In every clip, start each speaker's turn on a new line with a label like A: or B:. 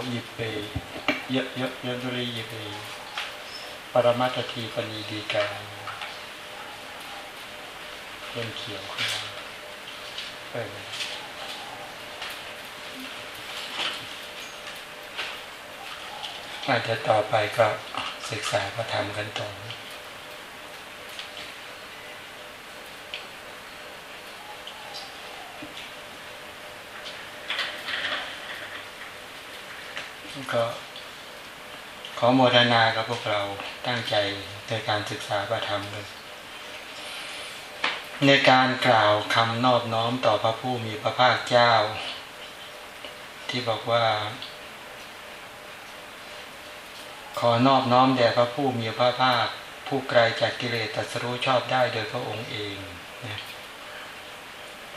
A: อาหยิบไปเยอะเยอะยนตุรีหยิบไปปรมาตทีปณีดีกาเล่นเขียวขึ้นมาเอออาจจะต่อไปก็ศึกษาพระธรรมกันตรง ก็ขอโมทนากับพวกเราตั้งใจในการศึกษาพระธรรมกันในการกล่าวคำนอบน้อมต่อพระผู้มีพระภาคเจ้า ที่บอกว่า ขอนอบน้อมแด่พระผู้มีพระภาค ผู้ไกลจากกิเลสตัสรู้ชอบได้โดยพระองค์เองนะ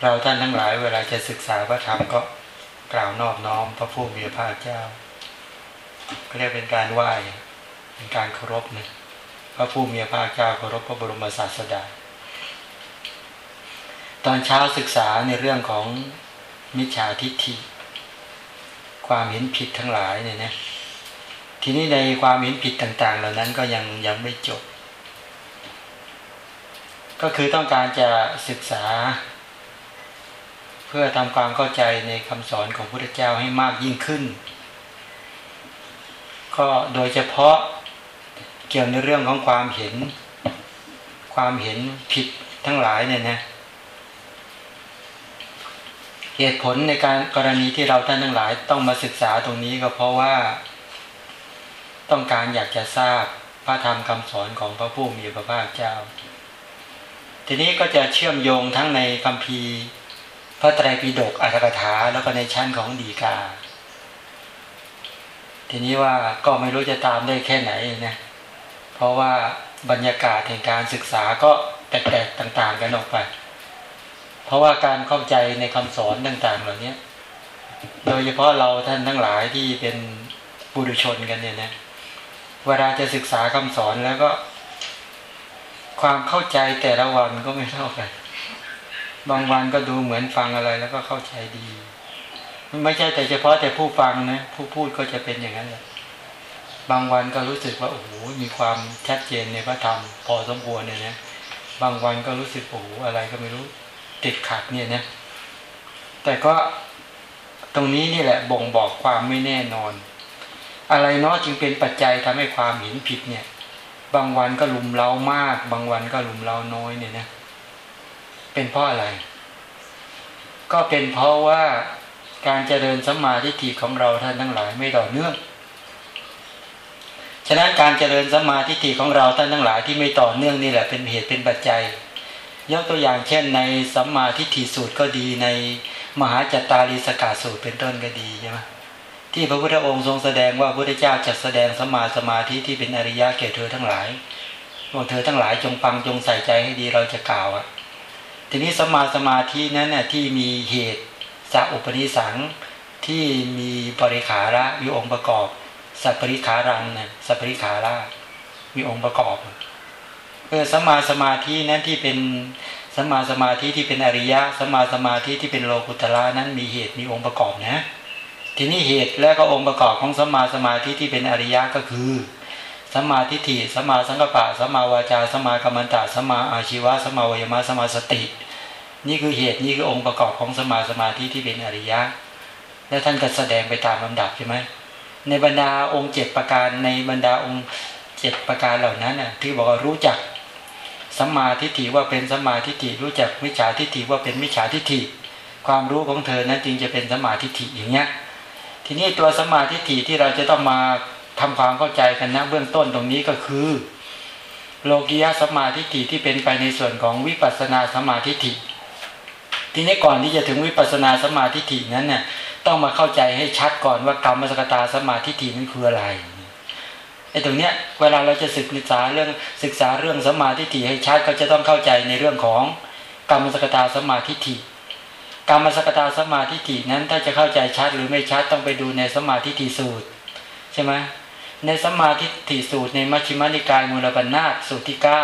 A: เราท่านทั้งหลายเวลาจะศึกษาพระธรรมก็กล่าวนอบน้อมพระผู้มีพระภาคเจ้า ก็เรียกเป็นการไหว้เป็นการเคารพนะพระผู้มีพระภาคเจ้าเคารพพระบรมศาสดา ตอนเช้าศึกษาในเรื่องของมิจฉาทิฏฐิ ความเห็นผิดทั้งหลายเนี่ยนะทีนี้ในความเห็นผิดต่าง ๆ เหล่านั้นก็ยังยังไม่จบ ก็คือต้องการจะศึกษา เพื่อทำความเข้าใจในคำสอนของพระพุทธเจ้าให้มากยิ่งขึ้น ก็โดยเฉพาะเกี่ยวในเรื่องของความเห็น ความเห็นผิดทั้งหลายเนี่ยนะเหตุผลในการกรณีที่เราท่านทั้งหลาย ต้องมาศึกษาตรงนี้ก็เพราะว่า ต้องการอยากจะทราบพระธรรมคำสอนของพระผู้มีพระภาคเจ้า ทีนี้ก็จะเชื่อมโยงทั้งในคำพีพระไตรปิฎกอัตถกถาแล้วก็ในชั้นของดีกา ทีนี้ว่าก็ไม่รู้จะตามได้แค่ไหนนะเพราะว่าบรรยากาศแห่งการศึกษาก็แตกๆต่าง ๆ กันออกไป เพราะว่าการเข้าใจในคำสอนต่าง ๆ เหล่านี้โดยเฉพาะเราท่านทั้งหลายที่เป็นบุรุชนกันเนี่ยนะเวลาจะศึกษาคำสอนแล้วก็ ความเข้าใจแต่ละวันก็ไม่เท่ากันบางวันก็ดูเหมือนฟังอะไรแล้วก็เข้าใจดี ไม่ใช่แต่เฉพาะแต่ผู้ฟังนะผู้พูดก็จะเป็นอย่างนั้นแหละบางวันก็รู้สึกว่าโอ้โหมีความชัดเจนในพระธรรม พอสมควรเนี่ยนะบางวันก็รู้สึกโอ้โหอะไรก็ไม่รู้ติดขัดเนี่ยนะแต่ก็ตรงนี้นี่แหละบ่งบอกความไม่แน่นอน อะไรเนาะจึงเป็นปัจจัยทำให้ความเห็นผิดเนี่ย บางวันก็ลุมเล้ามาก บางวันก็ลุมเล้าน้อยเนี่ยนะเป็นเพราะอะไร ก็เป็นเพราะว่า การเจริญสัมมาทิฏฐิของเราท่านทั้งหลายไม่ต่อเนื่อง ฉะนั้นการเจริญสัมมาทิฏฐิของเราท่านทั้งหลายที่ไม่ต่อเนื่องนี่แหละเป็นเหตุเป็นปัจจัย ยกตัวอย่างเช่นในสัมมาทิฏฐิสูตรก็ดีในมหาจัตตาริสกาสูตรเป็นต้นก็ดีใช่ไหมที่พระพุทธองค์ทรงแสดงว่าพระพุทธเจ้าจะแสดงสัมมาสมาธิที่เป็นอริยะแก่เธอทั้งหลายว่าเธอทั้งหลายจงฟังจงใส่ใจให้ดีเราจะกล่าวอะทีนี้สัมมาสมาธินั้นน่ะที่มีเหตุ จากอุปนิสังที่มีปริขาระมีองค์ประกอบ สัพปริขารังเนี่ยสัพปริขาระมีองค์ประกอบเออสมาสมาธินั้นที่เป็นสมาสมาธิที่เป็นอริยะสมาสมาธิที่เป็นโลกุตละนั้นมีเหตุมีองค์ประกอบนะ ทีนี้เหตุและก็องค์ประกอบของสมาสมาธิที่เป็นอริยะก็คือสมาทิฏฐิสมาสังกปะสมาวาจาสมากรรมตะสมาอาชีวะสมาวยมะสมาสติ นี่คือเหตุนี่คือองค์ประกอบของสมาสมาธิที่เป็นอริยะ และท่านก็แสดงไปตามลำดับใช่ไหมในบรรดาองค์เจ็ดประการในบรรดาองค์เจ็ดประการเหล่านั้นน่ะที่บอกว่ารู้จักสัมมาทิฏฐิว่าเป็นสัมมาทิฏฐิรู้จักมิจฉาทิฏฐิว่าเป็นมิจฉาทิฏฐิ ความรู้ของเธอนั้นจึงจะเป็นสัมมาทิฏฐิอย่างเงี้ยทีนี้ตัวสัมมาทิฏฐิที่เราจะต้องมาทำความเข้าใจกันนะเบื้องต้นตรงนี้ก็คือ โลกิยะสัมมาทิฏฐิที่เป็นไปในส่วนของวิปัสสนาสัมมาทิฏฐิ ทีนี้ก่อนที่จะถึงวิปัสนาสมาธิฐินั้นเนี่ยต้องมาเข้าใจให้ชัดก่อนว่ากรรมสกตาสมาธิฐินั้นคืออะไรไอ้ตรงเนี้ยเวลาเราจะศึกษาเรื่องศึกษาเรื่องสมาธิฐิให้ชัดก็จะต้องเข้าใจในเรื่องของกรรมสกตาสมาธิฐิกรรมสกตาสมาธิฐินั้นถ้าจะเข้าใจชัดหรือไม่ชัดต้องไปดูในสมาธิฐิสูตรใช่ไหมในสมาธิฐิสูตรในมัชฌิมานิกายมูลปัญนาสูตรที่เก้า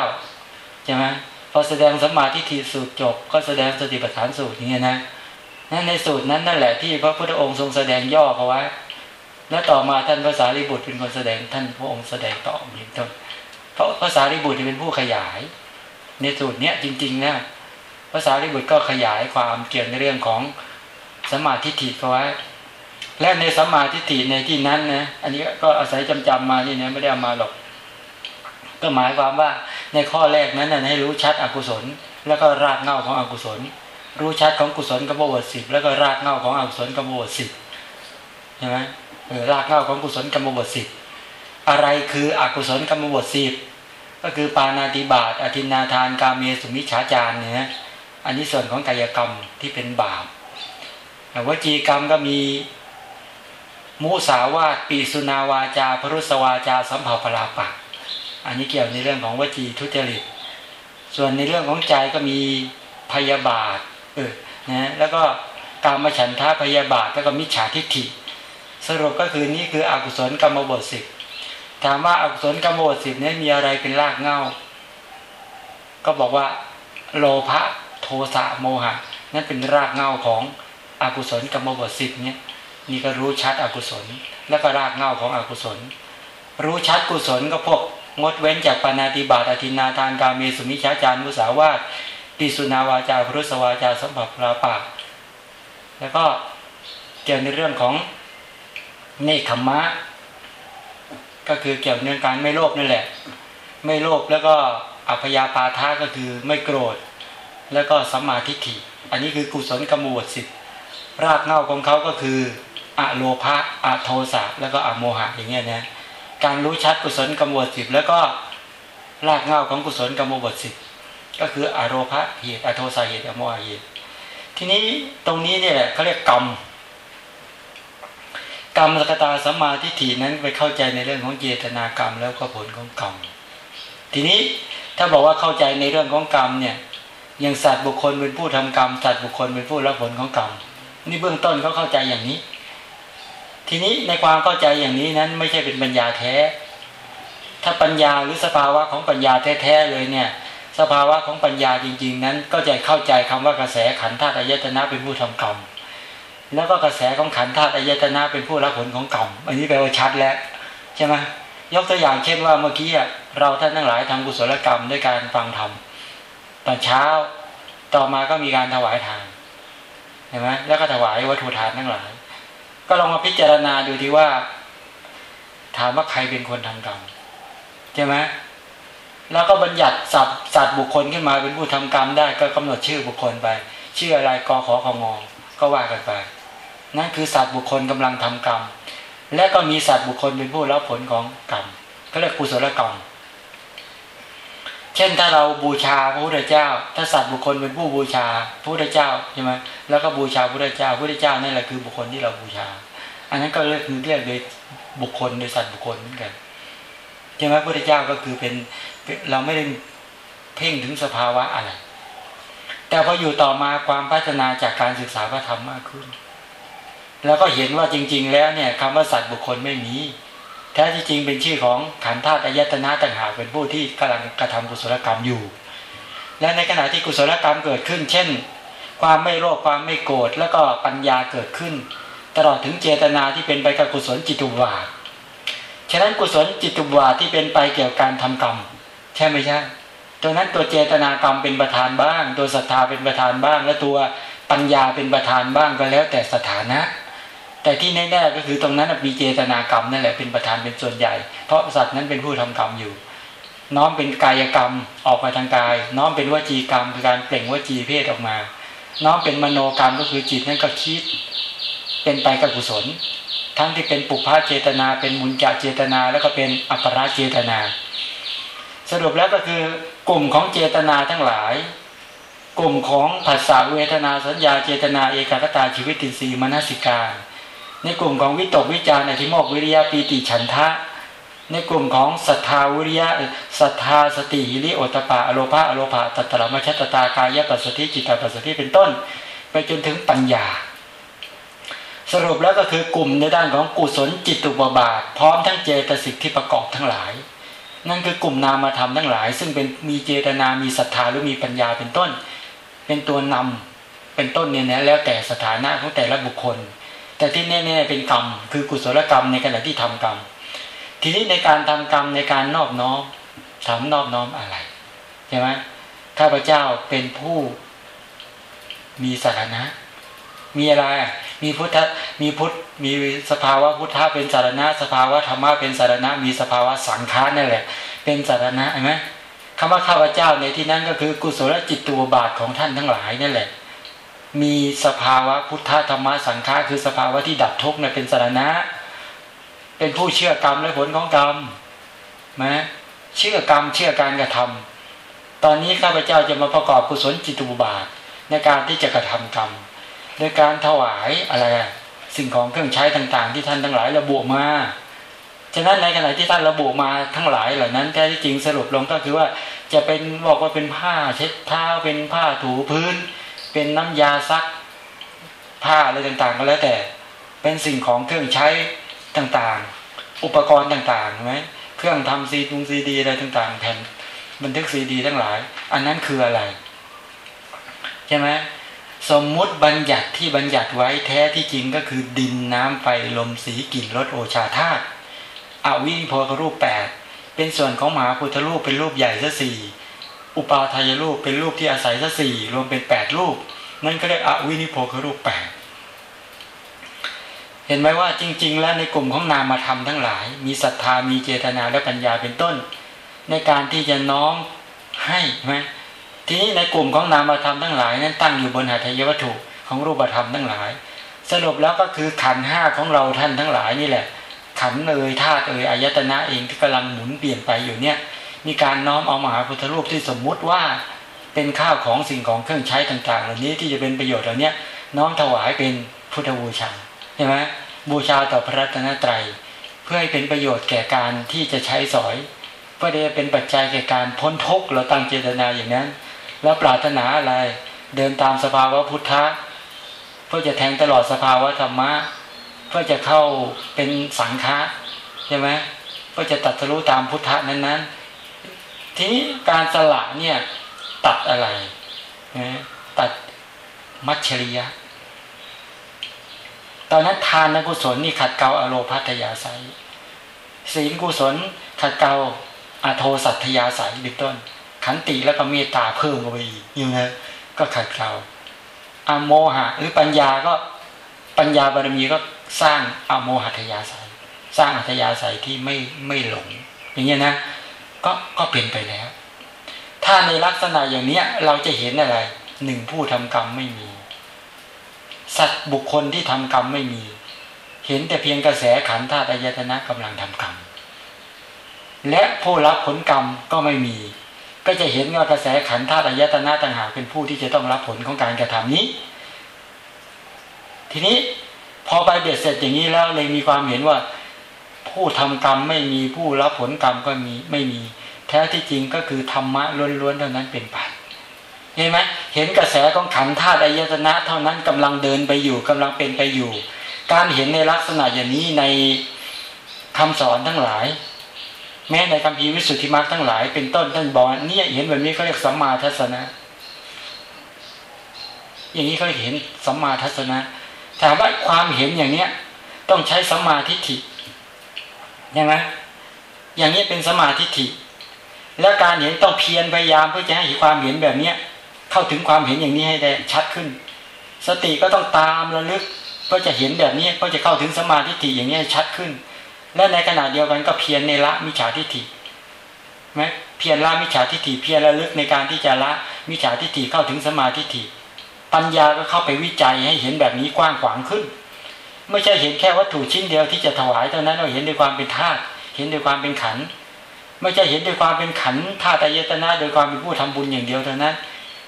A: ใช่ไหม อแสดงสมาธิทีสูตรจบ ก็แสดงสติปัฏฐานสูตรอย่างเงี้ยนะนั่นในสูตรนั้นนั่นแหละที่พระพุทธองค์ทรงแสดงย่อเขาไว้แล้วต่อมาท่านภาษาลิบุตรเป็นคนแสดงท่านพระองค์แสดงต่อมีต้นเพราะภาษาลิบุตรเป็นผู้ขยาย ในสูตรเนี้ยจริงๆนะภาษาลิบุตรก็ขยายความเกี่ยวในเรื่องของสมาธิฐิเขาไว้และในสมาธิฐิในที่นั้นนะอันนี้ก็อาศัยจำจำมานี่นะไม่ได้เอามาหรอก ก็หมายความว่าในข้อแรกนั้นให้รู้ชัดอกุศล แล้วก็รากเงาของอกุศล รู้ชัดของกุศลกบฏสิบแล้วก็รากเงาของอกุศลกบฏสิบใช่ไหมรากเงาของกุศลกรรมบทสิบอะไรคืออกุศลกรรมบทสิบก็คือปานาติบาตอธินาทานกาเมสุมิฉาจารเนี่ยอันนี้ส่วนของกายกรรมที่เป็นบาปวจีกรรมก็มีมุสาวาตปีสุนาวาจาพรุสวาจาสัมภาปลาปะ อันนี้เกี่ยวในเรื่องของวจีทุจริต ส่วนในเรื่องของใจก็มีพยาบาทเออนะแล้วก็การมฉันทาพยาบาทแล้วก็มิจฉาทิฏฐิ สรุปก็คือนี่คืออกุศลกรรมบทสิบถามว่าอากุศลกรรมบทสิบนี้มีอะไรเป็นรากเง้า ก็บอกว่า โลภะโทสะโมหะ นั่นเป็นรากเง้าของอกุศลกรรมบทสิบเนี่ยนี่ก็รู้ชัดอกุศล แล้วก็รากเง้าของอกุศล รู้ชัดกุศลก็พวก งดเว้นจากปานาติบาตอธินาทานกาเมสุมิชาจารมุสาวาตปิสุนาวาจาพรุสวาจาสัมผัสราปาแล้วก็เกี่ยวในเรื่องของเนคขมะ ก็คือเกี่ยวเนื่องการไม่โลภนั่นแหละ ไม่โลภแล้วก็อัพยาปาทาก็คือไม่โกรธ แล้วก็สัมมาทิฏฐิ อันนี้คือกุศลกรรมวดสิบรากเงาของเขาก็คืออะโลภะอะโทสะแล้วก็อะโมหะอย่างเงี้ยนะ การรู้ชัดกุศลกรรมวดสิบแล้วก็รากเงาของกุศลกรรมวดสิบก็คืออโรภะเหตุอโทสะเหตุอโมหะเหตุทีนี้ตรงนี้เนี่ยเขาเรียกกรรม กรรมสกตาสัมมาทิฏฐินั้นไปเข้าใจในเรื่องของเจตนากรรมแล้วก็ผลของกรรม ทีนี้ถ้าบอกว่าเข้าใจในเรื่องของกรรมเนี่ยยังสัตว์บุคคลเป็นผู้ทำกรรมสัตว์บุคคลเป็นผู้รับผลของกรรมนี่เบื้องต้นเขาเข้าใจอย่างนี้ ทีนี้ในความเข้าใจอย่างนี้นั้นไม่ใช่เป็นปัญญาแท้ ถ้าปัญญาหรือสภาวะของปัญญาแท้ๆเลยเนี่ย สภาวะของปัญญาจริง ๆ นั้นก็จะเข้าใจคำว่ากระแสขันธาตุอายตนะเป็นผู้ทำกรรมแล้วก็กระแสของขันธาตุอายตนะเป็นผู้รับผลของกรรมอันนี้แปลว่าชัดแล้วใช่ไหมยกตัวอย่างเช่นว่าเมื่อกี้เราท่านทั้งหลายทำกุศลกรรมด้วยการฟังธรรมตอนเช้าต่อมาก็มีการถวายทานเห็นไหมแล้วก็ถวายวัตถุทานทั้งหลาย ก็ลองมาพิจารณาดูทีว่า ถามว่าใครเป็นคนทำกรรมใช่ไหมแล้วก็บัญญัติสัตว์สัตว์บุคคลขึ้นมาเป็นผู้ทำกรรมได้ ก็กำหนดชื่อบุคคลไป ชื่ออะไรกอขอของงก็ว่ากันไป นั่นคือสัตว์บุคคลกำลังทำกรรม และก็มีสัตว์บุคคลเป็นผู้รับผลของกรรมก็เรียกกุศลกรรม ช่นถ้าเราบูชาพระพุทธเจ้า ถ้าสัตว์บุคคลเป็นผู้บูชาพระพุทธเจ้าใช่ไหมแล้วก็บูชาพระพุทธเจ้าพระพุทธเจ้านั่นแหละคือบุคคลที่เราบูชา อันนั้นก็เรียกเรียกโดยบุคคลโดยสัตว์บุคคลเหมือนกันใช่ไหมพระพุทธเจ้าก็คือเป็นเราไม่ได้เพ่งถึงสภาวะอะไร แต่พออยู่ต่อมาความพัฒนาจากการศึกษาพระธรรมมากขึ้น แล้วก็เห็นว่าจริง ๆ แล้วเนี่ยคำว่าสัตว์บุคคลไม่มี แท้ที่จริงเป็นชื่อของขันธาตุอายตนะต่างหากเป็นผู้ที่กำลังกระทำกุศลกรรมอยู่ และในขณะที่กุศลกรรมเกิดขึ้น เช่น ความไม่โลภความไม่โกรธแล้วก็ปัญญาเกิดขึ้น ตลอดถึงเจตนาที่เป็นไปกับกุศลจิตุวาฉะนั้นกุศลจิตุวาที่เป็นไปเกี่ยวกับการทำกรรม ใช่ไหมใช่ตัวนั้นตัวเจตนากรรมเป็นประธานบ้าง ตัวศรัทธาเป็นประธานบ้าง และตัวปัญญาเป็นประธานบ้างก็แล้วแต่สถานะ แต่ที่แน่ๆก็คือตรงนั้นมีเจตนากรรมนั่นแหละเป็นประธานเป็นส่วนใหญ่ เพราะสัตว์นั้นเป็นผู้ทำกรรมอยู่ น้อมเป็นกายกรรมออกมาทางกาย น้อมเป็นวจีกรรมคือการเปล่งวจีเพศออกมา น้อมเป็นมโนกรรมก็คือจิตนั้นก็คิด เป็นไปกับกุศล ทั้งที่เป็นปุพพะเจตนา เป็นมุญจเจตนา แล้วก็เป็นอัปราเจตนา สรุปแล้วก็คือกลุ่มของเจตนาทั้งหลายกลุ่มของภาษาเวทนาสัญญาเจตนาเอกคตาชีวิตินทรีย์มนสิการ ในกลุ่มของวิตกวิจารอธิโมกวิริยะปีติฉันทะ ในกลุ่มของศรัทธาวิริยะศรัทธาสติหิริโอตปะอโลภะอโลภะตัตระมชัตตากายปัสสติจิตตปัสสติเป็นต้น ไปจนถึงปัญญา สรุปแล้วก็คือกลุ่มในด้านของกุศลจิตตุบาท พร้อมทั้งเจตสิกที่ประกอบทั้งหลาย นั่นคือกลุ่มนามธรรมทั้งหลาย ซึ่งเป็นมีเจตนามีศรัทธาหรือมีปัญญาเป็นต้น เป็นตัวนำเป็นต้นเนี่ยนะแล้วแต่สถานะของแต่ละบุคคล แต่ที่แน่ๆเป็นกรรม คือกุศลกรรมในขณะที่ทำกรรม ทีนี้ในการทำกรรมในการนอบน้อมถามนอบน้อมอะไรใช่ไหมข้าพเจ้าเป็นผู้มีสถานะ มีอะไร มีพุทธมีพุทธมีสภาวะพุทธะเป็นสารณะ สภาวะธรรมะเป็นสารณะ มีสภาวะสังขารนั่นแหละ เป็นสารณะใช่ไหมคำว่าข้าพเจ้าในที่นั้นก็คือกุศลจิตตัวบาทของท่านทั้งหลายนั่นแหละ มีสภาวะพุทธธรรมะสังขารคือสภาวะที่ดับทุกข์เนี่ยเป็นสารณะ เป็นผู้เชื่อกรรมและผลของกรรมนะเชื่อกรรมเชื่อการกระทำตอนนี้ข้าพเจ้าจะมาประกอบกุศลจิตตุบาทในการที่จะกระทำกรรมโดยการถวายอะไรสิ่งของเครื่องใช้ต่างๆ ที่ท่านทั้งหลายระบุมาฉะนั้นในขณะที่ท่านระบุมาทั้งหลายเหล่านั้นแท้ที่จริงสรุปลงก็คือว่าจะเป็นบอกว่าเป็นผ้าเช็ดเท้าเป็นผ้าถูพื้น เป็นน้ำยาซักผ้าอะไรต่างๆ ก็แล้วแต่ เป็นสิ่งของเครื่องใช้ต่างๆ อุปกรณ์ต่างๆไหมเครื่องทำซีดุงซีดีอะไรต่างๆแผ่นบันทึกซีดี ทั้งหลาย อันนั้นคืออะไรใช่ไหมสมมุติบัญญัติที่บัญญัติไว้แท้ที่จริงก็คือดินน้ำไฟลมสีกลิ่นรสโอชาธาตุอวิโพครูปแปดเป็นส่วนของมหาพุทธรูปเป็นรูปใหญ่ซะสี่ อุปาทายรูปเป็นรูปที่อาศัยซะสี่รวมเป็นแปดรูป นั่นก็เรียกอวินิโพครูปแปดเห็นไหมว่าจริง ๆ แล้วในกลุ่มของนามธรรมทั้งหลาย มีศรัทธามีเจตนาและปัญญาเป็นต้น ในการที่จะน้อมให้ไหมทีนี้ในกลุ่มของนามธรรมทั้งหลาย นั้นตั้งอยู่บนหาทายวัตถุของรูปธรรมทั้งหลาย สรุปแล้วก็คือขันห้าของเราท่านทั้งหลายนี่แหละ ขันเอ่ยธาตุเอ่ยอายตนะเองที่กำลังหมุนเปลี่ยนไปอยู่เนี่ย มีการน้อมเอามหาพุทธรูปที่สมมุติว่าเป็นข้าวของสิ่งของเครื่องใช้ต่างๆ เหล่านี้ที่จะเป็นประโยชน์เหล่านี้น้อมถวายเป็นพุทธบูชาใช่ไหมบูชาต่อพระรัตนตรัย เพื่อให้เป็นประโยชน์แก่การที่จะใช้สอยเพื่อจะเป็นปัจจัยแก่การพ้นทุกข์เราตั้งเจตนาอย่างนั้น แล้วปรารถนาอะไรเดินตามสภาวะพุทธะเพื่อจะแทงตลอดสภาวะธรรมะเพื่อจะเข้าเป็นสังฆะใช่ไหมเพื่อจะตัดทะลุตามพุทธะนั้นๆ ทีนี้การสละเนี่ยตัดอะไรนะตัดมัชชริยะ ตอนนั้นทานกุศลนี่ขัดเกลาอโลพัทยาสัยศีลกุศลขัดเกลาอโทสัตยาสัยเป็นต้น ขันติแล้วก็เมตตาเพิ่มเข้าไปอีกยังไงก็ขัดเกลาอโมหะ หรือปัญญาก็ปัญญาบารมีก็สร้างอโมหัตยาสัยสร้างอัตยาสัยที่ไม่ไม่หลง อย่างเงี้ยนะ ก็ก็เป็นไปแล้ว ถ้าในลักษณะอย่างเนี้ย เราจะเห็นอะไรหนึ่งผู้ทำกรรมไม่มี สัตว์บุคคลที่ทำกรรมไม่มี เห็นแต่เพียงกระแสขันธาตุอายตนะกำลังทำกรรม และผู้รับผลกรรมก็ไม่มี ก็จะเห็นว่ากระแสขันธาตุอายตนะต่างหากเป็นผู้ที่จะต้องรับผลของการกระทำนี้ ทีนี้พอไปเบียดเสร็จอย่างนี้แล้วเลยมีความเห็นว่า ผู้ทำกรรมไม่มีผู้รับผลกรรมก็มีไม่มี แท้ที่จริงก็คือธรรมะล้วนๆเท่านั้นเป็นไปเห็นไหมเห็นกระแสของขันธาตุอายตนะเท่านั้นกำลังเดินไปอยู่กำลังเป็นไปอยู่ การเห็นในลักษณะอย่างนี้ในคำสอนทั้งหลาย แม้ในคำพีวิสุทธิมรรคทั้งหลาย เป็นต้นท่านบอกนี่เห็นแบบนี้เขาเรียกสัมมาทัศนะ อย่างนี้เขาเห็นสัมมาทัศนะถามว่าความเห็นอย่างเนี้ยต้องใช้สัมมาทิฏฐิ ยังไงอย่างนี้เป็นสมาทิฏฐิ และการเห็นต้องเพียรพยายามเพื่อจะให้ความเห็นแบบเนี้ยเข้าถึงความเห็นอย่างนี้ให้ได้ชัดขึ้น สติก็ต้องตามระลึกก็จะเห็นแบบนี้ก็จะเข้าถึงสมาธิฏฐิอย่างนี้ชัดขึ้น และในขณะเดียวกันก็เพียรในละมิจฉาทิฏฐิไหมเพียรละมิจฉาทิฏฐิเพียรระลึกในการที่จะละมิจฉาทิฏฐิเข้าถึงสมาธิฐิปัญญาก็เข้าไปวิจัยให้เห็นแบบนี้กว้างขวางขึ้น ไม่ใช่เห็นแค่วัตถุชิ้นเดียวที่จะถวายเท่านั้นเราเห็นด้วยความเป็นธาตุเห็นด้วยความเป็นขันไม่ใช่เห็นด้วยความเป็นขันธาตุยตนะโดยความเป็นผู้ทำบุญอย่างเดียวเท่านั้น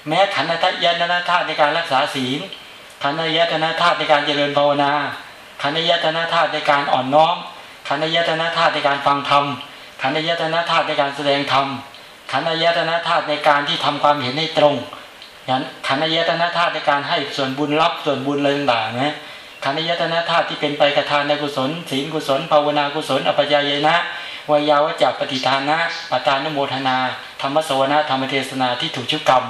A: แม้ขันนัยตนาธาตุในการรักษาศีลขันธยตนาธาตุในการเจริญภาวนาขันธยตนาธาตุในการอ่อนน้อมขันธยตนาธาตุในการฟังธรรมขันธยตนาธาตุในการแสดงธรรมขันธยตนาธาตุในการที่ทำความเห็นให้ตรงย่างขันธยตนาธาตุในการให้ส่วนบุญรับส่วนบุญอะไรต่างๆนะ ขันธ์ยตนาธาตุที่เป็นไปกระทานในกุศลศีลกุศลภาวนากุศลอภิญญนะวายาวจักปฏิทานะปัตตานโมทนา ธรรมสวนาธรรมเทศนาที่ถูกชุกกรรม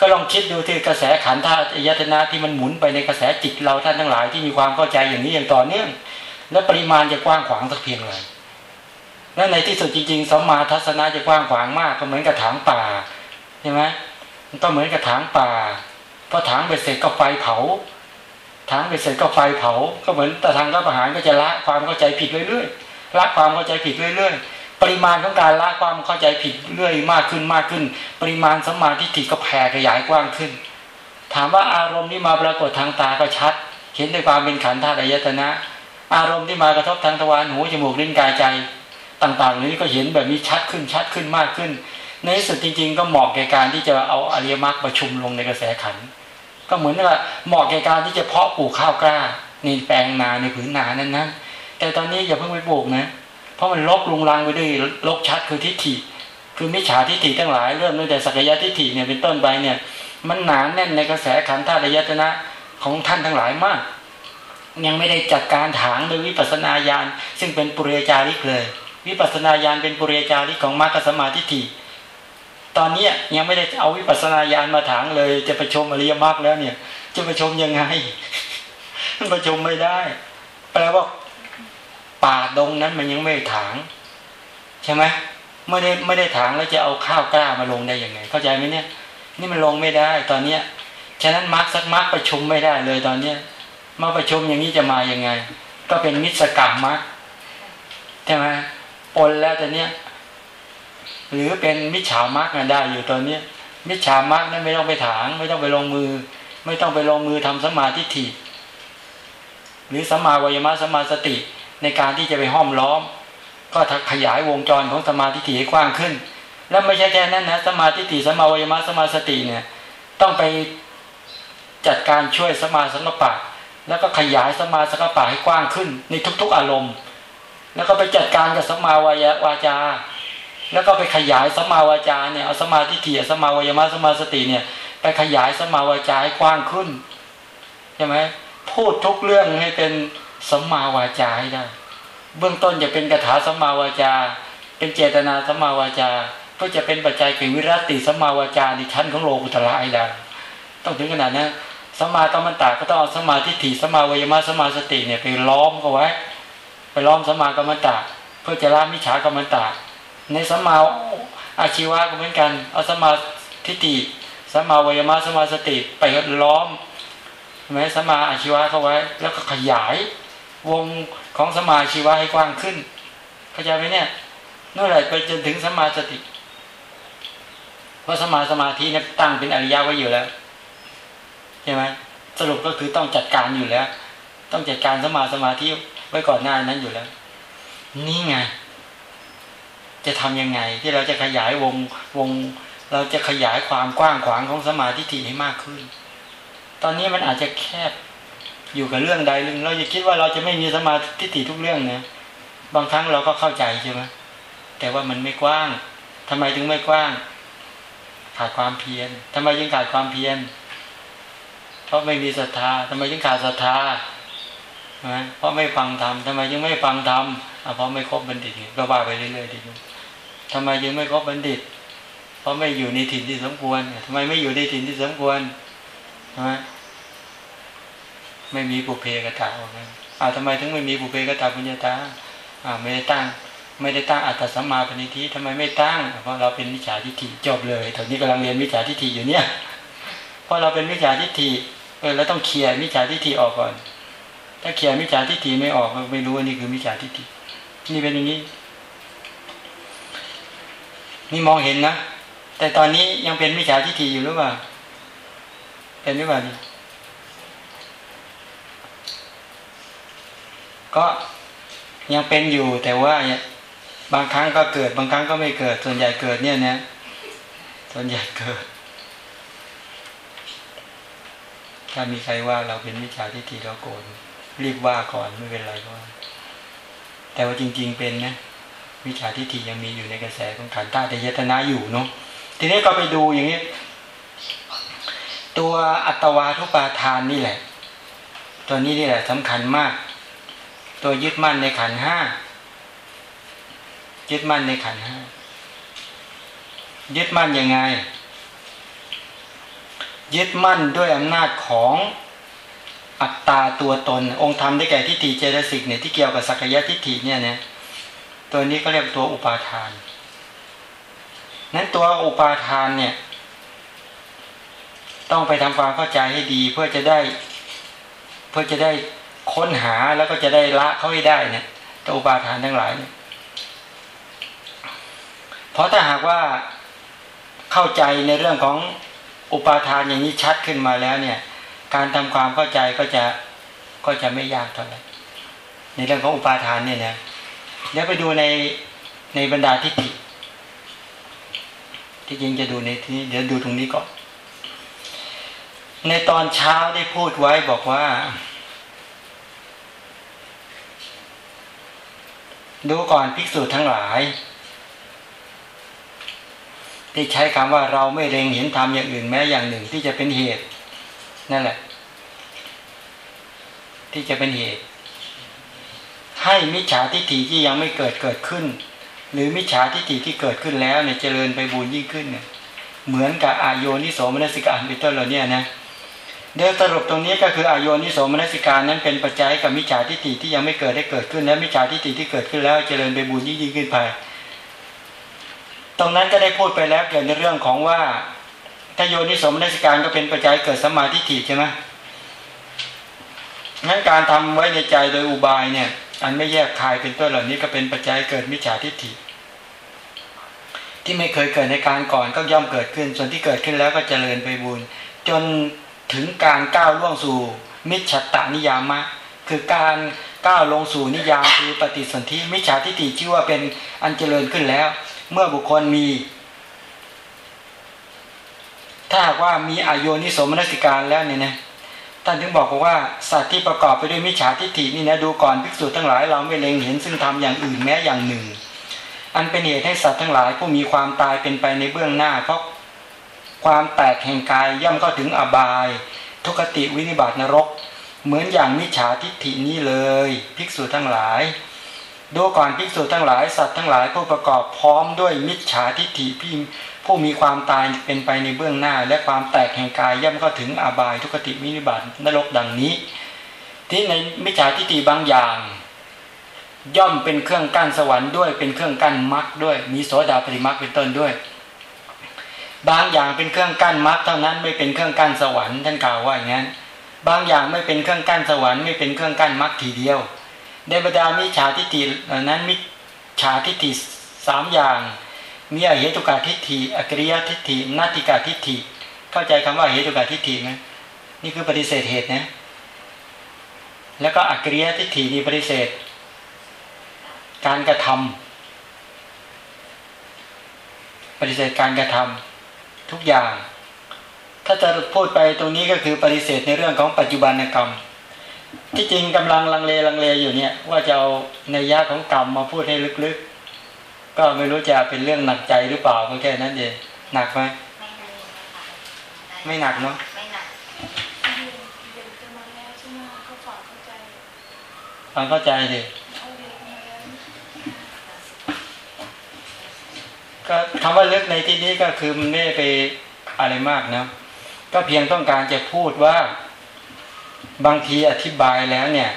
A: ก็ลองคิดดูที่กระแสขันธ์ธาตุยตนะที่มันหมุนไปในกระแสจิตเราท่านทั้งหลายที่มีความเข้าใจอย่างนี้อย่างต่อเนื่องและปริมาณจะกว้างขวางสักเพียงไรและในที่สุดจริงๆสัมมาทัศนะจะกว้างขวางมากก็เหมือนกระถางป่าใช่ไหมมันก็เหมือนกระถางป่าพอถางไปเสร็จก็ไฟเผา ถางไปเสร็จก็ไฟเผา ก็เหมือนแตะทางรับประหารก็จะละความเข้าใจผิดเรื่อยๆละความเข้าใจผิดเรื่อยๆ ปริมาณของการละความเข้าใจผิดเรื่อยมากขึ้นมากขึ้น ปริมาณสัมมาทิฏฐิก็แผ่ขยายกว้างขึ้น ถามว่าอารมณ์ที่มาปรากฏทางตาก็ชัด เห็นด้วยความเป็นขันธ์ธาตุอายตนะ อารมณ์ที่มากระทบทางทวารหูจมูกลิ้นกายใจ ต่างๆนี้ก็เห็นแบบนี้ชัดขึ้นชัดขึ้นมากขึ้น ในที่สุดจริง ๆ ก็เหมาะแก่การที่จะเอาอริยมรรคประชุมลงในกระแสขันธ์ ก็เหมือนว่าเหมาะแก่การที่จะเพาะปลูกข้าวกล้าในแปลงนาในผืนนานั้นนะแต่ตอนนี้อย่าเพิ่งไปปลูกนะ เพราะมันลบลุงลังไปด้วยลบชัดคือทิฏฐิ คือมิจฉาทิฏฐิทั้งหลายเริ่มตั้งแต่สักยะทิฏฐิเนี่ยเป็นต้นไปเนี่ย มันหนานแน่นในกระแสขันธ์ธาตุยตนะของท่านทั้งหลายมาก ยังไม่ได้จัดการถางโดยวิปัสนาญาณซึ่งเป็นปุเรจาริกเลย วิปัสนาญาณเป็นปุเรจาริกของมรรคสมาธิฏฐิ ตอนนี้ยังไม่ได้เอาวิปัสสนาญาณมาถางเลย จะประชมอริยมรรคแล้วเนี่ย จะประชมยังไงประชมไม่ได้แปลว่าป่าดงนั้นมันยังไม่ถาง ใช่ไหมไม่ได้ไม่ได้ถางแล้วจะเอาข้าวกล้ามาลงได้ยังไง เข้าใจไหมเนี่ย นี่มันลงไม่ได้ตอนเนี้ยฉะนั้นมรรคสักมรรคประชุมไม่ได้เลยตอนเนี้ยมาประชุมอย่างนี้จะมายังไง ก็เป็นมิสกรรมมรรคใช่ไหมปนแล้วตอนเนี้ย หรือเป็นมิจฉามรรคได้อยู่ตอนนี้มิจฉามรรคนั้นไม่ต้องไปถาง ไม่ต้องไปลงมือ ไม่ต้องไปลงมือทำสมาธิถิหรือสมาวิมารสมาสติในการที่จะไปห้อมล้อม ก็ขยายวงจรของสมาธิให้กว้างขึ้น แล้วไม่ใช่แค่นั้นนะสมาธิถิสมาวิมารสมาสติเนี่ยต้องไปจัดการช่วยสมาสังกปะแล้วก็ขยายสมาสังกปะให้กว้างขึ้น ในทุก ๆอารมณ์ แล้วก็ไปจัดการกับสมาวายาวาจา แล้วก็ไปขยายสมาวาจาเนี่ยเอาสมาธิถี่สมาวยมะสมาสติเนี่ยไปขยายสมาวาจาให้กว้างขึ้นใช่ไหมพูดทุกเรื่องให้เป็นสมาวาจาให้ได้เบื้องต้นจะเป็นกถาสมาวาจา เป็นเจตนาสมาวาจาเพื่อจะเป็นปัจจัยคือวิรัติสมาวาจาในชั้นของโลกุตละให้ได้ต้องถึงขนาดนั้นสมากรรมตาก็ต้องเอาสมาธิถีสมาวยมะสมาสติเนี่ยไปล้อมเขาไว้ ไปล้อมสมากรรมตาเพื่อจะละมิจฉากรรมตา ในสมาอาชีวะก็เหมือนกันเอาสมาทิฏฐิสมาวยมะสมาสติไปล้อมไหมสมาอาชีวะเข้าไว้ แล้วก็ขยายวงของสมาอาชีวะให้กว้างขึ้นเข้าใจไหมเนี่ยนั่นแหละไปจนถึงสมาสติเพราะสมาสมาธิเนี่ยตั้งเป็นอริยะไว้อยู่แล้วใช่ไหมสรุปก็คือต้องจัดการอยู่แล้ว ต้องจัดการสมาสมาธิไว้ก่อนหน้านั้นอยู่แล้ว นี่ไง จะทํำยังไงที่เราจะขยายวงวง เราจะขยายความกว้างขวางของสมาธิิให้มากขึ้น ตอนนี้มันอาจจะแคบอยู่กับเรื่องใดเรื่องเราจะคิดว่าเราจะไม่มีสมาธิิทุกเรื่องนะบางครั้งเราก็เข้าใจใช่ไหมแต่ว่ามันไม่กว้างทำไมถึงไม่กว้าง ขาดความเพียรทำไมจึงขาดความเพียรเพราะไม่มีศรัทธาทำไมจึงขาดศรัทธาเพราะไม่ฟังธรรมทำไมยังไม่ฟังธรรมเพราะไม่ครบบัณฑิตก็ว่าไปเรื่อยๆดี ทำไมยังไม่ครบบัณฑิต เพราะไม่อยู่ในถิ่นที่สมควรทำไมไม่อยู่ในถิ่นที่สมควรใช่ไหมไม่มีปุเพกตาออกมาอ่าทำไมถึงไม่มีปุเพกตาปุญญาตาอ่าไม่ได้ตั้ง ไม่ได้ตั้งอัตตสัมมาปณิทิทำไมไม่ตั้ง เพราะเราเป็นมิจฉาทิฏฐิจบเลยตอนนี้กำลังเรียนมิจฉาทิฏฐิอยู่เนี่ย เพราะเราเป็นมิจฉาทิฏฐิเออเราต้องเคลียร์มิจฉาทิฏฐิออกก่อน ถ้าเคลียร์มิจฉาทิฏฐิไม่ออกไม่รู้ว่านี่คือมิจฉาทิฏฐินี่เป็นอย่างนี้ นี่มองเห็นนะแต่ตอนนี้ยังเป็นมิจฉาทิฏฐิอยู่หรือเปล่าเป็นหรือเปล่าก็ยังเป็นอยู่แต่ว่าเนี่ยบางครั้งก็เกิด บางครั้งก็ไม่เกิด ส่วนใหญ่เกิดเนี่ยนะส่วนใหญ่เกิด ถ้ามีใครว่าเราเป็นมิจฉาทิฏฐิเราโกรธรีบว่าก่อนไม่เป็นไรก็แต่ว่าจริง ๆเป็นนะ วิชาทิฏฐิยังมีอยู่ในกระแสของขันธ์ธาตุยตนาอยู่เนาะทีนี้ก็ไปดูอย่างนี้ ตัวอัตวาทุปาทานนี่แหละ ตัวนี้นี่แหละสำคัญมาก ตัวยึดมั่นในขันห้ายึดมั่นในขันห้ายึดมั่นยังไง ยึดมั่นด้วยอำนาจของอัตตาตัวตน องค์ธรรมได้แก่ทิฏฐิเจตสิกเนี่ยที่เกี่ยวกับสักยะทิฏฐิเนี่ยเนะ ตัวนี้ก็เรียกตัวอุปาทาน นั้นตัวอุปาทานเนี่ย ต้องไปทำความเข้าใจให้ดีเพื่อจะได้ เพื่อจะได้ค้นหาแล้วก็จะได้ละเขาให้ได้เนี่ยตัวอุปาทานทั้งหลายเนี่ยเพราะถ้าหากว่าเข้าใจในเรื่องของอุปาทานอย่างนี้ชัดขึ้นมาแล้วเนี่ย การทำความเข้าใจก็จะก็จะไม่ยากเท่าไหร่ในเรื่องของอุปาทานเนี่ยนะ เดี๋ยวไปดูในในบรรดาทิฏฐิที่จริงจะดูในที่เดี๋ยวดูตรงนี้ก่อน ในตอนเช้าได้พูดไว้บอกว่า ดูก่อนภิกษุทั้งหลายที่ใช้คำว่าเราไม่เร็งเห็นธรรมอย่างอื่นแม้อย่างหนึ่งที่จะเป็นเหตุ นั่นแหละ ที่จะเป็นเหตุ ให้มิจฉาทิฏฐิที่ยังไม่เกิดเกิดขึ้น หรือมิจฉาทิฏฐิที่เกิดขึ้นแล้วเนี่ยเจริญไปบูญยิ่งขึ้นเนี่ยเหมือนกับอายโยนิโสมนสิการเป็นต้นเราเนี่ยนะเดี๋ยวสรุปตรงนี้ก็คืออายโยนิโสมนสิการนั้นเป็นปัจจัยกับมิจฉาทิฏฐิที่ยังไม่เกิดได้เกิดขึ้น และมิจฉาทิฏฐิที่เกิดขึ้นแล้วเจริญไปบูญยิ่งยิ่งขึ้นไปตรงนั้นก็ได้พูดไปแล้วเกี่ยวในเรื่องของว่าถ้าโยนิสมนัสการก็เป็นปัจจัยเกิดสมาธิถิใช่ไหมงั้นการทำไว้ในใจโดยอุบายเนี่ย อันไม่แยกคายเป็นต้นเหล่านี้ก็เป็นปัจจัยเกิดมิจฉาทิฏฐิ ที่ไม่เคยเกิดในการก่อนก็ย่อมเกิดขึ้น ส่วนที่เกิดขึ้นแล้วก็เจริญไปบุญจนถึงการก้าวล่วงสู่ มิจฉาตานิยามะ คือการก้าวลงสู่นิยามคือปฏิสนธิมิจฉาทิฏฐิชื่อว่าเป็นอันเจริญขึ้นแล้ว เมื่อบุคคลมี ถ้าหากว่ามีอายุนิสมนสิการแล้วเนี่ยนะานถึงบอกว่าสัตว์ที่ประกอบไปด้วยมิจฉาทิฏฐินี่นะดูก่อนภิกษุทั้งหลายเราไม่เล็งเห็นซึ่งทำอย่างอื่นแม้อย่างหนึ่ง อันเป็นเหตุให้สัตว์ทั้งหลาย ผู้มีความตายเป็นไปในเบื้องหน้า เพราะความแตกแห่งกายย่อมเข้าถึงอบาย ทุกติวินิบาตนรก เหมือนอย่างมิจฉาทิฏฐินี้เลย ภิกษุทั้งหลาย ดูก่อนภิกษุทั้งหลาย สัตว์ทั้งหลายผู้ประกอบพร้อมด้วยมิจฉาทิฏฐิพี่ ผู้มีความตายเป็นไปในเบื้องหน้า และความแตกแห่งกายย่อมก็ถึงอาบายทุกติมินิบาตนรกดังนี้ ที่ในมิจฉาทิฏฐิบางอย่าง ย่อมเป็นเครื่องกั้นสวรรค์ด้วยเป็นเครื่องกั้นมรรคด้วย มีโสดาปริมรรคเป็นต้นด้วย บางอย่างเป็นเครื่องกั้นมรรคเท่านั้นไม่เป็นเครื่องกั้นสวรรค์ท่านกล่าวว่าอย่างนั้นบางอย่างไม่เป็นเครื่องกั้นสวรรค์ไม่เป็นเครื่องกั้นมรรคทีเดียวในบรรดามิจฉาทิฏฐินั้นมิจฉาทิฏฐิสามอย่าง มีอเหตุกาทิฏฐิอกริยทิฏฐินาติกาทิฏฐิ เข้าใจคำว่าเหตุกาทิฏฐิไหมนี่คือปฏิเสธเหตุนะแล้วก็อกริยทิฏฐินี่ปฏิเสธ การกระทำปฏิเสธการกระทำทุกอย่าง ถ้าจะพูดไปตรงนี้ก็คือปฏิเสธในเรื่องของปัจจุบันกรรมที่จริงกำลังลังเลลังเลอยู่เนี่ย ว่าจะเอาในยะของกรรมมาพูดให้ลึกๆ ก็ไม่รู้จะเป็นเรื่องหนักใจหรือเปล่าก็แค่นั้นเองหนักไหมไม่หนักเนาะไม่หนักฟังเข้าใจดิก็คำว่าลึกในที่นี้ก็คือมันไม่ไปอะไรมากนะก็เพียงต้องการจะพูดว่า บางทีอธิบายแล้วเนี่ย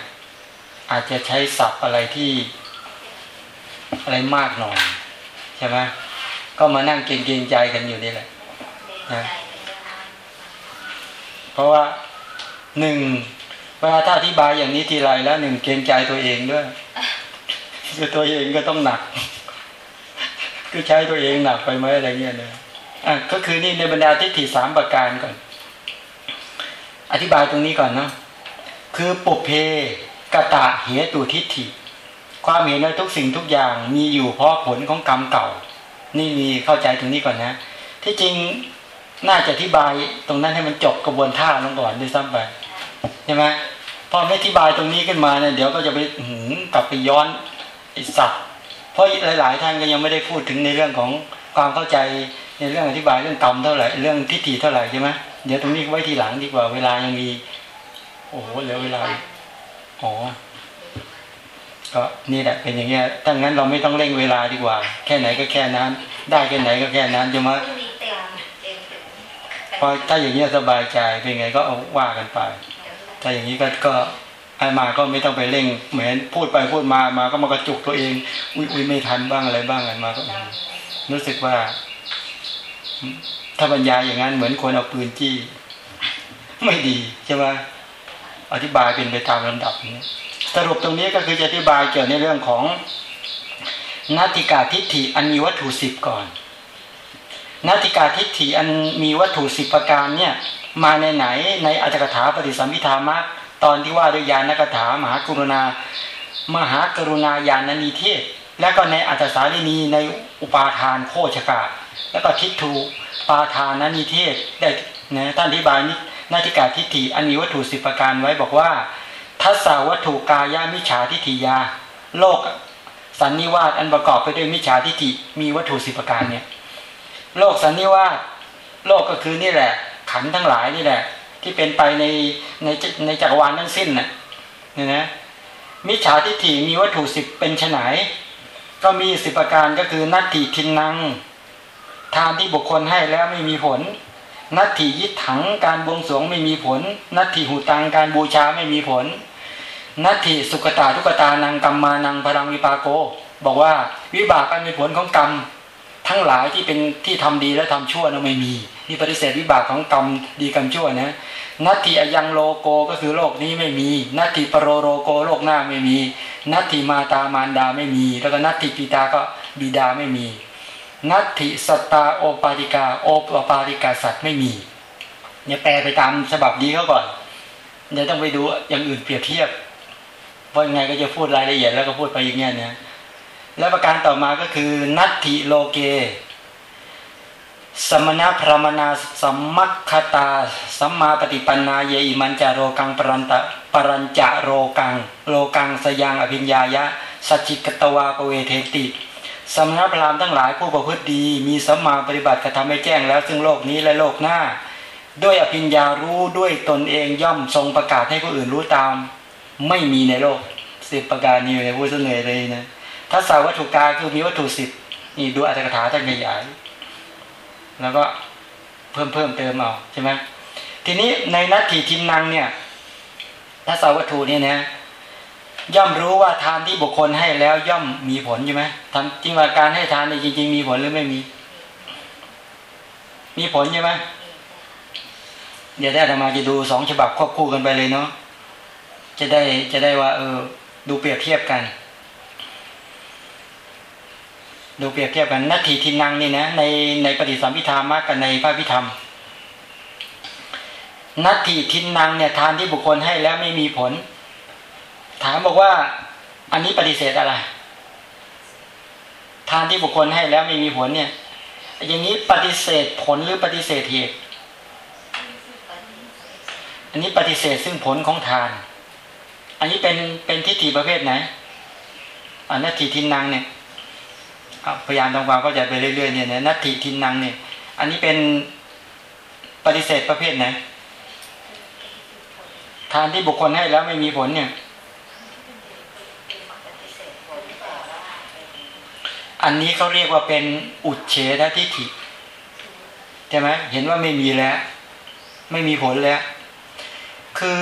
A: อาจจะใช้ศัพท์อะไรที่ อะไรมากหน่อยใช่ไหมก็มานั่งเกรงใจกันอยู่นี่แหละนะเพราะว่าหนึ่งเวลาถ้าอธิบายอย่างนี้ทีไรแล้วหนึ่งเกรงใจตัวเองด้วยคือตัวเองก็ต้องหนัก คือใช้ตัวเองหนักไปไหมอะไรเงี้ยนะอะก็คือนี่ในบรรดาทิฏฐิสามประการก่อน อธิบายตรงนี้ก่อนเนาะคือปุเพกะตะเหตุทิฏฐิ ความเห็นในทุกสิ่งทุกอย่างมีอยู่เพราะผลของกรรมเก่า นี่มีเข้าใจตรงนี้ก่อนนะ ที่จริงน่าจะอธิบายตรงนั้นให้มันจบกระบวนท่าลงก่อนด้วยซ้ำไปใช่ไหมพอไม่อธิบายตรงนี้ขึ้นมาเนี่ยเดี๋ยวก็จะไปหืกลับไปย้อนไอ้สัตว์เพราะหลาย ๆ ท่านก็ยังไม่ได้พูดถึงในเรื่องของความเข้าใจในเรื่องอธิบายเรื่องกรรมเท่าไหร่เรื่องทิฏฐิเท่าไหร่ใช่ไหมเดี๋ยวตรงนี้ไว้ทีหลังดีกว่าเวลายังมี โอ้โหเหลือเวลาอ๋อ ก็นี่แหละเป็นอย่างเงี้ยถ้างั้นเราไม่ต้องเร่งเวลาดีกว่า แค่ไหนก็แค่นั้น ได้แค่ไหนก็แค่นั้นจะมาพอถ้าอย่างนี้สบายใจเป็นไงก็เอาว่ากันไปถ้าอย่างนี้ก็ก็ไอ้มาก็ไม่ต้องไปเร่ง เหมือนพูดไปพูดมามาก็มากระจุกตัวเอง อุ้ยอุ้ยไม่ทันบ้างอะไรบ้างอะไรมาก็รู้สึกว่า ถ้าบรรยายอย่างนั้นเหมือนคนเอาปืนจี้ ไม่ดีใช่ไหมอธิบายเป็นไปตามลำดับนี้ สรุปตรงนี้ก็คือจะอธิบายเกี่ยวในเรื่องของนาติกาทิฏฐิอันมีวัตถุสิบก่อนนาติกาทิฏฐิอันมีวัตถุสิบประการเนี่ยมาในไหนในอัจฉริถาปฏิสัมพิธามะตอนที่ว่าด้วยญาณกถามหากรุณา มหากรุณาญาณนีเทศ และก็ในอัตสาลินีในอุปาทานโคชกาแล้วก็ทิฏฐูปาทานนิเทศได้นะท่านอธิบายนาติกาทิฏฐิอันมีวัตถุสิบประการไว้บอกว่า ทัศวัตถุกายามิจฉาทิฏฐิยา โลกสันนิวาสอันประกอบไปด้วยมิจฉาทิฏฐิมีวัตถุสิบประการเนี่ยโลกสันนิวาสโลกก็คือนี่แหละ ขันทั้งหลายนี่แหละ ที่เป็นไปในในในจักรวาลทั้งสิ้นน่ะเนี่ยนะมิจฉาทิฏฐิมีวัตถุสิบเป็นไนก็มีสิบประการก็คือนัตถิทินัง ทานที่บุคคลให้แล้วไม่มีผล นัตถิยิถังการบวงสรวงไม่มีผล นัตถิหูตังการบูชาไม่มีผล นัตถิสุกตทุกกฏานังกัมมานัง ผลังวิปาโก บอกว่าวิบากการเป็นผลของกรรม ทั้งหลายที่เป็นที่ทำดีและทำชั่วนั้นไม่มีนี่ปฏิเสธวิบากของกรรมดีกรรมชั่วนะนัตถิอยังโลโกก็คือโลกนี้ไม่มีนัตถิปโรโลโกโลกหน้าไม่มีนัตถิมาตามารดาไม่มี แล้วก็นัตถิปิตาก็บิดาไม่มีนัตถิ สัตตาโอปปาติกาโอปปาติกาสัตว์ไม่มีเนี่ยแปลไปตามฉบับดีเขาก่อนเดี๋ยวต้องไปดูอย่างอื่นเปรียบเทียบ พราะยังไงก็จะพูดรายละเอียดแล้วก็พูดไปอย่างเงี้ยนะแล้วประการต่อมาก็คือ นัตถิโลเก สมณพรมนาสัมมัคคตา สัมมาปฏิปันนาเยอิมันจาโรกังปรันตะปรัญจะโรกัง โลกังสยังอภิญญายะสัจจิกตวาปเวเทติสมณพราหมณ์ทั้งหลายผู้ประพฤติดี มีสัมมาปฏิบัติกระทำให้แจ้งแล้ว ซึ่งโลกนี้และโลกหน้า ด้วยอภิญญารู้ด้วยตนเองย่อมทรงประกาศให้ผู้อื่นรู้ตาม ไม่มีในโลกสิบประการนี้ในพูดเสนอเลยนะถ้าสาววัตถุกาคือมีวัตถุสิบนี่ดูอัตถกถาท่านใหญ่แล้วก็เพิ่มเพิ่มเติมเอาใช่ไหมทีนี้ในนัตถิทินนังเนี่ยถ้าสาววัตถุนี่นะย่อมรู้ว่าทานที่บุคคลให้แล้วย่อมมีผลใช่ไหมทำจริงว่าการให้ทานนี่จริง ๆ มีผลหรือไม่มี มีผลใช่ไหมเดี๋ยวได้ธรรมาจะดูสองฉบับควบคู่กันไปเลยเนาะ จะได้จะได้ว่า เออ ดูเปรียบเทียบกัน ดูเปรียบเทียบกันนัตถิทินังนี่นะในในปฏิสัมพิธามากกันในพระพิธรรมนัตถิทินังเนี่ยทานที่บุคคลให้แล้วไม่มีผล ถามบอกว่า อันนี้ปฏิเสธอะไร ทานที่บุคคลให้แล้วไม่มีผลเนี่ย อย่างนี้ปฏิเสธผลหรือปฏิเสธเหตุอันนี้ปฏิเสธซึ่งผลของทาน อันนี้เป็นเป็นทิฏฐิประเภทไหนอันนัตถิทินนางเนี่ยพยายามทำความเข้าใจไปเรื่อยๆเนี่ยนัตถิทินนางเนี่ยอันนี้เป็นปฏิเสธประเภทไหนทานที่บุคคลให้แล้วไม่มีผลเนี่ย อันนี้เขาเรียกว่าเป็นอุดเฉททิฏฐิใช่ไหมเห็นว่าไม่มีแล้ว ไม่มีผลแล้ว คือ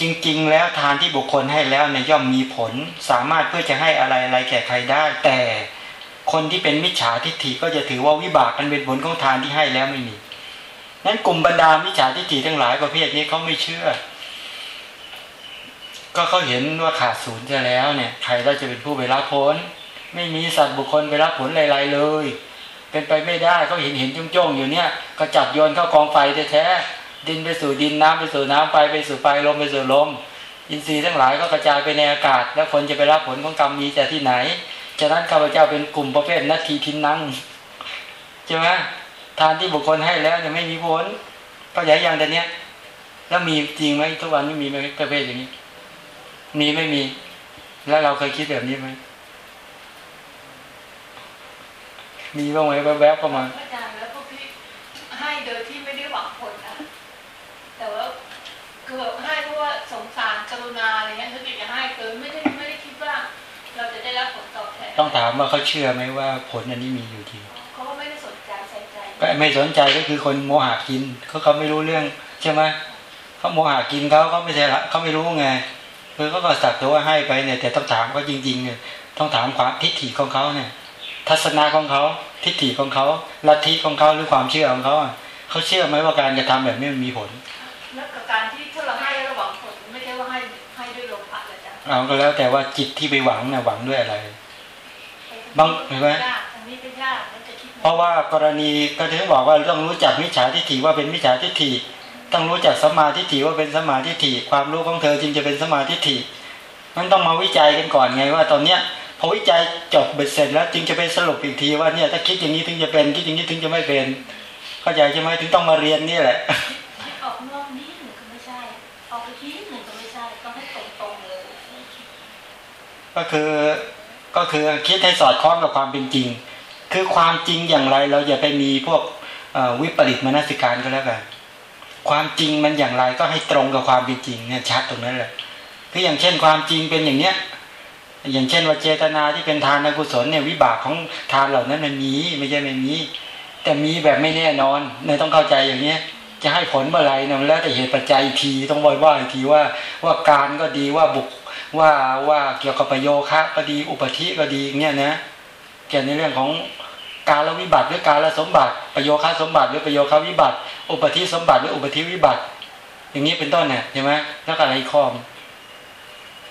A: จริง ๆ แล้วทานที่บุคคลให้แล้วเนี่ยย่อมมีผล สามารถเพื่อจะให้อะไรอะไรแก่ใครได้ แต่คนที่เป็นมิจฉาทิฏฐิก็จะถือว่าวิบากกันเป็นผลของทานที่ให้แล้วไม่มีนั้นกลุ่มบรรดามิจฉาทิฏฐิทั้งหลายประเภทนี้เขาไม่เชื่อ ก็เขาเห็นว่าขาดศูนย์จะแล้วเนี่ย ใครก็จะเป็นผู้ไปรับผล ไม่มีสัตว์บุคคลไปรับผลอะไรเลย เป็นไปไม่ได้เขาเห็นเห็นจ้องๆอยู่เนี่ย ก็จับโยนเข้ากองไฟแท้ ดินไปสู่ดินน้ำไปสู่น้ำไฟไปสู่ไฟลมไปสู่ลม อินทรีย์ทั้งหลายก็กระจายไปในอากาศ แล้วคนจะไปรับผลของกรรมมีจากที่ไหนฉะนั้นข้าพเจ้าเป็นกลุ่มประเภทนาทีทินนั่งใช่ไหมทานที่บุคคลให้แล้วยังไม่มีผลก็ใหญ่อย่างแต่เนี้ย แล้วมีจริงไหมทุกวันไม่มีไหมประเภทอย่างนี้ มีไม่มี แล้วเราเคยคิดแบบนี้ไหมมีบ้างไหมแวบๆเข้ามา
B: อาจารย์แล้วพวกที่ให้โดยที่ไม่ได้หวังผลนะแต่ว่า คือแบบให้เพราะว่าสงสารกรุณาอะไรเงี้ยเขาอยากจะให้เกินไม่ได้ไม่ได้คิดว่า เราจะได้รับผลตอบแทน
A: ต้องถามว่าเขาเชื่อไหมว่าผลอันนี้มีอยู่จริง
B: เขาก็ไม่ได้สนใจใส่ใจ
A: ก็ไม่สนใจก็คือคนโมหะกินเขาเขาไม่รู้เรื่องใช่ไหมเขาโมหะกินเขาเขาไม่ใช่ละเขาไม่รู้ไงคือเขาก็สักแต่ว่าให้ไปเนี่ยแต่ต้องถามเขาจริง ๆ เนี่ย ต้องถามความทิฏฐิของเขาเนี่ย ทัศนะของเขาทิฏฐิของเขาลัทธิของเขาหรือความเชื่อของเขาอะเขาเชื่อไหมว่าการกระทำแบบนี้มันมีผล
B: แล้วกับการที่ เลยจ้ะ
A: เอาก็แล้วแต่ว่าจิตที่ไปหวังนะหวังด้วยอะไรบางเห็นไหม
B: ยากอันนี้ก็ยากมันจะคิด
A: เพราะว่ากรณีก็ถึงบอกว่าต้องรู้จักมิจฉาทิฏฐิว่าเป็นมิจฉาทิฏฐิต้องรู้จักสมมาทิฏฐิว่าเป็นสมมาทิฏฐิความรู้ของเธอจึงจะเป็นสมมาทิฏฐิมันต้องมาวิจัยกันก่อนไงว่าตอนเนี้ยพอวิจัยจบเบ็ดเสร็จแล้วจึงจะไปสรุปอีกทีว่าเนี่ยถ้าคิดอย่างนี้ถึงจะเป็นคิดอย่างนี้ถึงจะไม่เป็น เข้าใจใช่ไหมถึงต้องมาเรียนนี่แหละ
B: คิดออกนอกนี้หนึ่งก็ไม่ใช่ ออกไปทีหนึ่งก็ไม่ใช่ต้องให้ตรงๆเลย
A: ก็คือก็คือคิดให้สอดคล้องกับความเป็นจริง คือความจริงอย่างไรเราอย่าไปมีพวกวิปริตมนสิการก็แล้วกันความจริงมันอย่างไรก็ให้ตรงกับความเป็นจริงเนี่ยชัดตรงนั้นแหละคืออย่างเช่นความจริงเป็นอย่างเนี้ยอย่างเช่นว่าเจตนาที่เป็นทานกุศลเนี่ยวิบากของทานเหล่านั้นมันมีไม่ใช่ไม่มีแต่มีแบบไม่แน่นอนเนี่ยต้องเข้าใจอย่างเนี้ยจะให้ผลเมื่อไหรเนี่ยมันแล้วแต่เหตุปัจจัยทีต้องบ่อยว่าอีกทีว่าว่าการก็ดีว่าบุค ว่าว่าเกี่ยวกับประโยคะก็ดีอุปธิก็ดีเนี่ยนะเกี่ยวในเรื่องของการละวิบัติหรือการละสมบัติ ประโยคะสมบัติหรือประโยคะวิบัติ อุปธิสมบัติหรืออุปธิวิบัติ อย่างนี้เป็นต้นเนี่ยใช่ไหมแล้วก็อะไรข้อม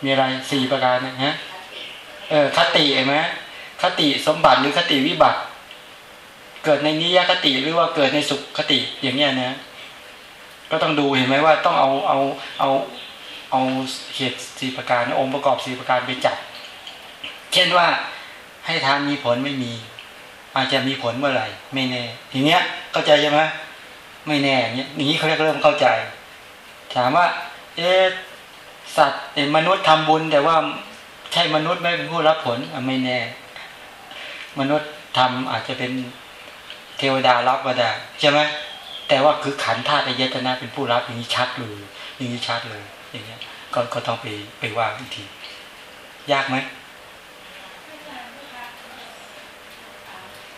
A: มีอะไรสี่ประการนะฮะเออคติเห็นไหมคติสมบัติหรือคติวิบัติ เกิดในนิยคติหรือว่าเกิดในสุขคติอย่างเนี้ยนะก็ต้องดูเห็นไหมว่าต้องเอาเอาเอา เอาเหตุสี่ประการองค์ประกอบสี่ประการไปจับ เช่นว่าให้ทานมีผลไม่มี อาจจะมีผลเมื่อไหร่ ไม่แน่ ทีเนี้ยเข้าใจใช่ไหมไม่แน่เนี้ยอย่างนี้เขาเรียกเริ่มเข้าใจ ถามว่า เอ๊สัตว์เอ๊ะมนุษย์ทำบุญ แต่ว่าใช่มนุษย์ไม่เป็นผู้รับผลไม่แน่ มนุษย์ทำอาจจะเป็นเทวดารับก็ได้ใช่ไหมแต่ว่าคือขันธ์ธาตุยตนะเป็นผู้รับอย่างนี้ชัดเลยอย่างนี้ชัดเลยอย่างเงี้ย ก็ก็ต้องไปไปว่าอีกที ยากไหม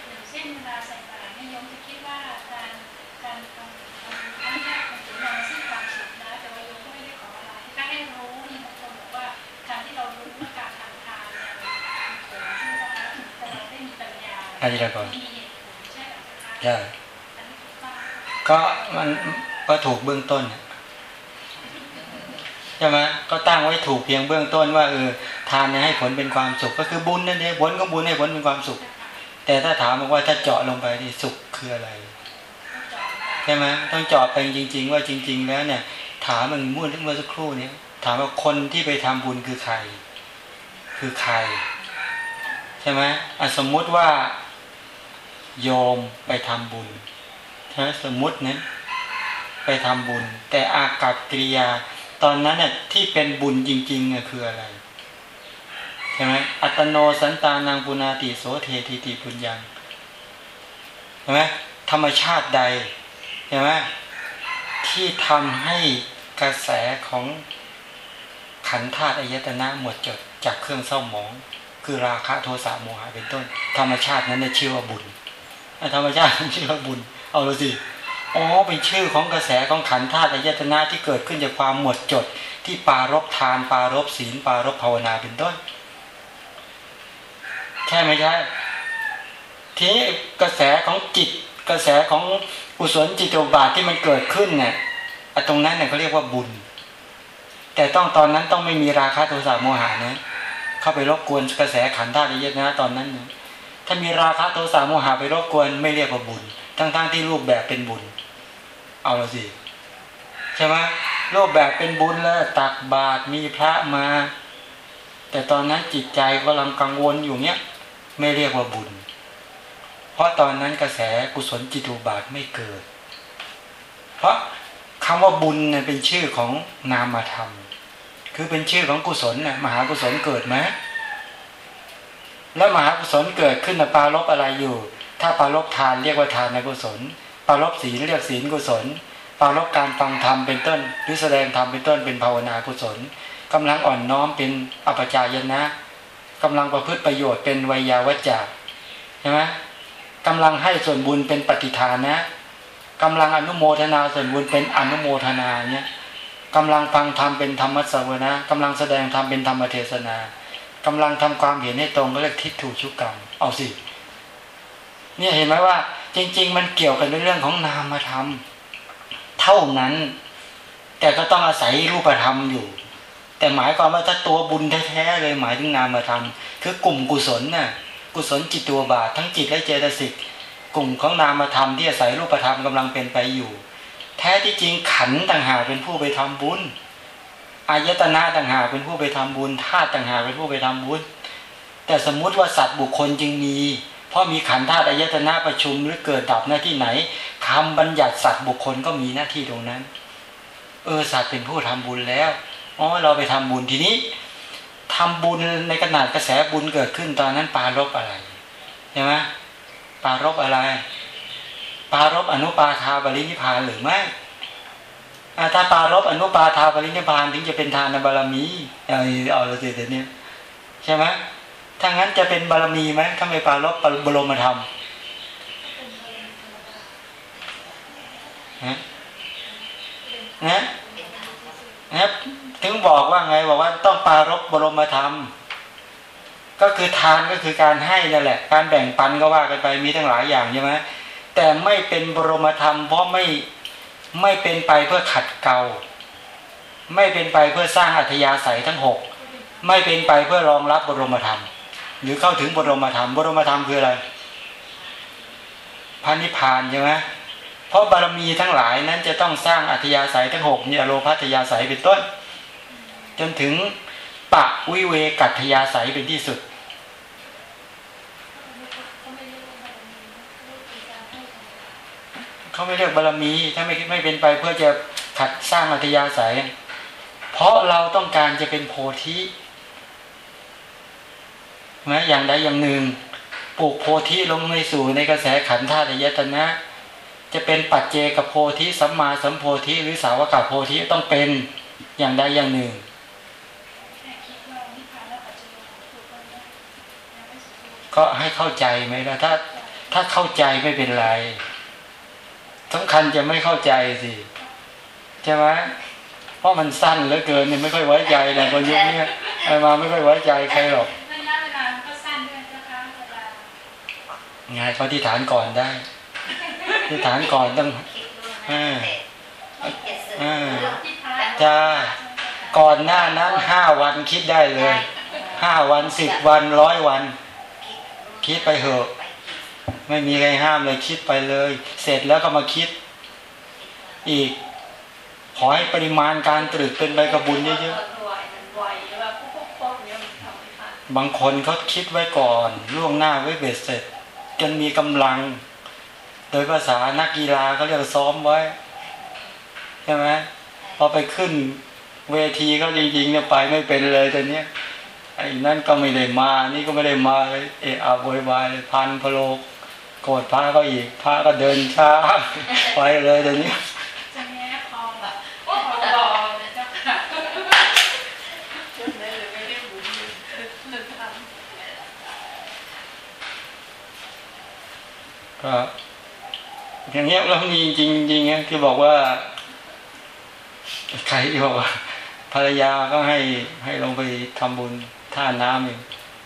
C: อย่างเช่นเวลาใส่บาตรเนี่ยโยมจะคิดว่าการการทำทำทั้งแรกมันถึงนำซึ่งความสุขนะแต่ว่าโยมก็ไม่ได้ขออะไรถ้าให้รู้นี่บางคนบอกว่าการที่เรารู้ว่าการทำทานเนี่ยมันผลใช่ไหมคะแต่เราได้มีปัญญา
A: อันนี้ละก่อน
C: มีเหตุผลใช่ไหมคะ
A: ใช่
C: อันนี้ถูกต้อง
A: ก็มันก็ถูกเบื้องต้นน่ะ ใช่ไหมก็ตั้งไว้ถูกเพียงเบื้องต้นว่าเออทานเนี่ยให้ผลเป็นความสุข ก็คือบุญนั่นเองผลของบุญให้ผลเป็นความสุข แต่ถ้าถามบอกว่าถ้าเจาะลงไปนี่สุขคืออะไรใช่ไหมต้องเจาะไปจริง ๆ ว่าจริง ๆ แล้วเนี่ย ถามมันมุ่นเมื่อสักครู่เนี้ถามว่าคนที่ไปทำบุญคือใคร คือใครใช่ไหมอะสมมุติว่าโยมไปทำบุญใช่สมมุตินั้นไปทำบุญ แต่อากับกิริยา ตอนนั้นเนี่ยที่เป็นบุญจริงๆเนี่ยคืออะไรใช่ไหมอัตโนสันตานังปุนาติโสเทติติปุญญังใช่ไหมธรรมชาติใดใช่ไหมที่ทำให้กระแสของขันธ์ธาตุอายตนะหมดจดจากเครื่องเศร้าหมอง คือราคะโทสะโมหะเป็นต้น ธรรมชาตินั้นเนี่ยชื่อว่าบุญธรรมชาตินั้นชื่อว่าบุญ เอาเลยสิ อ๋อเป็นชื่อของกระแสของขันธ์ธาตุอายตนะที่เกิดขึ้นจากความหมดจด ที่ปารบทานปารบศีลปารบภาวนาเป็นต้นใช่ไหมใช่ทีนี้กระแสของจิตกระแสของกุศลจิตอุบาทที่มันเกิดขึ้นเนี่ยตรงนั้นเนี่ยเขาเรียกว่าบุญ แต่ต้องตอนนั้นต้องไม่มีราคะโทสะโมหะนะเข้าไปรบกวนกระแสขันธ์ธาตุอายตนะตอนนั้นถ้ามีราคะโทสะโมหะไปรบกวนไม่เรียกว่าบุญ ทั้งๆที่รูปแบบเป็นบุญ เอาละสิใช่ไหมรูปแบบเป็นบุญแล้วตักบาตรมีพระมา แต่ตอนนั้นจิตใจกำลังกังวลอยู่เนี้ยไม่เรียกว่าบุญ เพราะตอนนั้นกระแสกุศลจิตุบาทไม่เกิด เพราะคำว่าบุญเนี่ยเป็นชื่อของนามธรรม คือเป็นชื่อของกุศลนะมหากุศลเกิดไหมแล้วมหากุศลเกิดขึ้นนะปารบอะไรอยู่ ถ้าปารบทานเรียกว่าทานในกุศล ปารบศีลเรียกศีลกุศลปารบการฟังธรรมเป็นต้น หรือแสดงธรรมเป็นต้นเป็นภาวนากุศลกำลังอ่อนน้อมเป็นอปจายนะกำลังประพฤติประโยชน์เป็นวิยาวัจจะใช่ไหมกำลังให้ส่วนบุญเป็นปฏิทานนะกำลังอนุโมทนาส่วนบุญเป็นอนุโมทนาเนี่ยกำลังฟังธรรมเป็นธรรมสวนะกำลังแสดงธรรมเป็นธรรมเทศนากำลังทำความเห็นให้ตรงก็เรียกทิฏฐุชุกกรรมเอาสิเนี่ยเห็นไหมว่า จริง ๆ มันเกี่ยวกันในเรื่องของนามธรรมเท่านั้น แต่ก็ต้องอาศัยรูปธรรมอยู่ แต่หมายความว่าถ้าตัวบุญแท้ๆเลยหมายถึงนามธรรมคือกลุ่มกุศลน่ะกุศลจิตตัวบาททั้งจิตและเจตสิกกลุ่มของนามธรรมที่อาศัยรูปธรรมกำลังเป็นไปอยู่ แท้ที่จริงขันต่างหากเป็นผู้ไปทำบุญอายตนะต่างหากเป็นผู้ไปทำบุญธาตุต่างหากเป็นผู้ไปทำบุญ แต่สมมุติว่าสัตว์บุคคลจึงมี ราะมีขันธ์ธาตุอายตนะประชุมหรือเกิดดับหน้าที่ไหนคำบัญญัติสัตว์บุคคลก็มีหน้าที่ตรงนั้น เออสัตว์เป็นผู้ทำบุญแล้วอ๋อเราไปทำบุญทีนี้ทำบุญในขนาดกระแสบุญเกิดขึ้นตอนนั้นปารบอะไรใช่ไหมปารบอะไร ปารบอนุปาทาบริณิพานหรือไม่ถ้าปารบอนุปาทาบริณิพานถึงจะเป็นทานบารมีเอาเอาละสิเดี๋ยวนี้ใช่ไหม ถ้างั้นจะเป็นบารมีไหมถ้าไม่ปารบบรมธรรมนะนะนะถึงบอกว่าไงบอกว่าต้องปารบบรมธรรม ก็คือทานก็คือการให้นั่นแหละ การแบ่งปันก็ว่ากันไปมีทั้งหลายอย่างใช่ไหมแต่ไม่เป็นบรมธรรม เพราะไม่ไม่เป็นไปเพื่อขัดเกลาไม่เป็นไปเพื่อสร้างอัธยาศัยทั้งหกไม่เป็นไปเพื่อรองรับบรมธรรม หรือเข้าถึงบรมธรรมบรมธรรมคืออะไรพันิพพานใช่ไหมเพราะบารมีทั้งหลายนั้นจะต้องสร้างอัธยาศัยทั้งหกเนี่ยโลภัตยาศัยเป็นต้น จนถึงปะวิเวกัตยาศัยเป็นที่สุดเขาไม่เรียกบารมี ถ้าไม่ไม่เป็นไปเพื่อจะขัดสร้างอัธยาศัย เพราะเราต้องการจะเป็นโพธิ นะอย่างใดอย่างหนึ่งปลูกโพธิลงในสู่ในกระแสขันธ์ธาตุยตนะ จะเป็นปัจเจกโพธิสัมมาสัมโพธิหรือสาวกโพธิต้องเป็นอย่างใดอย่างหนึ่งก็ให้เข้าใจไหมล่ะถ้าถ้าเข้าใจไม่เป็นไรสำคัญจะไม่เข้าใจสิใช่ไหมเพราะมันสั้นเหลือเกินเนี่ยไม่ค่อยไว้ใจแหละคนยุคนี้ไอ้มาไม่ค่อยไว้ใจใครหรอก
C: ระยะเวลามันก็สั้นด้วยนะคะเวลา
A: ไงเขาที่ฐานก่อนได้ที่ฐานก่อนต้องอ่าอ่า
C: ที่พระ
A: จ้าก่อนหน้านั้นห้าวันคิดได้เลยห้าวันสิบวันร้อยวัน คิดไปเหอะ ไม่มีใครห้ามเลยคิดไปเลย เสร็จแล้วก็มาคิด อีก ขอให้ปริมาณการตรึกเป็นไปกับบุญเยอะ
B: ๆไหวมันไหวแบบปุ๊บปุ๊บเนี่ยมันทำไม่ทัน
A: ๆบางคนเขาคิดไว้ก่อน ล่วงหน้าไว้เบ็ดเสร็จ จนมีกำลัง โดยภาษานักกีฬาเขาเรียกซ้อมไว้ใช่ไหมพอไปขึ้นเวทีเขาจริงๆเนี่ยไปไม่เป็นเลยตอนเนี้ยไอ้นั่นก็ไม่ได้มานี่ก็ไม่ได้มาเลยเอะอะโวยวายพันพโลกโกรธพระก็อีกพระก็เดินช้าไปเลยตอนนี้
C: จะแง้คอแบบคอรอเลยเจ้าค่ะ
B: จนได้เลยไม่ได้บุญเลยทำ
A: ก็อย่างเงี้ยเรามีจริงจริงๆนะที่บอกว่าใครที่บอกว่า ภรรยาก็ให้ให้ลงไปทำบุญท่าน้ำเอง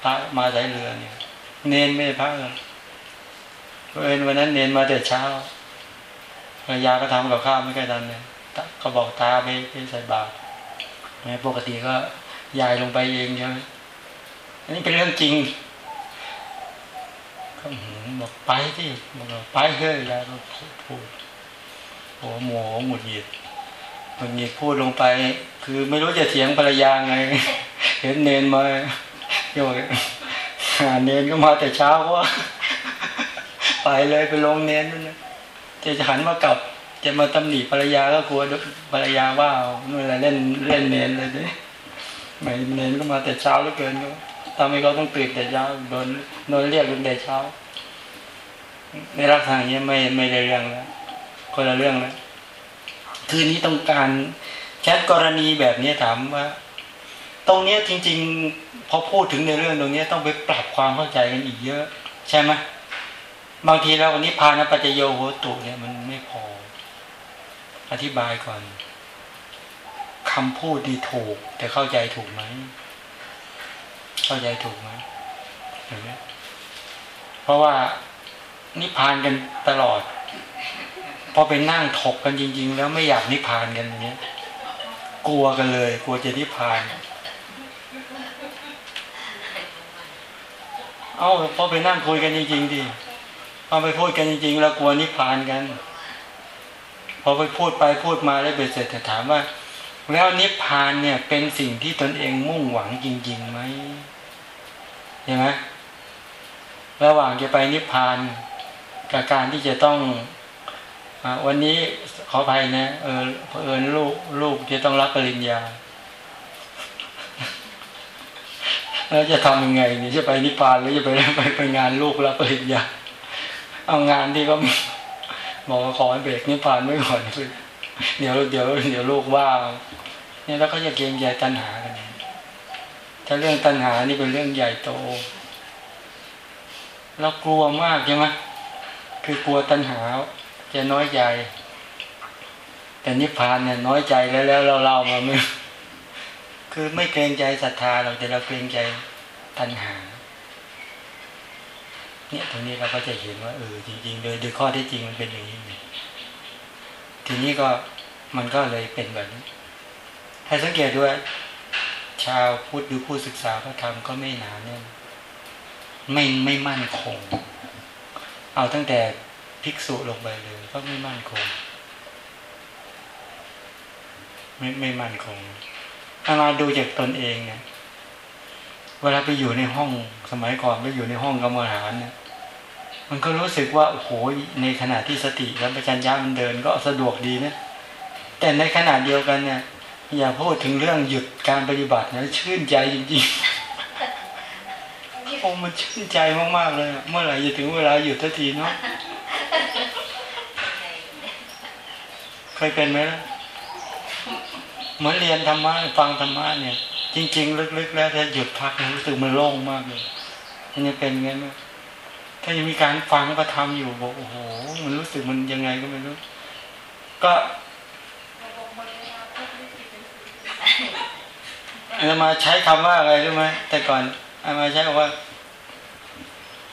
A: พระมาสายเรือเนี่ย เนนไม่ได้พักเลยเพราะเอิญวันนั้นเน้นมาแต่เช้าภรรยาก็ทำกับข้าวไม่ค่อยทันเลยตาก็บอกตาไปไปใส่บาตรแม้ปกติก็ยายลงไปเองใช่ไหมอันนี้เป็นเรื่องจริง บอกไปที่บอกไปเฮ้ยยายก็พูดพูดโอ้โหหงุดหงิดหงุดหงิดพูดลงไป คือไม่รู้จะเถียงภรรยาไง เห็นเนนมาโยกหาเนนก็มาแต่เช้าว่าไปเลยไปลงเนนนั่นนะจะจะหันมากลับจะมาตำหนิภรรยาก็กลัวภรรยาว่านู่นแหละเล่นเล่นเนนเลยดิไม่เนนก็มาแต่เช้าเหลือเกินก็ ทำให้เขาต้องตื่นแต่เช้าโดนโดนเรียกตั้งแต่เช้าในลักษณะอย่างนี้ไม่ไม่ได้เรื่องแล้วคนละเรื่องแล้วคืนนี้ต้องการแค่กรณีแบบนี้ถามว่า ตรงเนี้ยจริง ๆ พอพูดถึงในเรื่องตรงเนี้ยต้องไปปรับความเข้าใจกันอีกเยอะ ใช่ไหมบางทีเราวันิพพานปัจจโยโหตุเนี่ยมันไม่พอ อธิบายก่อนคำพูดดีถูก แต่เข้าใจถูกไหม เข้าใจถูกไหมเห็นไหมเพราะว่านิพพานกันตลอด พอไปนั่งถกกันจริง ๆ แล้วไม่อยากนิพพานกันอย่างเงี้ย กลัวกันเลย กลัวจะนิพพาน เอ้าพอไปนั่งคุยกันจริง ๆดิพอไปพูดกันจริง ๆ แล้วกลัวนิพพานกัน พอไปพูดไปพูดมาแล้วเบ็ดเสร็จถามว่า แล้วนิพพานเนี่ยเป็นสิ่งที่ตนเองมุ่งหวังจริงๆไหม ใช่ไหมระหว่างจะไปนิพพานกับการที่จะต้องอวันนี้ขออภัยนะเออเผอิญลูกลูกจะต้องรับปริญญาแล้วจะทำยังไงเนี่ยจะไปนิพพานหรือจะไปไปไปงานลูกรับปริญญาเอางานที่ก็บอกขอให้เบรกนิพพานไว้ก่อนเดี๋ยวเดี๋ยวเดี๋ยวลูกว่าเนี่ยแล้วก็จะเกรงใจตัณหากัน ถ้าเรื่องตัณหานี่เป็นเรื่องใหญ่โตเรากลัวมากใช่ไหมคือกลัวตัณหาจะน้อยใจ แต่นิพพานเนี่ยน้อยใจแล้วแล้วเราเล่ามาไม่คือไม่เกรงใจศรัทธาเราแต่เราเกรงใจตัณหา เนี่ยตรงนี้เราก็จะเห็นว่าเออจริงๆ โดยโดยข้อที่จริงมันเป็นอย่างนี้ทีนี้ก็มันก็เลยเป็นแบบนี้ให้สังเกตด้วย ชาวพุทธหรือผู้ศึกษาพระธรรมก็ไม่หนาแน่นไม่ไม่มั่นคง เอาตั้งแต่ภิกษุลงไปเลยก็ไม่มั่นคง ไม่ไม่มั่นคงถ้ามาดูจากตนเองเนี่ยเวลาไปอยู่ในห้องสมัยก่อนไปอยู่ในห้องกรรมฐานเนี่ยมันก็รู้สึกว่าโอ้โหในขณะที่สติและปัญญามันเดินก็สะดวกดีนะแต่ในขณะเดียวกันเนี่ย อย่าพูดถึงเรื่องหยุดการปฏิบัตินะชื่นใจจริงๆโอ้มันชื่นใจมากๆเลย เมื่อไหร่จะถึงเวลาหยุดทันทีเนาะเคยเป็นไหมล่ะเหมือนเรียนธรรมะฟังธรรมะเนี่ย จริง ๆ ลึกๆ แล้วถ้าหยุดพักรู้สึกมันโล่งมากเลยมันจะเป็นงั้นไหมถ้ายังมีการฟังก็ทำอยู่บอกโอ้โห มันรู้สึกมันยังไงก็ไม่รู้ ก็ อามาใช้คำว่าอะไรรู้ไหมแต่ก่อนอามาใช้คำว่า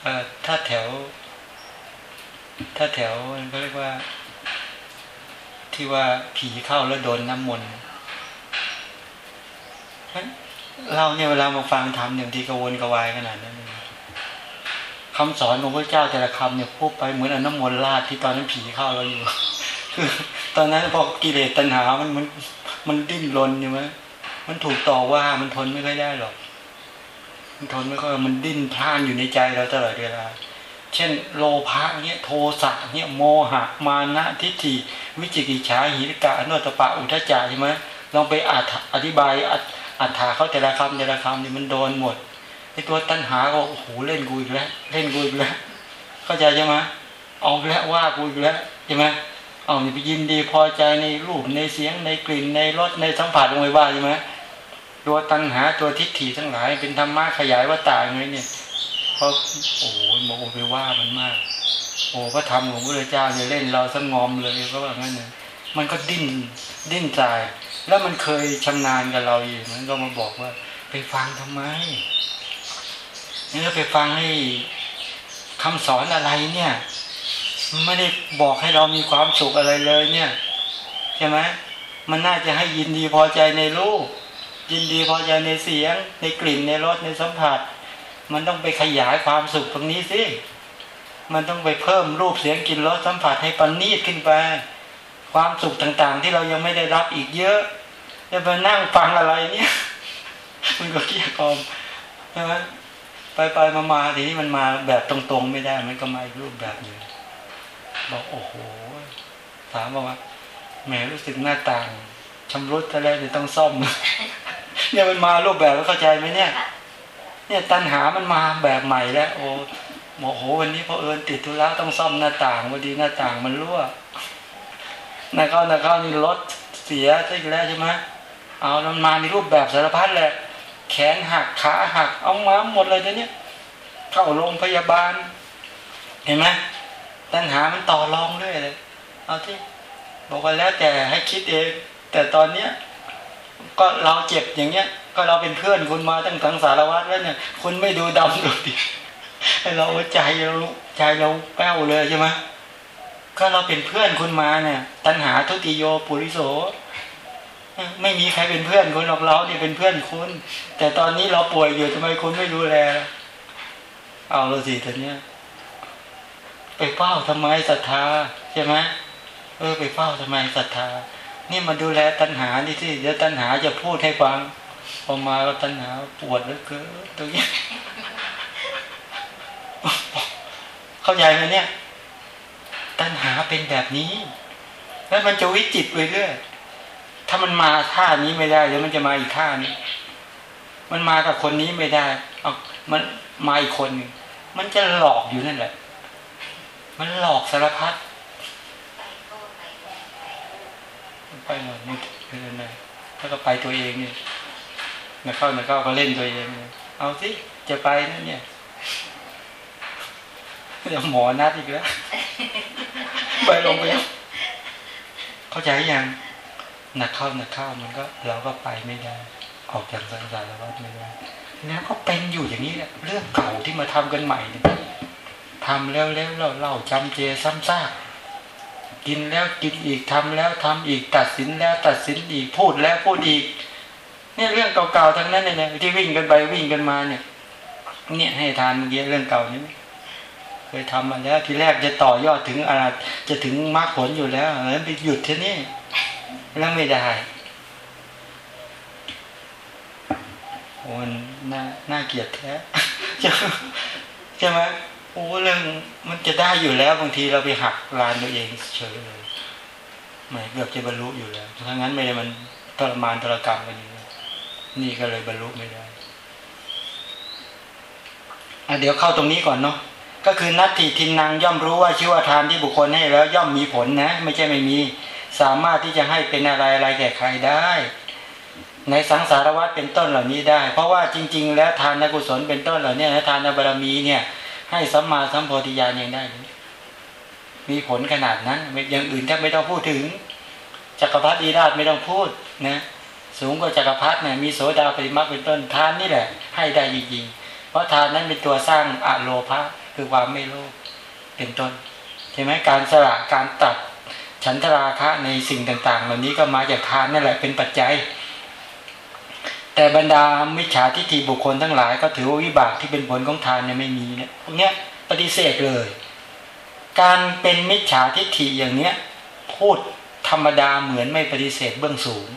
A: เอ่อถ้าแถว ถ้าแถวเขาเรียกว่า ที่ว่าผีเข้าแล้วโดนน้ำมนต์เราเนี่ยเวลามาฟังธรรมเนี่ยทีกวนกวายขนาดนั้นคำสอนของพระเจ้าแต่ละคำเนี่ยพูดไปเหมือนอน้ำมนต์ราดที่ตอนนั้นผีเข้าเราอยู่คือตอนนั้นพอกิเลสตัณหามันมัน มันดิ้นรนอยู่ไหมมันถูกต่อว่ามันทนไม่ค่อยได้หรอก มันทนไม่ค่อยมันดิ้นพล่านอยู่ในใจเราตลอดเวลา เช่น โลภะเนี่ยโทสะเนี่ยโมหะมานะทิฏฐิวิจิกิจฉาหิริกะอนุตตปะอุทจจะใช่ไหมลองไปอธิบายอัฏฐาเขาแต่ละคำแต่ละคำนี่มันโดนหมดไอตัวตัณหาก็โอ้โหเล่นกูอีกแล้วเล่นกูอีกแล้วเข้าใจใช่ไหมเอาแล้วว่ากูอีกแล้วใช่ไหม เอาไปยินดีพอใจในรูปในเสียงในกลิ่นในรสในสัมผัสลงไปว่าใช่ไหมตัวตัณหาตัวทิฏฐิทั้งหลายเป็นธรรมะขยายว่าต่ายไงเนี่ยเพราะโอ้โหโมไปว่ามันมาก โอ้พระธรรมของพระเจ้าเนี่ยเล่นเราสงอมเลยก็ว่างั้นเลยมันก็ดิ้นดิ้นใจแล้วมันเคยชำนาญกับเราอยู่มันก็มาบอกว่า ไปฟังทำไมนี่ก็ไปฟังให้คำสอนอะไรเนี่ย ไม่ได้บอกให้เรามีความสุขอะไรเลยเนี่ยใช่ไหมมันน่าจะให้ยินดีพอใจในรูปยินดีพอใจในเสียง ในกลิ่นในรสในสัมผัส มันต้องไปขยายความสุขตรงนี้สิมันต้องไปเพิ่มรูปเสียงกลิ่นรสสัมผัสให้ปนนีดขึ้นไป ความสุขต่างๆ ที่เรายังไม่ได้รับอีกเยอะจะมานั่งฟังอะไรเนี่ยมันก็เกี่ยกอมใช่ไหมไปไปมามาทีนี้มันมาแบบตรงๆ ไม่ได้ มันก็มาอีกรูปแบบหนึ่ง บอกโอ้โหถามบอกว่าแหมรู้สึกหน้าต่างชำรุดอะไรเดี๋ยวต้องซ่อมเนี่ยมันมารูปแบบแล้วเข้าใจไหมเนี่ย เนี่ยตัณหามันมาแบบใหม่แล้วโอ้โมโหวันนี้พอเอิญติดธุระต้องซ่อมหน้าต่างวันดีหน้าต่างมันรั่วนะเข้านะเข้านี่รถเสียใช่แล้วใช่ไหมเอามันมาในรูปแบบสารพัดแหละ แขนหักขาหักเอามาหมดเลยทีนี้เข้าโรงพยาบาล เห็นไหม ตัณหามันต่อรองด้วยเลยเอาที่บอกว่าแล้วแต่ให้คิดเอง แต่ตอนเนี้ยก็เราเจ็บอย่างเงี้ย ก็เราเป็นเพื่อนคุณมาตั้งสังสารวัตรแล้วเนี่ย คุณไม่ดูดำดูดิให้เราใจเราใจเราแป้วเลยใช่ไหมก็เราเป็นเพื่อนคุณมาเนี่ย ตัณหาทุติโยปุริโสไม่มีใครเป็นเพื่อนคุณหรอกเราเนี่ยเป็นเพื่อนคุณ แต่ตอนนี้เราป่วยอยู่ทำไมคุณไม่ดูแล เอาละสิตอนเนี้ย ไปเฝ้าทำไมศรัทธาใช่ไหมเออไปเฝ้าทำไมศรัทธา นี่มาดูแลตัณหานี่สิเดี๋ยวตัณหาจะพูดให้ฟังพอมาก็ตัณหาปวดเหลือเกินตรงนี้เข้าใจไหมเนี่ย ตัณหาเป็นแบบนี้ แล้วมันจะวิจิตไปเรื่อยถ้ามันมาท่านี้ไม่ได้เดี๋ยวมันจะมาอีกท่านี้ มันมากับคนนี้ไม่ได้ เอามันมาอีกคนหนึ่งมันจะหลอกอยู่นั่นแหละ มันหลอกสารพัดไปหมดนี่เป็นไงถ้าก็ไปตัวเองเนี่ยมาเข้ามาเข้าก็เล่นตัวเองเนี่ยเอาสิจะไปนั่นเนี่ยเดี๋ยวหมอนัดอีกแล้วไปลงไปเข้าใจยังหนักเข้าหนักเข้ามันก็เราก็ไปไม่ได้ ออกจากสังสารวัฏไม่ได้แล้วก็เป็นอยู่อย่างนี้แหละเรื่องเก่าที่มาทำกันใหม่เนี่ย ทำแล้วแล้วเราเล่าจำเจซ้ำซากกินแล้วกินอีกทำแล้วทำอีกตัดสินแล้วตัดสินอีกพูดแล้วพูดอีกเนี่ยเรื่องเก่าๆทั้งนั้นเนี่ยที่วิ่งกันไปวิ่งกันมาเนี่ย เนี่ยให้ทานเมื่อกี้เรื่องเก่านี้เคยทำมาแล้วทีแรกจะต่อยอดถึงอะไรจะถึงมรรคผลอยู่แล้วแล้วไปหยุดที่นี่แล้วไม่ได้โอ้มันน่าน่าเกลียดแท้ใช่ไหม โอ้เรื่องมันจะได้อยู่แล้วบางทีเราไปหักลานตัวเองเฉยเลยไม่เกือบจะบรรลุอยู่แล้วถ้างั้นไม่ได้มันทรมานทรกรรมกันอยู่นี่ก็เลยบรรลุไม่ได้อะเดี๋ยวเข้าตรงนี้ก่อนเนาะก็คือนัตถิทินนางย่อมรู้ว่าชื่อว่าทานที่บุคคลให้แล้วย่อมมีผลนะ ไม่ใช่ไม่มีสามารถที่จะให้เป็นอะไรอะไรแก่ใครได้ ในสังสารวัฏเป็นต้นเหล่านี้ได้ เพราะว่าจริง ๆ แล้วทานกุศลเป็นต้นเหล่านี้นะทานบารมีเนี่ย ให้สัมมาสัมโพธิญาณยังได้มีผลขนาดนั้นอย่างอื่นแทบไม่ต้องพูดถึง จักรพรรดิราชไม่ต้องพูดนะสูงกว่าจักรพรรดิเนี่ยมีโสดาปริมักเป็นต้นทานนี่แหละ ให้ได้จริงๆเพราะทานนั้นเป็นตัวสร้างอะโลภะคือความไม่โลภเป็นต้นใช่ไหมการสละการตัดฉันทราคะในสิ่งต่าง ๆ เหล่านี้ก็มาจากทานนั่นแหละเป็นปัจจัย แต่บรรดามิจฉาทิฏฐิบุคคลทั้งหลายก็ถือว่าวิบากที่เป็นผลของทานเนี่ยไม่มีเนี่ยพวกเนี้ยปฏิเสธเลย การเป็นมิจฉาทิฏฐิอย่างเนี้ยพูดธรรมดาเหมือนไม่ปฏิเสธเบื้องสูง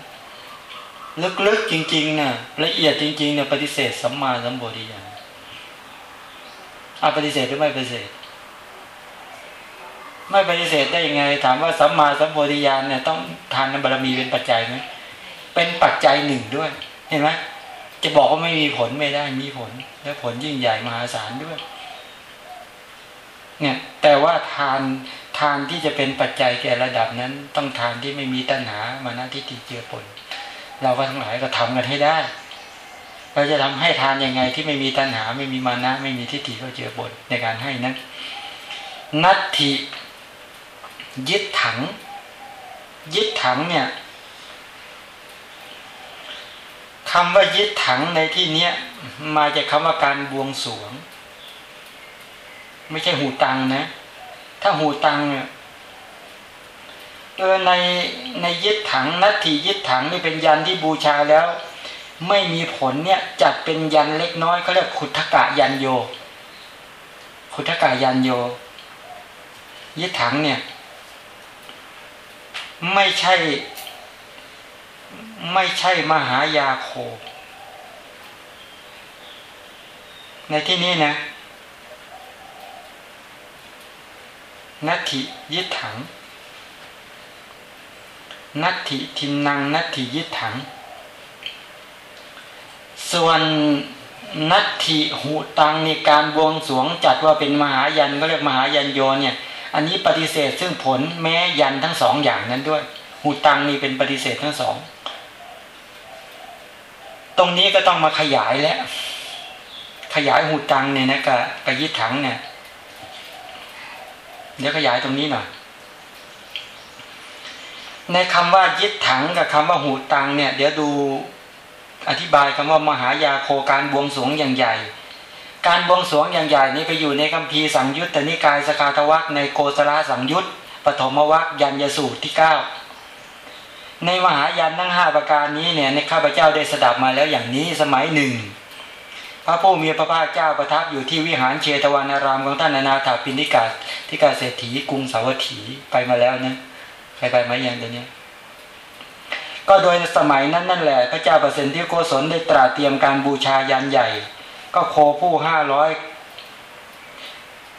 A: ลึกๆจริงๆเนี่ยละเอียดจริงๆเนี่ยปฏิเสธสัมมาสัมโพธิญาณอาปฏิเสธหรือไม่ปฏิเสธ ไม่ปฏิเสธได้ยังไง ถามว่าสัมมาสัมโพธิญาณเนี่ยต้องทานบารมีเป็นปัจจัยไหมเป็นปัจจัยหนึ่งด้วย เห็นไหมจะบอกว่าไม่มีผลไม่ได้มีผล และผลยิ่งใหญ่มหาศาลด้วย เนี่ย แต่ว่าทานทานที่จะเป็นปัจจัยแก่ระดับนั้น ต้องทานที่ไม่มีตัณหามานะทิฏฐิเจือปนเราก็ทั้งหลายก็ทำกันให้ได้ เราจะทำให้ทานยังไงที่ไม่มีตัณหา ไม่มีมานะ ไม่มีทิฏฐิก็เจือปนในการให้นั้น นัตถิยึดถัง ยึดถังเนี่ย คำว่ายึดถังในที่เนี้ย มาจากคาว่าการบวงสวง ไม่ใช่หูตังนะ ถ้าหูตังเนี่ยเออในในยึดถังนัตถิยึดถังนี่เป็นยันที่บูชาแล้ว ไม่มีผลเนี่ยจัดเป็นยันเล็กน้อยเขาเรียกขุทกะยันโย ขุทกะยันโย ยึดถังเนี่ย ไม่ใช่ ไม่ใช่มหายาโค ในที่นี้นะนัตถิยึดถัง นัตถิทินนังนัตถิยึดถัง ส่วนนัตถิหูตังในการบวงสวงจัดว่าเป็นมหายันก็เรียกมหายันโยเนี่ย อันนี้ปฏิเสธซึ่งผลแม้ยันทั้งสองอย่างนั้นด้วย หูตังนี่เป็นปฏิเสธทั้งสอง ตรงนี้ก็ต้องมาขยายแล้ว ขยายหูตังเนี่ยนะกับกยึดถังเนี่ย เดี๋ยวขยายตรงนี้หน่อยในคำว่ายึดถังกับคำว่าหูตังเนี่ย เดี๋ยวดูอธิบายคำว่ามหายาโคการบวงสรวงอย่างใหญ่ การบวงสรวงอย่างใหญ่นี้ไปอยู่ในคัมภีร์สังยุตตนิกายสกาตวักในโกศลสังยุตปฐมวักยันยสูตรที่เก้า ในมหายันทั้งห้าประการนี้เนี่ยในข้าพเจ้าได้สดับมาแล้วอย่างนี้สมัยหนึ่ง พระผู้มีพระภาคเจ้าประทับอยู่ที่วิหารเชตวันารามของท่านนาถาปินิกาที่กาเศรษฐีกรุงสาวัตถีไปมาแล้วนะใครไปไหมยังตัวนี้ก็โดยสมัยนั้นนั่นแหละพระเจ้าประสิทธิโกศลได้ตราเตรียมการบูชายันใหญ่ ก็โคผู้ห้าร้อย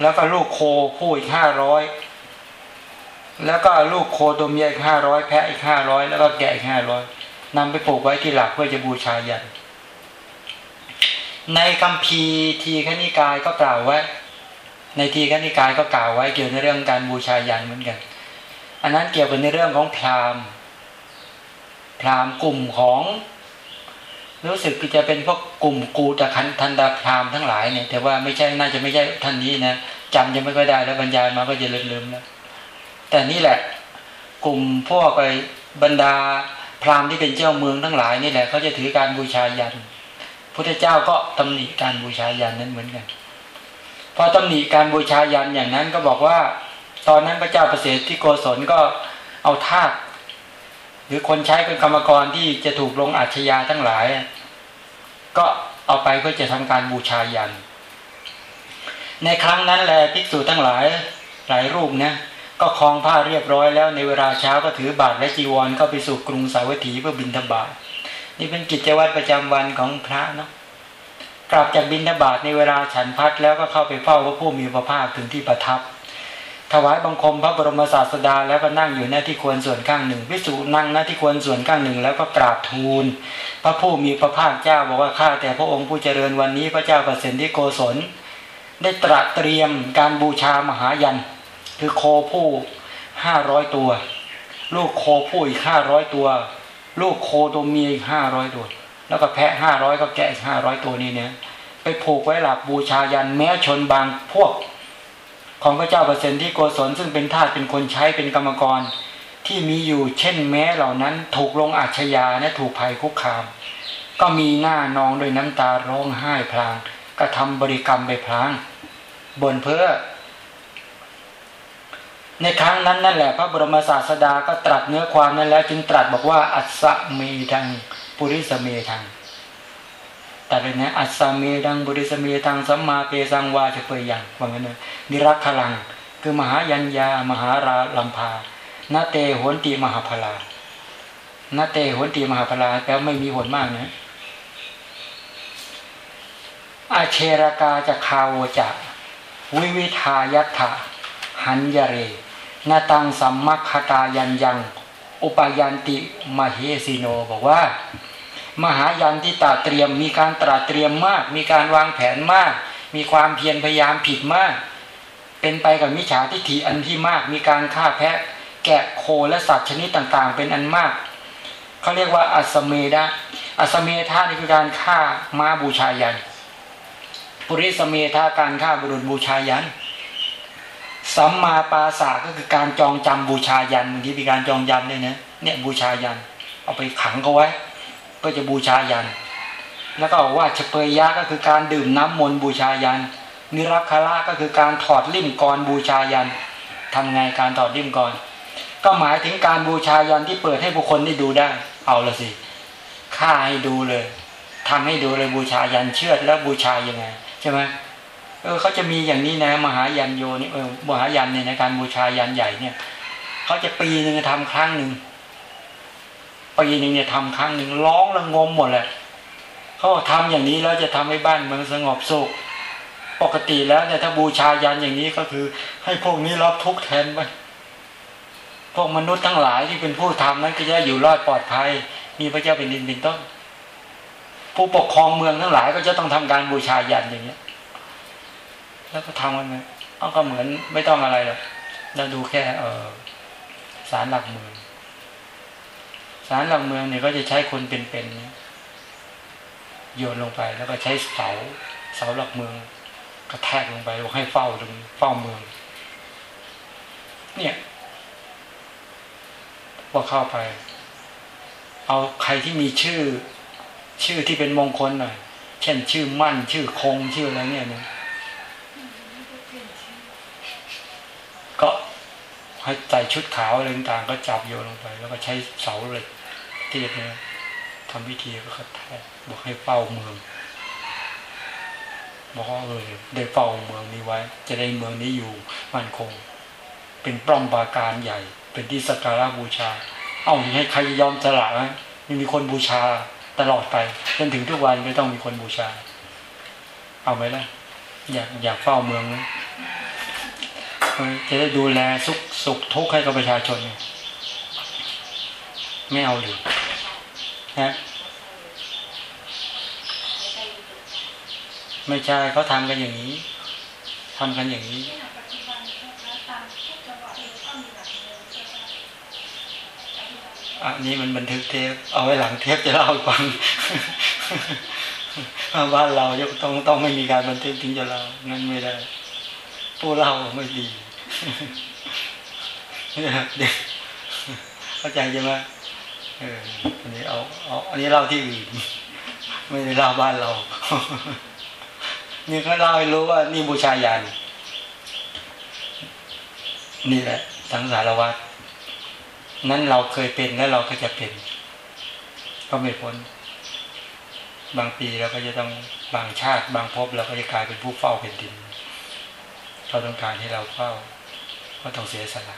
A: แล้วก็ลูกโคผู้อีกห้าร้อย แล้วก็ลูกโคตัวเมียอีกห้าร้อยแพะอีกห้าร้อยแล้วก็แกะอีกห้าร้อยนำไปปลูกไว้ที่หลักเพื่อจะบูชายัน ในคัมภีทีฆนิกายก็กล่าวไว้ ในทีฆนิกายก็กล่าวไว้เกี่ยวในเรื่องการบูชายันเหมือนกัน อันนั้นเกี่ยวกับในเรื่องของพราหมณ์ พราหมณ์กลุ่มของ รู้สึกจะเป็นพวกกลุ่มกูตะคันทันดาพราหมณ์ทั้งหลายเนี่ยแต่ว่าไม่ใช่น่าจะไม่ใช่ท่านนี้นะจำยังไม่ค่อยได้แล้วบรรยายมาก็จะลืมๆแล้ว แต่นี่แหละ กลุ่มพวกไอ้บรรดาพราหมณ์ที่เป็นเจ้าเมืองทั้งหลายนี่แหละเขาจะถือการบูชายันพุทธเจ้าก็ตำหนิการบูชายันนั้นเหมือนกันพอตำหนิการบูชายันอย่างนั้นก็บอกว่า ตอนนั้นพระเจ้าประเสริฐที่โกศลก็เอาทาสหรือคนใช้เป็นกรรมกรที่จะถูกลงอาชญาทั้งหลาย ก็เอาไปเพื่อจะทำการบูชายัน ในครั้งนั้นแหละภิกษุทั้งหลายหลายรูปนะ ก็คลองผ้าเรียบร้อยแล้วในเวลาเช้าก็ถือบาตรและจีวรเข้าไปสู่กรุงสาวัตถีเพื่อบิณฑบาตนี่เป็นกิจวัตรประจำวันของพระเนาะกลับจากบิณฑบาตในเวลาฉันพัดแล้วก็เข้าไปเฝ้าพระผู้มีพระภาคถึงที่ประทับ ถวายบังคมพระบรมศาสดาแล้วก็นั่งอยู่หน้าที่ควรส่วนข้างหนึ่งพิสูจนั่งหน้าที่ควรส่วนข้างหนึ่ง แล้วก็กราบทูล พระผู้มีพระภาคเจ้าบอกว่าข้าแต่พระองค์ผู้เจริญวันนี้พระเจ้าประสิทธิโกศล ได้ตรัสเตรียมการบูชามหายัน คือโคผู้ห้าร้อยตัว ลูกโคผู้อีกห้าร้อยตัว ลูกโคตัวเมียอีกห้าร้อยตัว แล้วก็แพะห้าร้อยก็แกะอีกห้าร้อยตัวนี้เนี่ย ไปผูกไว้หลักบูชายันแม้ชนบางพวก ของพระเจ้าเปอร์เซนที่โกศลซึ่งเป็นทาสเป็นคนใช้เป็นกรรมกรที่มีอยู่เช่นแม้เหล่านั้น ถูกลงอาชญานะถูกภัยคุกคาม ก็มีหน้านองโดยน้ำตาร้องไห้พลางก็ทำบริกรรมไปพลางบนเพื่อ ในครั้งนั้นนั่นแหละพระบรมศาสดาก็ตรัสเนื้อความนั้นแล้ว จึงตรัสบอกว่า อัศเมทังปุริสเมทังแต่เลยนะอัศเมทังบุริสเมทังสัมมาเปสังวาจะเปยยังว่างั้นเลยนิรักขลัง คือมหายัญญามหาราลัมพานาเตโหนตีมหาพลานาเตโหนตีมหาพลาแปลว่าไม่มีผลมากนะอาเชรากาจะคาวจะวิวิทายัตถะหันยเร นาตังสัมมัคคตายันยัง อุปยันติมเหสิโนบอกว่า มหายันที่ตาเตรียมมีการตราเตรียมมาก มีการวางแผนมาก มีความเพียรพยายามผิดมาก เป็นไปกับมิจฉาทิฏฐิอันที่มาก มีการฆ่าแพะ แกะโคและสัตว์ชนิดต่างๆ เป็นอันมากเขาเรียกว่าอัสเมดะอัสเมธานี่คือการฆ่าม้าบูชายันปุริสเมธาการฆ่าบุรุษบูชายัน สัมมาปาสาก็คือการจองจำบูชายันบางทีมีการจองจำด้วยนะเนี่ยบูชายัน เอาไปขังเขาไว้ ก็จะบูชายัน แล้วก็บอกว่าเฉเปยยะก็คือการดื่มน้ำมนต์บูชายัน นิรักขละก็คือการถอดลิ่มกรบูชายันทำไงการถอดลิ่มกร ก็หมายถึงการบูชายันที่เปิดให้บุคคลได้ดูได้ เอาละสิฆ่าให้ดูเลยทำให้ดูเลยบูชายันเชื่อดแล้วบูชายังไงใช่ไหม เออเขาจะมีอย่างนี้นะ มหายันโยนี่เออมหายันเนี่ยในการบูชายันใหญ่เนี่ยเขาจะปีหนึ่งทำครั้งหนึ่งปีหนึ่งเนี่ยทำครั้งหนึ่งร้องระงมหมดแหละเขาทำอย่างนี้แล้วจะทำให้บ้านเมืองสงบสุขปกติแล้วเนี่ยถ้าบูชายันอย่างนี้ก็คือ ให้พวกนี้รับทุกแทนไปพวกมนุษย์ทั้งหลายที่เป็นผู้ทำนั้นก็จะอยู่รอดปลอดภัย มีพระเจ้าเป็นดินเป็นต้น ผู้ปกครองเมืองทั้งหลายก็จะต้องทำการบูชายันอย่างเนี้ย แล้วก็ทำกันไหมเอาก็เหมือนไม่ต้องอะไรหรอกเราดูแค่ เออสารหลักเมืองสารหลักเมืองเนี่ยก็จะใช้คนเป็นๆโยนลงไป แล้วก็ใช้เสาเสาหลักเมืองกระแทกลงไปบอกให้เฝ้าตรงเฝ้าเมือง เนี่ยพอเข้าไป เอาใครที่มีชื่อ ชื่อที่เป็นมงคลหน่อยเช่น ชื่อมั่น ชื่อคงชื่ออะไรเนี่ยนะ ก็ให้ใส่ชุดขาวอะไรต่างก็จับโยนลงไป แล้วก็ใช้เสาเหล็กที่เนี่ยทำพิธีก็คัดแทกบอกให้เฝ้าเมืองบอกว่าเออได้เฝ้าเมืองนี้ไว้ จะได้เมืองนี้อยู่มั่นคง เป็นปล้องปราการใหญ่ เป็นที่สักการะบูชา เอาให้ใครยอมสละไหมม่มีคนบูชาตลอดไปจนถึงทุกวันไม่ต้องมีคนบูชา เอาไหมล่ะ อยากอยากเฝ้าเมืองนะ จะได้ดูแลสุขสุขทุกข์ให้กับประชาชน ไม่เอาหรือนะไม่ใช่เขาทำกันอย่างนี้ทำกันอย่างนี้
C: ที่ปัจจุบันนะคะตามทุกจังหวัดเองก็มีหลักเมืองใช่ไหม
A: อันนี้มันบันทึกเทปเอาไว้หลังเทปจะเล่าให้ฟังบ้านเราต้องต้องไม่มีการบันทึกถึงจะเล่างั้นไม่ได้ ผู้เล่าไม่ดีเด็กเข้าใจใช่ไหมเอออันนี้เอาเอาอันนี้เล่าที่อื่นไม่ได้เล่าบ้านเรานี่ก็เล่าให้รู้ว่า นี่บูชายันนี่แหละสังสารวัฏนั้นเราเคยเป็นแล้วเราก็จะเป็น ก็ไม่พ้น บางปีเราก็จะต้องบางชาติ บางภพเราก็จะกลายเป็นผู้เฝ้าแผ่นดิน เขาต้องการให้เราเฝ้าก็ต้องเสียสละ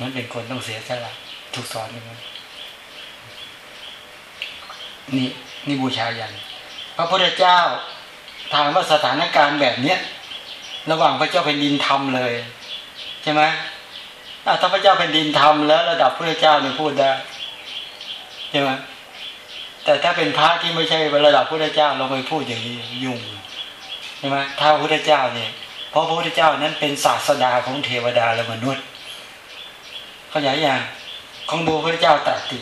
A: นั้นเป็นคนต้องเสียสละถูกสอนอย่างนั้นนี่นี่บูชายันพระพุทธเจ้าถามว่าสถานการณ์แบบเนี้ยระหว่างพระเจ้าแผ่นดินทำเลย ใช่ไหมถ้าพระเจ้าแผ่นดินทำแล้วระดับพระเจ้าเนี่ยพูดได้ใช่ไหมแต่ถ้าเป็นพระที่ไม่ใช่ระดับพระเจ้าเราไม่พูดอย่างนี้ยุ่งใช่ไหมถ้าพระเจ้าเนี่ย เพราะพระพุทธเจ้านั้นเป็นศาสดาของเทวดาและมนุษย์เข้าใจยังของดูพระเจ้าตรัสติ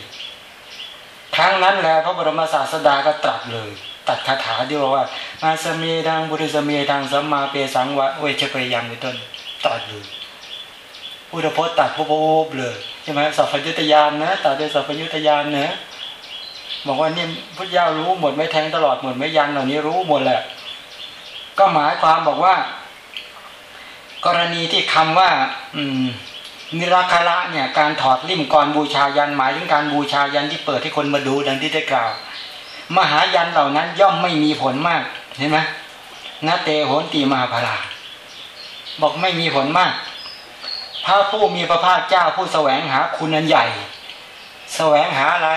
A: ครั้งนั้นแหละพระบรมศาสดาก็ตรัสเลยตัดคาถาที่บอกว่ามาสเมทางบุริสเมทางสัมมาเปสังวะเวชเปยังเป็นต้นตรัสเลยพุทธพจน์ตัดพุทธพเลยใช่ไหมสัพพยุตยานนะตัดด้วยสัพพยุตยานเนะบอกว่านี่พระเจ้ารู้หมดไม่แทงตลอดหมดไม่ยันเหล่านี้รู้หมดแหละ ก็หมายความบอกว่า กรณีที่คำว่าอืมนิราคาระเนี่ยการถอดลิ่มก่อนบูชายันหมายถึงการบูชายันที่เปิดให้คนมาดูดังที่ได้กล่าว มหายันเหล่านั้นย่อมไม่มีผลมากเห็นไหมนาเตโหนตีมหาพลาบอกไม่มีผลมาก พระผู้มีพระภาคเจ้าผู้แสวงหาคุณอันใหญ่ แสวงหาอะไร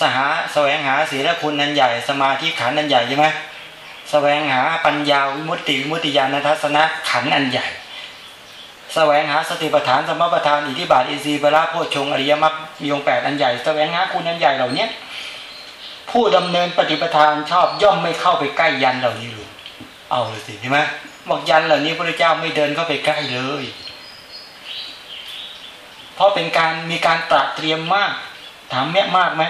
A: สหาแสวงหาศีลคุณอันใหญ่ สมาธิขันอันใหญ่ใช่ไหมแสวงหาปัญญาวิมุตติวิมุตติญาณทัศนะขันอันใหญ่ แสวงหาสติปัฏฐานสมปัฏฐานอิทธิบาทอินทรีย์พระโพชงอริยมรรคมีองค์แปดอันใหญ่แสวงหาคุณอันใหญ่เหล่านี้ผู้ดำเนินปฏิปทานชอบย่อมไม่เข้าไปใกล้ยันเหล่านี้เลยเอาเลยสิใช่ไหมบอกยันเหล่านี้พระเจ้าไม่เดินเข้าไปใกล้เลย เพราะเป็นการมีการตระเตรียมมาก ถามแม่มากไหม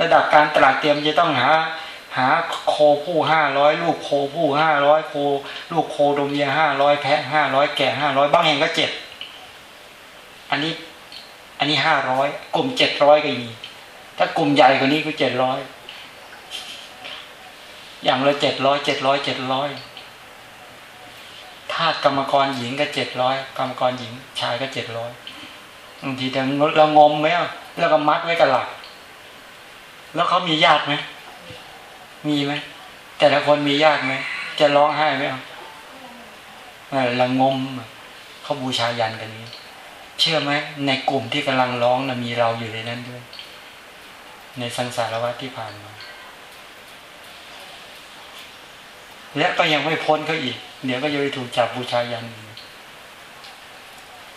A: ระดับการตระเตรียมจะต้องหา หาโคผู้ห้าร้อยลูกโคผู้ห้าร้อยโค ลูกโคดมเมียห้าร้อยแพะห้าร้อยแกะห้าร้อยบางแห่งก็เจ็ดอันนี้ อันนี้ห้าร้อยกลุ่มเจ็ดร้อยก็มีถ้ากลุ่มใหญ่กว่านี้ก็เจ็ดร้อยอย่างละเจ็ดร้อยเจ็ดร้อยเจ็ดร้อยทาสกรรมกรหญิงก็เจ็ดร้อยกรรมกรหญิง ชายก็เจ็ดร้อยบางทีแต่เรางมไหมอะแล้วก็มัดไว้กับหลัก แล้วเขามีญาติไหม มีไหมแต่ละคนมีญาติไหมจะร้องไห้ไหมอะเอละงมเขาบูชายันกันนี้ เชื่อไหมในกลุ่มที่กำลังร้องนะมีเราอยู่ในนั้นด้วย ในสังสารวัฏที่ผ่านมา และก็ยังไม่พ้นเขาอีก เดี๋ยวก็จะไปถูกจับบูชายัน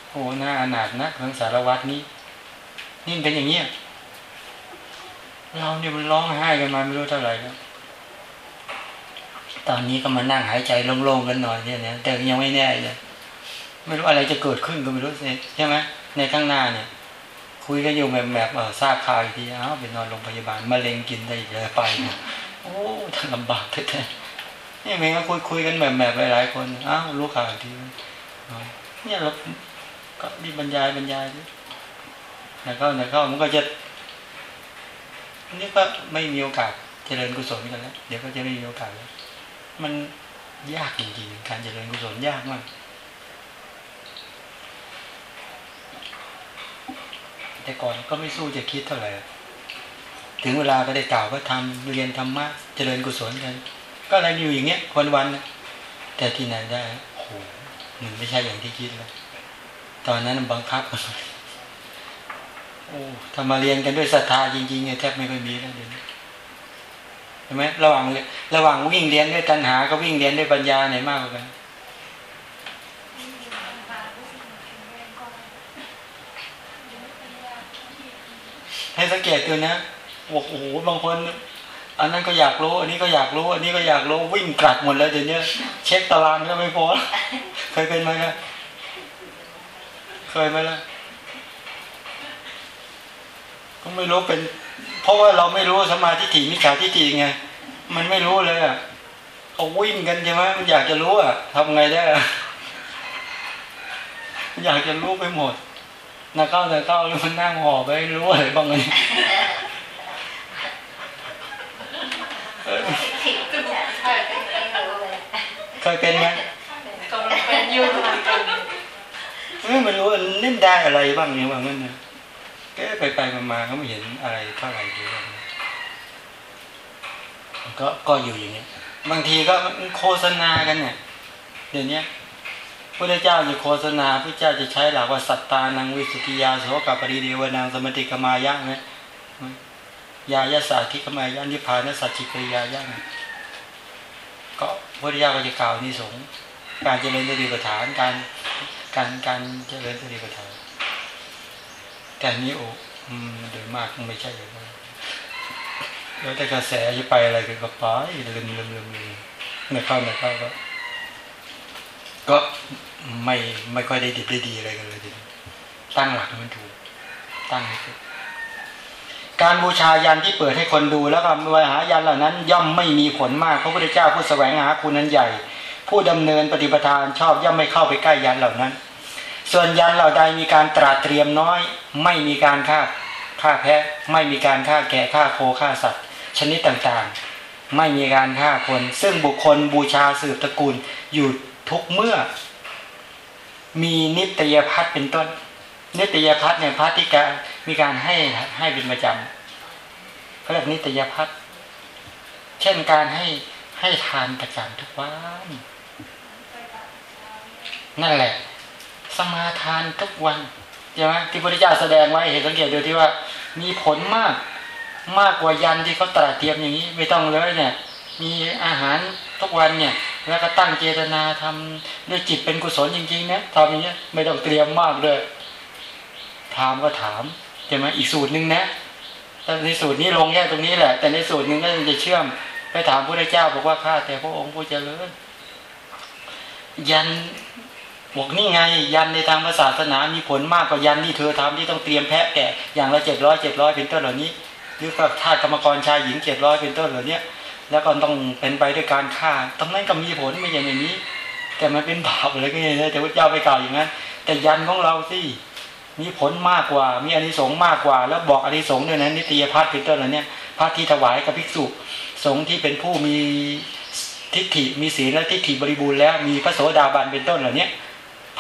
A: โอ้หน้าอนาถนะสังสารวัฏนี้นี่เป็นอย่างเนี้ยเราเนี่ยมันร้องไห้กันมาไม่รู้เท่าไหร่แล้ว ตอนนี้ก็มานั่งหายใจโล่งๆกันหน่อยเนี่ยนะแต่ยังไม่แน่เลยไม่รู้อะไรจะเกิดขึ้นก็ไม่รู้ใช่ไหมในข้างหน้าเนี่ย คุยกันอยู่แบบแบบเออทราบข่าวอีกทีอ้าวไปนอนโรงพยาบาลมะเร็งกินได้อีกเลยไปเนี่ยโอ้ท่านลำบากแท้ๆนี่เมงก็คุยคุยกันแบบแบบหลายๆคนอ้าวรู้ข่าวอีกทีเนี่ยเราก็รีบบรรยายบรรยายดิแล้วก็แล้วก็มันก็จะนี่ก็ไม่มีโอกาสเจริญกุศลกันแล้วเดี๋ยวก็จะไม่มีโอกาสแล้ว มันยากจริงๆ การเจริญกุศลยากมาก แต่ก่อนก็ไม่สู้จะคิดเท่าไหร่ ถึงเวลาก็ได้กล่าวว่าทำเรียนธรรมะเจริญกุศลกัน ก็อะไรอยู่อย่างเงี้ยวันวัน แต่ที่ไหนได้โหมันไม่ใช่อย่างที่คิดแล้ว ตอนนั้นบังคับโอ้ถ้ามาเรียนกันด้วยศรัทธาจริงๆเนี่ยแทบไม่ค่อยมีแล้วเดี๋ยวนี้ ไหมระหว่างระหว่างวิ่งเรียนด้วยตัณหาก็วิ่งเรียนด้วยปัญญาไหนมากกว่ากันให้สังเกตดูนะโอ้โหบางคน อันนั้นก็อยากรู้ อันนี้ก็อยากรู้ อันนี้ก็อยากรู้วิ่งกลัดหมดแล้วเดี๋ยวนี้เช็คตารางก็ไม่พอเคยเป็นไหมนะเคยไหมล่ะก็ไม่รู้เป็น เพราะว่าเราไม่รู้สมาธิถี่มิจฉาทิฏฐิไงมันไม่รู้เลยอะเขาวิ่งกันใช่ไหมมันอยากจะรู้อะทำไงได้อะอยากจะรู้ไปหมดนักเข้านักเข้าแล้วมันนั่งห่อไปรู้อะไรบ้างเลยเออ
B: ใช่เป็นเองเลย
A: เคยเป็นไหม
B: กำลังเป็นอยูกำลังเป็น
A: ไม่ไม่รู้ว่าเล่นได้อะไรบ้างเนี่ยว่างั้นนะแกไปไปมามาก็ไม่เห็นอะไรเท่าไหร่เลยก็ก็อยู่อย่างเนี้ยบางทีก็โฆษณากันเนี่ยเดี๋ยวนี้พระเจ้าจะโฆษณาพระเจ้าจะใช้หลักว่าสัตตานังวิสุทธิยาโสกับปริเดวนังสมติกมายะนะยายาสาธิกมายะนิพพานสัจจิกริยายะนะก็พระเจ้าก็จะกล่าวนิสงการเจริญสติปัฏฐานการการการเจริญสติปัฏฐาน แต่นี้โอ้อืมโดยมากไม่ใช่อย่างนั้นแล้วแต่กระแสจะไปอะไรกันก็ไปลืมลืมลืมลืมไม่เข้าไม่เข้าก็ ก็ไม่ไม่ค่อยได้ดีได้ดีอะไรกันเลยทีนี้ตั้งหลักมันถูก ตั้งให้ถูกการบูชายันที่เปิดให้คนดูแล้วก็วหายันเหล่านั้น ย่อมไม่มีผลมากพระพุทธเจ้าผู้แสวงหาคุณนั้นใหญ่ ผู้ดำเนินปฏิปทานชอบย่อมไม่เข้าไปใกล้ยันเหล่านั้น ส่วนยันเหล่าใดมีการตราเตรียมน้อย ไม่มีการฆ่าฆ่าแพะไม่มีการฆ่าแกะฆ่าโคฆ่าสัตว์ ชนิดต่างๆ ไม่มีการฆ่าคน ซึ่งบุคคลบูชาสืบตระกูลอยู่ทุกเมื่อ มีนิตยพัฒน์เป็นต้น นิตยพัฒน์เนี่ยพัฒที่การมีการให้ให้เป็นประจำเขาเรียกนิตยพัฒน์เช่นการให้ให้ทานประจำทุกวันนั่นแหละ สมาทานทุกวันใช่ไหมที่พระพุทธเจ้าแสดงไว้เห็นสังเกตดูที่ว่า มีผลมากมากกว่ายันที่เขาตรัสเตรียมอย่างนี้ไม่ต้องเลยเนี่ย มีอาหารทุกวันเนี่ย แล้วก็ตั้งเจตนาทำด้วยจิตเป็นกุศลจริงๆนะทำอย่างเงี้ยไม่ต้องเตรียมมากเลยถามก็ถามใช่ไหมอีกสูตรหนึ่งนะแต่ในสูตรนี้ลงแค่ตรงนี้แหละ แต่ในสูตรหนึ่งก็จะเชื่อมไปถามพระเจ้าบอกว่าข้าแต่พระองค์ผู้เจริญยัน บอกนี่ไงยันในทางศาสนามีผลมากกว่ายันที่เธอทำที่ต้องเตรียมแพะแกะอย่างละเจ็ดร้อยเจ็ดร้อยเป็นต้นเหล่านี้หรือกับทาสกรรมกรชายหญิงเจ็ดร้อยเป็นต้นเหล่านี้แล้วก็ต้องเป็นไปด้วยการฆ่าตรงนั้นก็มีผลไม่อย่างนี้ แต่มันเป็นบาปอะไรก็ย่างนี้แต่พระเจ้าไปกล่าวอย่างนั้น แต่ยันของเราสิมีผลมากกว่า มีอานิสงส์มากกว่า แล้วบอกอานิสงส์ด้วยนะนิตยพัฒน์เป็นต้นเหล่านี้พระที่ถวายกับภิกษุสงฆ์ที่เป็นผู้มีทิฏฐิมีศีลและทิฏฐิบริบูรณ์แล้วมีพระโสดาบันเป็นต้นเหล่านี้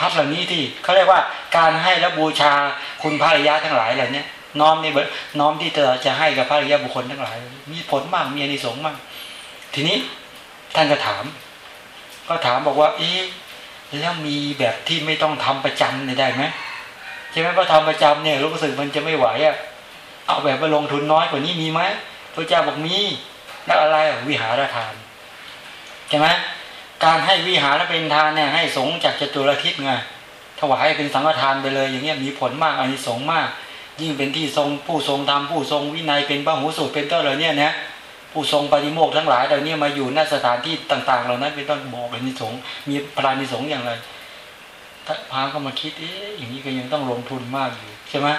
A: พัฒเหล่านี้ที่เขาเรียกว่าการให้และบูชาคุณพรรยะทั้งหลายเหล่านี้น้อมในน้อมที่เธอจะให้กับพรริยบุคคลทั้งหลาย มีผลมากมีอนิสงส์มาก ทีนี้ท่านก็ถาม ก็ถามบอกว่าเอ๊ะแล้วมีแบบที่ไม่ต้องทำประจำเนี่ยได้ไหมใช่ไหมพอทำประจำเนี่ยรู้สึกมันจะไม่ไหวอะ่ะเอาแบบไปลงทุนน้อยกว่านี้มีไหมพระเจ้าบอกมีแล้วอะไรวิหารทานใช่ไหม การให้วิหารเป็นทานเนี่ยให้สงจากจตุรทิศไงถวายเป็นสังฆทานไปเลย อย่างเงี้ยมีผลมากอานิสงส์มาก ยิ่งเป็นที่ทรงผู้ทรงธรรมผู้ทรงวินัยเป็นพระหูสูตรเป็นต้นเหล่านี้นะผู้ทรงปฏิโมกข์ทั้งหลายเหล่านี้มาอยู่ณสถานที่ต่าง ๆ เหล่านั้นเป็นต้นบอกอานิสงส์มีพระนิสงส์อย่างไรพาก็มาคิดเอ๊ะอย่างนี้ก็ยังต้องลงทุนมากอยู่ใช่ไหม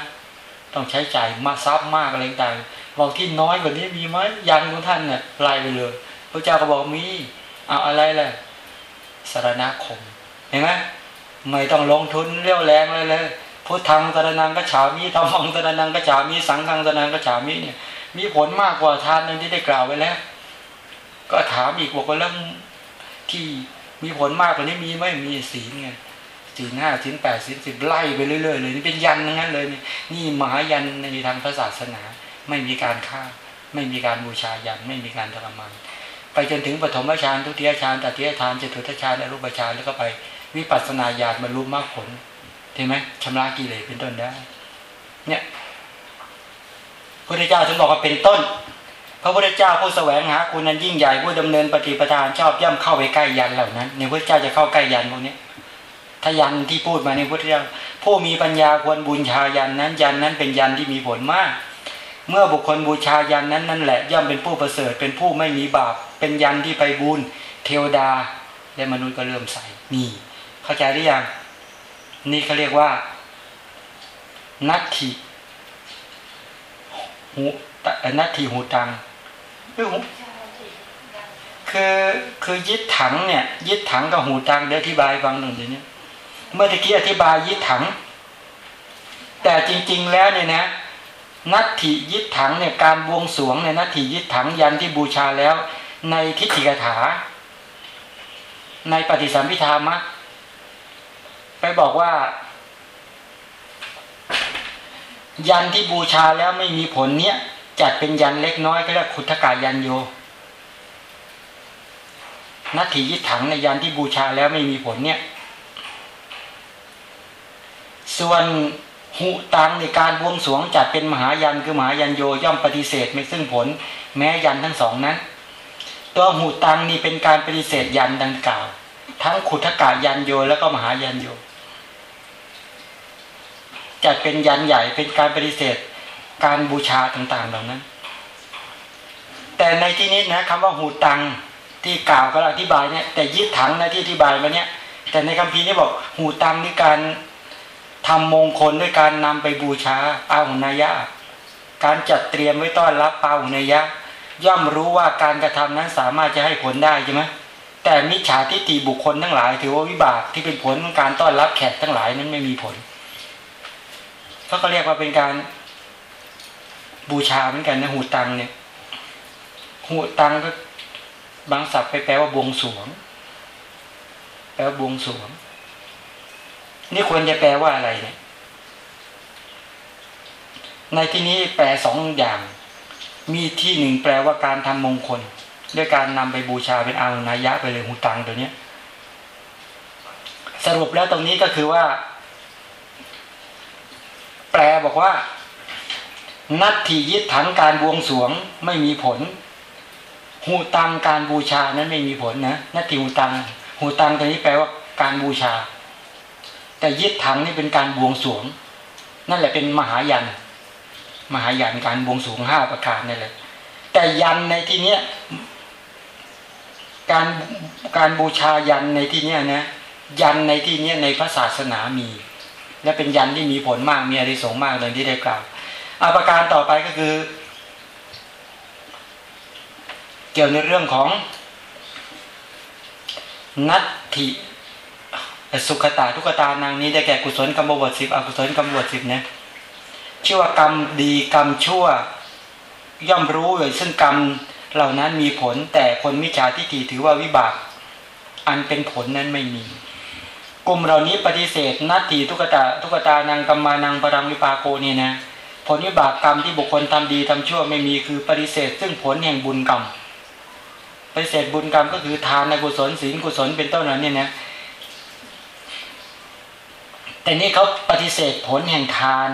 A: ต้องใช้จ่ายมากทรัพย์มากอะไรต่างบอกที่น้อยกว่านี้มีไหมยันของท่านเนี่ยไล่ไปเลยพระเจ้าก็บอกมีเอาอะไรแหละ สารณคม เห็นไหมไม่ต้องลงทุนเรี่ยวแรงเลยเลยพุทธังสรนังก็ฉามีธรรมังสรนังก็ฉามีสังฆังสรนังก็ฉามีเนี่ย มีผลมากกว่าทานนั้นที่ได้กล่าวไว้แล้ว ก็ถามอีกบอกว่าแล้วที่มีผลมากกว่านี้มีไหมมีศีลไงศีลห้าศีลแปดศีลสิบไล่ไปเรื่อยๆเลยนี่เป็นยันงั้นเลยนี่นี่มหายันในทางพระศาสนา ไม่มีการฆ่า ไม่มีการบูชายัน ไม่มีการทรมาน ไปจนถึงปฐมฌานทุติยฌานตติยฌานจตุตฌานอรูปฌานแล้วก็ไปวิปัสสนาญาณบรรลุมรรคผลใช่ไหมชำระกิเลสเป็นต้นได้ เนี่ยพระพุทธเจ้าถึงบอกว่าเป็นต้น พระพุทธเจ้าผู้แสวงหาคุณนั้นยิ่งใหญ่ผู้ดำเนินปฏิปทานชอบย่ำเข้าไปใกล้ยันเหล่านั้นในพระเจ้าจะเข้าใกล้ยันพวกนี้ถ้ายันที่พูดมาในพระพุทธเจ้าผู้มีปัญญาควรบูชายันนั้น ยันนั้นเป็นยันที่มีผลมาก เมื่อบุคคลบูชายันนั้นนั่นแหละ ย่อมเป็นผู้ประเสริฐเป็นผู้ไม่มีบาป เป็นยันที่ไปบูญเทวดา และมนุษย์ก็เริ่มใส่นี่ เข้าใจหรือยังนี่เขาเรียกว่า นัตถิหูนัตถิหูตังคือคือคือยึดถังเนี่ย ยึดถังกับหูตังเดี๋ยวอธิบายฟังหนึ่งเดี๋ยวนี้เมื่อตะกี้อธิบายยึดถัง แต่จริง ๆ แล้วเนี่ยนะ นัตถิยึดถังเนี่ยการบวงสวงเนี่ยนัตถิยึดถังยันที่บูชาแล้ว ในทิฏฐิกถา ในปฏิสัมพิธามะไปบอกว่า ยันที่บูชาแล้วไม่มีผลเนี้ยจัดเป็นยันเล็กน้อยก็เรียกขุทกายันโยนัตถิยิถังในยันที่บูชาแล้วไม่มีผลเนี่ย ส่วน หุตังในการบวงสวงจัดเป็นมหายันคือมหายันโยย่อมปฏิเสธไม่ซึ่งผล แม้ยันทั้งสองนั้น ตัวหูตังนี่เป็นการปฏิเสธยันดังกล่าว ทั้งขุทกายันโยแล้วก็มหายันโยจัดเป็นยันใหญ่เป็นการปฏิเสธการบูชาต่างๆเหล่านั้น แต่ในที่นี้นะคำว่าหูตังที่กล่าวก็อธิบายเนี่ยแต่ยึดถังนะที่อธิบายมาเนี่ยแต่ในคำพีนี้บอกหูตังนี่การ ทำมงคลด้วยการนำไปบูชาปาหุนายะ การจัดเตรียมไว้ต้อนรับปาหุนายะ ย่อมรู้ว่าการกระทำนั้นสามารถจะให้ผลได้ใช่ไหมแต่มิจฉาทิฏฐิบุคคลทั้งหลาย ถือว่าวิบากที่เป็นผลของการต้อนรับแขกทั้งหลายนั้นไม่มีผลเขาก็เรียกว่าเป็นการบูชาเหมือนกันนะหูตังเนี่ยหูตังก็บางศัพท์ไปแปลว่าบวงสวง แปลว่าบวงสวง นี่ควรจะแปลว่าอะไรเนี่ย ในที่นี้แปลสองอย่าง มีที่หนึ่งแปลว่าการทำมงคล ด้วยการนำไปบูชาเป็นอานายะไปเลยหูตังตัวเนี้ย สรุปแล้วตรงนี้ก็คือว่า แปลบอกว่า นัตถิยึดถังการบวงสวงไม่มีผลหูตังการบูชานั้นไม่มีผลนะนัตถิหูตังหูตังตัวนี้แปลว่าการบูชา แต่ยึดถังนี่เป็นการบวงสวง นั่นแหละเป็นมหายัน มหายันการบวงสวงห้าประการนั่แหละ แต่ยันในที่เนี้ยการการบูชายันในที่เนี้ยนะยันในที่เนี้ยในพระศาสนามี และเป็นยันที่มีผลมากมีอริสงมากเลยที่ได้กล่าวอาประการต่อไปก็คือ เกี่ยวในเรื่องของนัตถิ สุขตาทุกตานางนี้ได้แก่กุศลกรรมบทสิบอกุศลกรรมบทสิบนะชื่อว่ากรรมดีกรรมชั่ว ย่อมรู้เลยซึ่งกรรมเหล่านั้นมีผลแต่คนมิจฉาทิฏฐิถือว่าวิบาก อันเป็นผลนั้นไม่มี กลุ่มเหล่านี้ปฏิเสธนัตถิทุกตาทุกตานางกรรมานังปรังวิปาโกนี่นะผลวิบากกรรมที่บุคคลทำดีทำชั่วไม่มีคือปฏิเสธ ซึ่งผลแห่งบุญกรรมปฏิเสธบุญกรรมก็คือทานในกุศลศีลกุศลเป็นต้นนั้นเนี่ยนะ แต่นี่เขาปฏิเสธผลแห่งทาน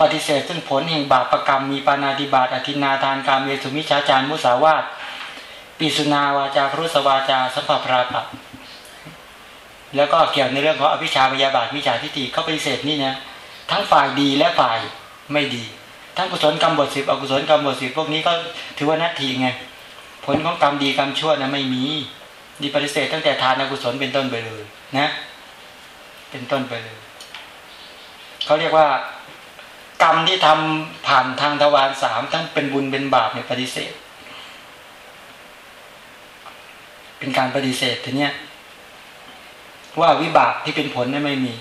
A: ปฏิเสธซึ่งผลแห่งบาปรกรรมมีปานาติบาตอธินาทานการเมสุมิชาจารมุสาวาตปิสุนาวาจาพรุสวาจาสัพพราปะแล้วก็เกี่ยวในเรื่องของอภิชาพยาบาทมิจฉาทิฏฐิเขาปฏิเสธนี่นะทั้งฝ่ายดีและฝ่ายไม่ดี ทั้งกุศลกรรมบทสิบอกุศลกรรมบทสิบพวกนี้ก็ถือว่านัตถีไงผลของกรรมดีกรรมชั่วนะไม่มีดีปฏิเสธตั้งแต่ทานอกุศลเป็นต้นไปเลยนะ เป็นต้นไปเลย เขาเรียกว่ากรรมที่ทำผ่านทางทวารสามทั้งเป็นบุญเป็นบาปเนี่ยปฏิเสธ เป็นการปฏิเสธทีเนี้ยว่าวิบากที่เป็นผลนั้นไม่มี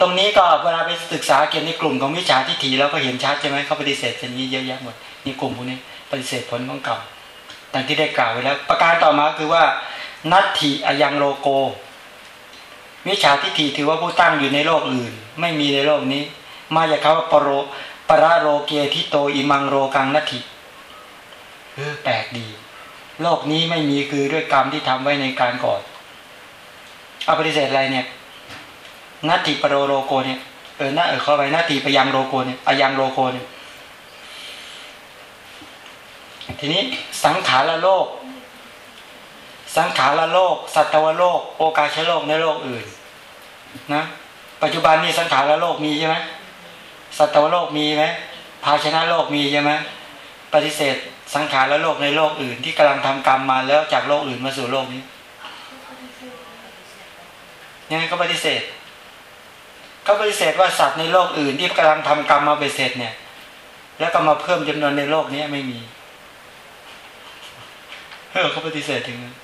A: ตรงนี้ก็เวลาไปศึกษาเกี่ยวในกลุ่มของวิชาทิฏฐิแล้วก็เห็นชัดใช่ไหมเขาปฏิเสธเช่นนี้เยอะแยะหมดนี่กลุ่มพวกนี้ปฏิเสธผลของกรรมดังที่ได้กล่าวไว้แล้ว ประการต่อมาคือว่า นัตถิอยังโลโก วิชาทิฏฐิถือว่าผู้ตั้งอยู่ในโลกอื่น ไม่มีในโลกนี้ มาจากคำว่าปรโรปราโรเกทิโตอิมังโรกังนัตถิเออแปลกดี โลกนี้ไม่มีคือด้วยกรรมที่ทำไว้ในกาลก่อนเอาปฏิเสธอะไรเนี่ยนัตถิ ปโรโลโกเนี่ยเออหน้าเออเข้าไปนัตถิ อยังโลโกเนี่ย อยังโลโกเนี่ยทีนี้สังขารโลก สังขารโลก สัตวโลก โอกาสโลกในโลกอื่น นะปัจจุบันนี้สังขารโลกมีใช่ไหมสัตวโลกมีไหมภาชนะโลกมีใช่ไหมปฏิเสธสังขารและโลกในโลกอื่น ที่กำลังทำกรรมมาแล้วจากโลกอื่นมาสู่โลกนี้ยังไงก็ปฏิเสธเขาปฏิเสธว่าสัตว์ในโลกอื่น ที่กำลังทำกรรมมาเบเสร็จเนี่ย แล้วก็มาเพิ่มจำนวนในโลกนี้ไม่มีเออเขาปฏิเสธถึงนั้น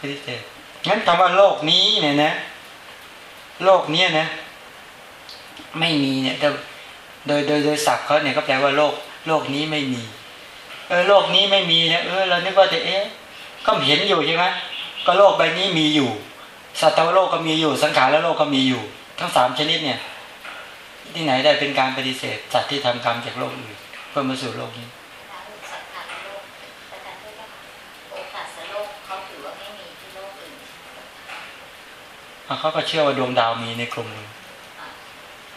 A: ปฏิเสธ งั้นคำว่าโลกนี้เนี่ยนะ โลกเนี้ยนะ ไม่มีเนี่ยโดยโดยโดยศัพท์เขาเนี่ยก็แปลว่าโลก โลกนี้ไม่มี เออโลกนี้ไม่มีเนี่ยเออเรานึกว่าแต่เอ๊ะก็เห็นอยู่ใช่ไหมก็โลกใบนี้มีอยู่ สัตว์โลกก็มีอยู่สังขารและโลกก็มีอยู่ ทั้งสามชนิดเนี่ย ที่ไหนได้เป็นการปฏิเสธสัตว์ที่ทำกรรมจากโลกอื่นเพื่อมาสู่โลกนี้
D: สังขารโลกแต่การที่ว่าโอกาสโลกเขาถือว่าไม่มีที่โลกอื่น
A: อะ เขาก็เชื่อว่าดวงดาวมีในกลุ่มหนึ่ง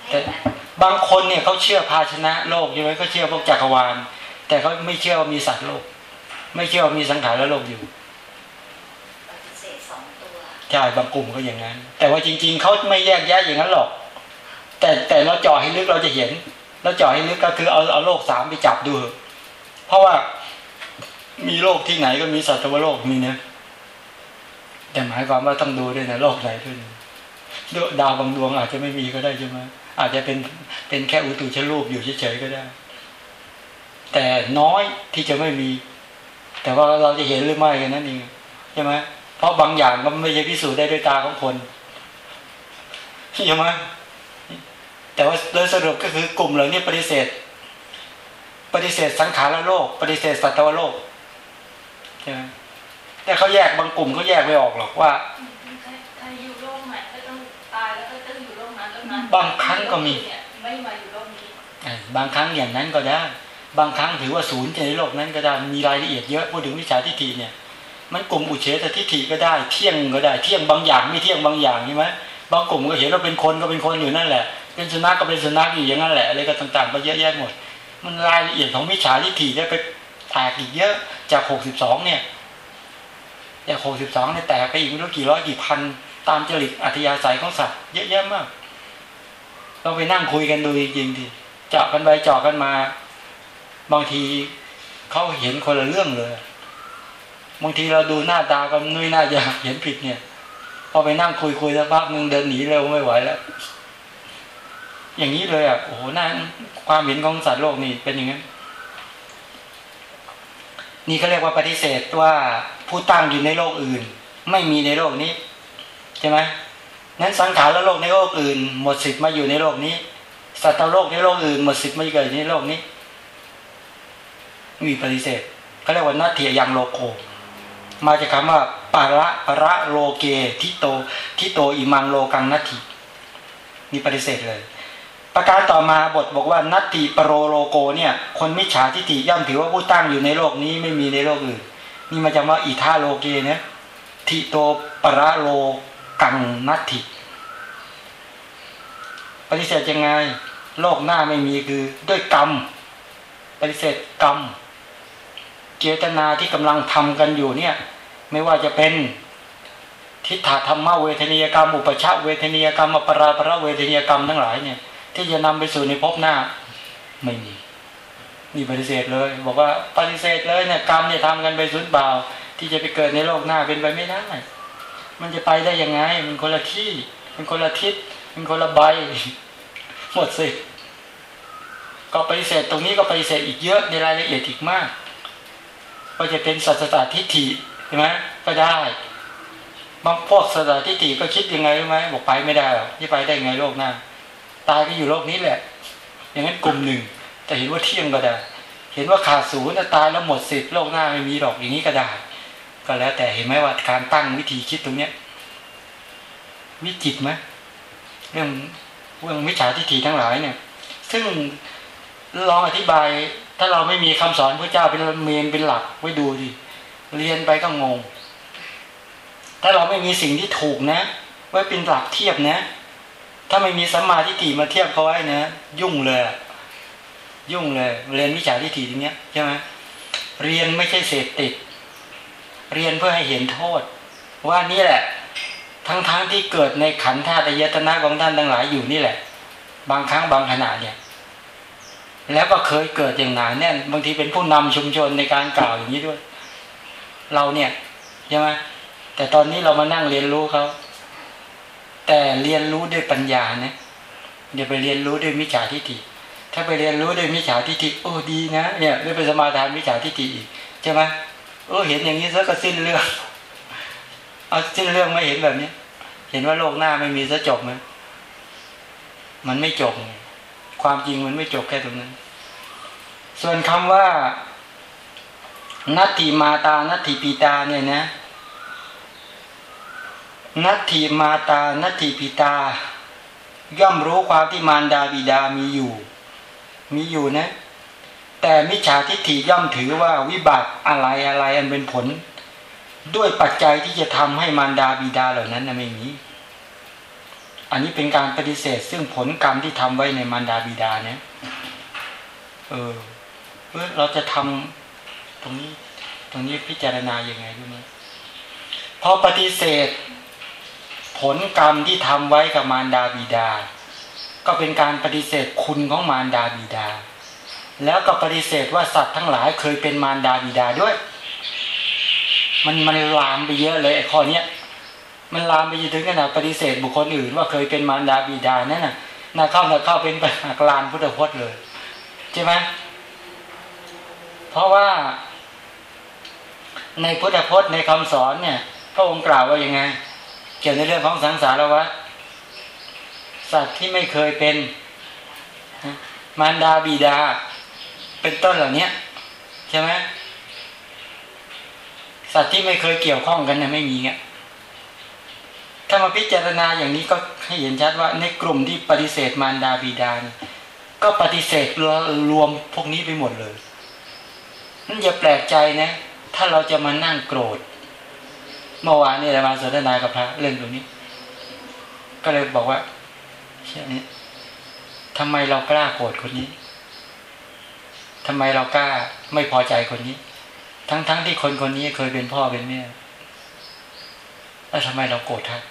D: แบบ
A: บางคนเนี่ยเขาเชื่อภาชนะโลกใช่ไหมเขาเชื่อพวกจักรวาล แต่เขาไม่เชื่อว่ามีสัตว์โลก ไม่เชื่อว่ามีสังขารและโลกอยู่ใช่บางกลุ่มก็อย่างนั้น แต่ว่าจริง ๆเขาไม่แยกแยะอย่างนั้นหรอก แต่แต่เราเจาะให้ลึกเราจะเห็นเราเจาะให้ลึกก็คือเอาเอาโลกสามไปจับดู เพราะว่ามีโลกที่ไหนก็มีสัตว์โลกมีเนะ แต่หมายความว่าต้องดูด้วยนะโลกไหนด้วยนะดาวบางดวงอาจจะไม่มีก็ได้ใช่ไหมอาจจะเป็นเป็นแค่อุตุชรูปอยู่เฉยๆก็ได้ แต่น้อยที่จะไม่มี แต่ว่าเราจะเห็นหรือไม่กันนั่นเองใช่ไหมเพราะบางอย่างก็ไม่ใช่พิสูจน์ได้ด้วยตาของคนใช่ไหมแต่ว่าโดยสรุปก็คือกลุ่มเหล่านี้ปฏิเสธ ปฏิเสธสังขารโลก ปฏิเสธสัตวโลกใช่ไหม แต่เขาแยกบางกลุ่มเขาแยกไม่ออกหรอกว่า
B: ใครอยู่โลกไหนก็ต้องตายแล้วก็ต้องอยู่โลกนั้นแล้วนั้น
A: บางครั้งก็มี
B: ไม่มาอยู่โลกนี้
A: เอ่อบางครั้งอย่างนั้นก็ได้ บางครั้งถือว่าศูนย์ในโลกนั้นก็ได้มีรายละเอียดเยอะพูดถึงวิชาทิฏฐิเนี่ย มันกลุ่มอุเฉตทิฏฐิก็ได้ เที่ยงก็ได้ เที่ยงบางอย่างไม่เที่ยงบางอย่างใช่ไหมบางกลุ่มก็เห็นว่าเป็นคนก็เป็นคนอยู่นั่นแหละ เป็นสุนัขก็เป็นสุนัขอยู่อย่างนั้นแหละอะไรก็ต่างๆก็เยอะแยะหมด มันรายละเอียดของวิชาทิฏฐิได้ไปแตกอีกเยอะจากหกสิบสองเนี่ย จากหกสิบสองเนี่ยแตกไปอีกไม่รู้กี่ร้อยกี่พัน ตามจริตอัธยาศัยของสัตว์เยอะแยะมากเราไปนั่งคุยกันดูจริงๆทีเจาะกันไปเจาะกันมา บางทีเขาเห็นคนละเรื่องเลย บางทีเราดูหน้าตากันนุ้ยน่าจะเห็นผิดเนี่ย พอไปนั่งคุยคุยแล้วพักหนึงเดินหนีเร็วไม่ไหวแล้ว อย่างนี้เลยอะโอ้โหน่าความเห็นของสัตว์โลกนี่เป็นอย่างนั้นนี่เขาเรียกว่าปฏิเสธว่า ผู้ตั้งอยู่ในโลกอื่น ไม่มีในโลกนี้ใช่ไหมนั้นสังขารและโลกในโลกอื่น หมดสิทธิ์มาอยู่ในโลกนี้ สัตว์โลกในโลกอื่นหมดสิทธิ์มาเกิดในโลกนี้ มีปฏิเสธเขาเรียกว่านัตเทียยังโลโกมาจากคำว่าปาระปะระโลเกฐิโต ฐิโตอิมังโลกังนัตถิมีปฏิเสธเลย ประการต่อมาบทบอกว่านัตถิปโรโลโกเนี่ย คนมิจฉาทิฏฐิย่อมถือว่าผู้ตั้งอยู่ในโลกนี้ไม่มีในโลกอื่น นี่มาจากว่าอิทาโลเกเนี่ยทิโตปราโลกังนัตถิปฏิเสธยังไง โลกหน้าไม่มีคือด้วยกรรม ปฏิเสธกรรม เจตนาที่กำลังทำกันอยู่เนี่ย ไม่ว่าจะเป็นทิฏฐธรรมเวทนียกรรม อุปชาเวทนียกรรมอปราประเวทนียกรรมทั้งหลายเนี่ย ที่จะนำไปสู่ในภพหน้าไม่มี นี่ปฏิเสธเลย บอกว่าปฏิเสธเลยเนี่ยกรรมเนี่ยทำกันไปสุดเบาที่จะไปเกิดในโลกหน้าเป็นไปไม่ได้ มันจะไปได้ยังไง มันคนละที่ มันคนละทิศ มันคนละใบ หมดสิก็ปฏิเสธตรงนี้ก็ปฏิเสธอีกเยอะในรายละเอียดอีกมาก ก็จะเป็นสัจตทิฏฐิใช่ไหมก็ได้บางพวกสตาทิฏฐิก็คิดยังไงรู้ไหมบอกไปไม่ได้หรอกที่ไปได้ไงโลกหน้า ตายก็อยู่โลกนี้แหละ อย่างนั้นกลุ่มหนึ่ง แต่เห็นว่าเที่ยงก็ได้ เห็นว่าขาดศูนย์ตายแล้วหมดสิทธิ์โลกหน้าไม่มีหรอกอย่างนี้ก็ได้ ก็แล้วแต่เห็นไหมว่าการตั้งวิธีคิดตรงเนี้ยวิจิตไหมเรื่องเรื่องมิจฉาทิฏฐิทั้งหลายเนี่ย ซึ่งลองอธิบาย ถ้าเราไม่มีคำสอนพระเจ้าเป็นเมนเป็นหลักไว้ดูดิเรียนไปก็งง ถ้าเราไม่มีสิ่งที่ถูกนะ ไว้เป็นหลักเทียบนะ ถ้าไม่มีสัมมาทิฏฐิมาเทียบเขาไว้นะ ยุ่งเลย ยุ่งเลยเรียนวิชาทิฏฐิอย่างเงี้ยใช่ไหมเรียนไม่ใช่เสพติด เรียนเพื่อให้เห็นโทษ ว่านี่แหละ ทั้งๆทที่เกิดในขันธ์ธาตุยตนะของท่านทั้งหลายอยู่นี่แหละ บางครั้งบางขณะเนี่ย แล้วก็เคยเกิดอย่างหนาแน่นบางทีเป็นผู้นำชุมชนในการกล่าวอย่างนี้ด้วย เราเนี่ยใช่ไหมแต่ตอนนี้เรามานั่งเรียนรู้เขาแต่เรียนรู้ด้วยปัญญานะเดี๋ยวไปเรียนรู้ด้วยมิจฉาทิฏฐิ ถ้าไปเรียนรู้ด้วยมิจฉาทิฏฐิโอ้ดีนะเนี่ยได้ไปสมาทานมิจฉาทิฏฐิอีกใช่ไหมโอ้เห็นอย่างนี้ซะก็สิ้นเรื่องเอาสิ้นเรื่องไม่เห็นแบบนี้เห็นว่าโลกหน้าไม่มีซะจบไหมมันไม่จบ ความจริงมันไม่จบแค่ตรงนั้น ส่วนคำว่านัตถิมาตานัตถิปีตาเนี่ยนะนัตถิมาตานัตถิปีตา ย่อมรู้ความที่มารดาบิดามีอยู่ มีอยู่นะ แต่มิจฉาทิฏฐิย่อมถือว่าวิบัติอะไรอะไรอันเป็นผล ด้วยปัจจัยที่จะทำให้มารดาบิดาเหล่านั้นนะไม่มีอันนี้เป็นการปฏิเสธ ซึ่งผลกรรมที่ทำไว้ในมารดาบิดาเนี่ยเออเราจะทำตรงนี้ตรงนี้พิจารณาอย่างไงรู้ไหมพอปฏิเสธ ผลกรรมที่ทำไว้กับมารดาบิดา ก็เป็นการปฏิเสธคุณของมารดาบิดา แล้วก็ปฏิเสธว่าสัตว์ทั้งหลายเคยเป็นมารดาบิดาด้วย มันมันลามไปเยอะเลยไอ้ข้อเนี้ยมันลามไปจนถึงขนาดปฏิเสธบุคคลอื่น ว่าเคยเป็นมารดาบิดานั่นน่ะน่าเข้าน่าเข้าเป็นปหักลานพุทธพจน์เลยใช่ไหมเพราะว่า ในพุทธพจน์ในคำสอนเนี่ยพระองค์กล่าวว่ายังไง เกี่ยวในเรื่องของสังสารวัฏ สัตว์ที่ไม่เคยเป็นมารดาบิดา เป็นต้นเหล่านี้ใช่ไหมสัตว์ที่ไม่เคยเกี่ยวข้องกันเนี่ยไม่มีเงี้ยถ้ามาพิจารณาอย่างนี้ก็ให้เห็นชัดว่าในกลุ่มที่ปฏิเสธมารดาบิดา ก็ปฏิเสธรวมพวกนี้ไปหมดเลยนั่นอย่าแปลกใจนะ ถ้าเราจะมานั่งโกรธ เมื่อวานนี่เรามาสนทนากับพระเรื่องตรงนี้ ก็เลยบอกว่า ช่นนี้ทำไมเรากล้าโกรธคนนี้ทำไมเรากล้าไม่พอใจคนนี้ ทั้งๆทที่คนคนนี้เคยเป็นพ่อเป็นแม่แล้วทำไมเราโกรธท่าน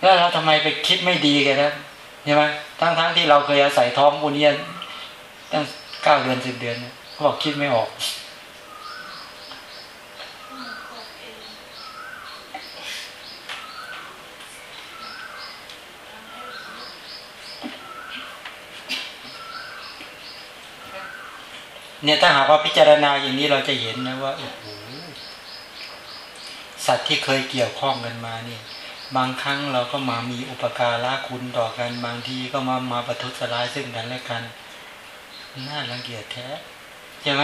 A: แล้วเราทำไมไปคิดไม่ดีกันนะใช่ไหมทั้งๆทที่เราเคยอาศัยท้องบุญเนียนตั้งเก้าเดือนสิบเดือนเขาบอกคิดไม่ออก เนี่ยถ้าหากว่าพิจารณาอย่างนี้เราจะเห็นนะว่าโอ้โหสัตว์ที่เคยเกี่ยวข้องกันมาเนี่ย บางครั้งเราก็มามีอุปการะคุณต่อกันบางทีก็มามาประทุษร้ายซึ่งกันและกันน่ารังเกียจแท้ใช่ไหม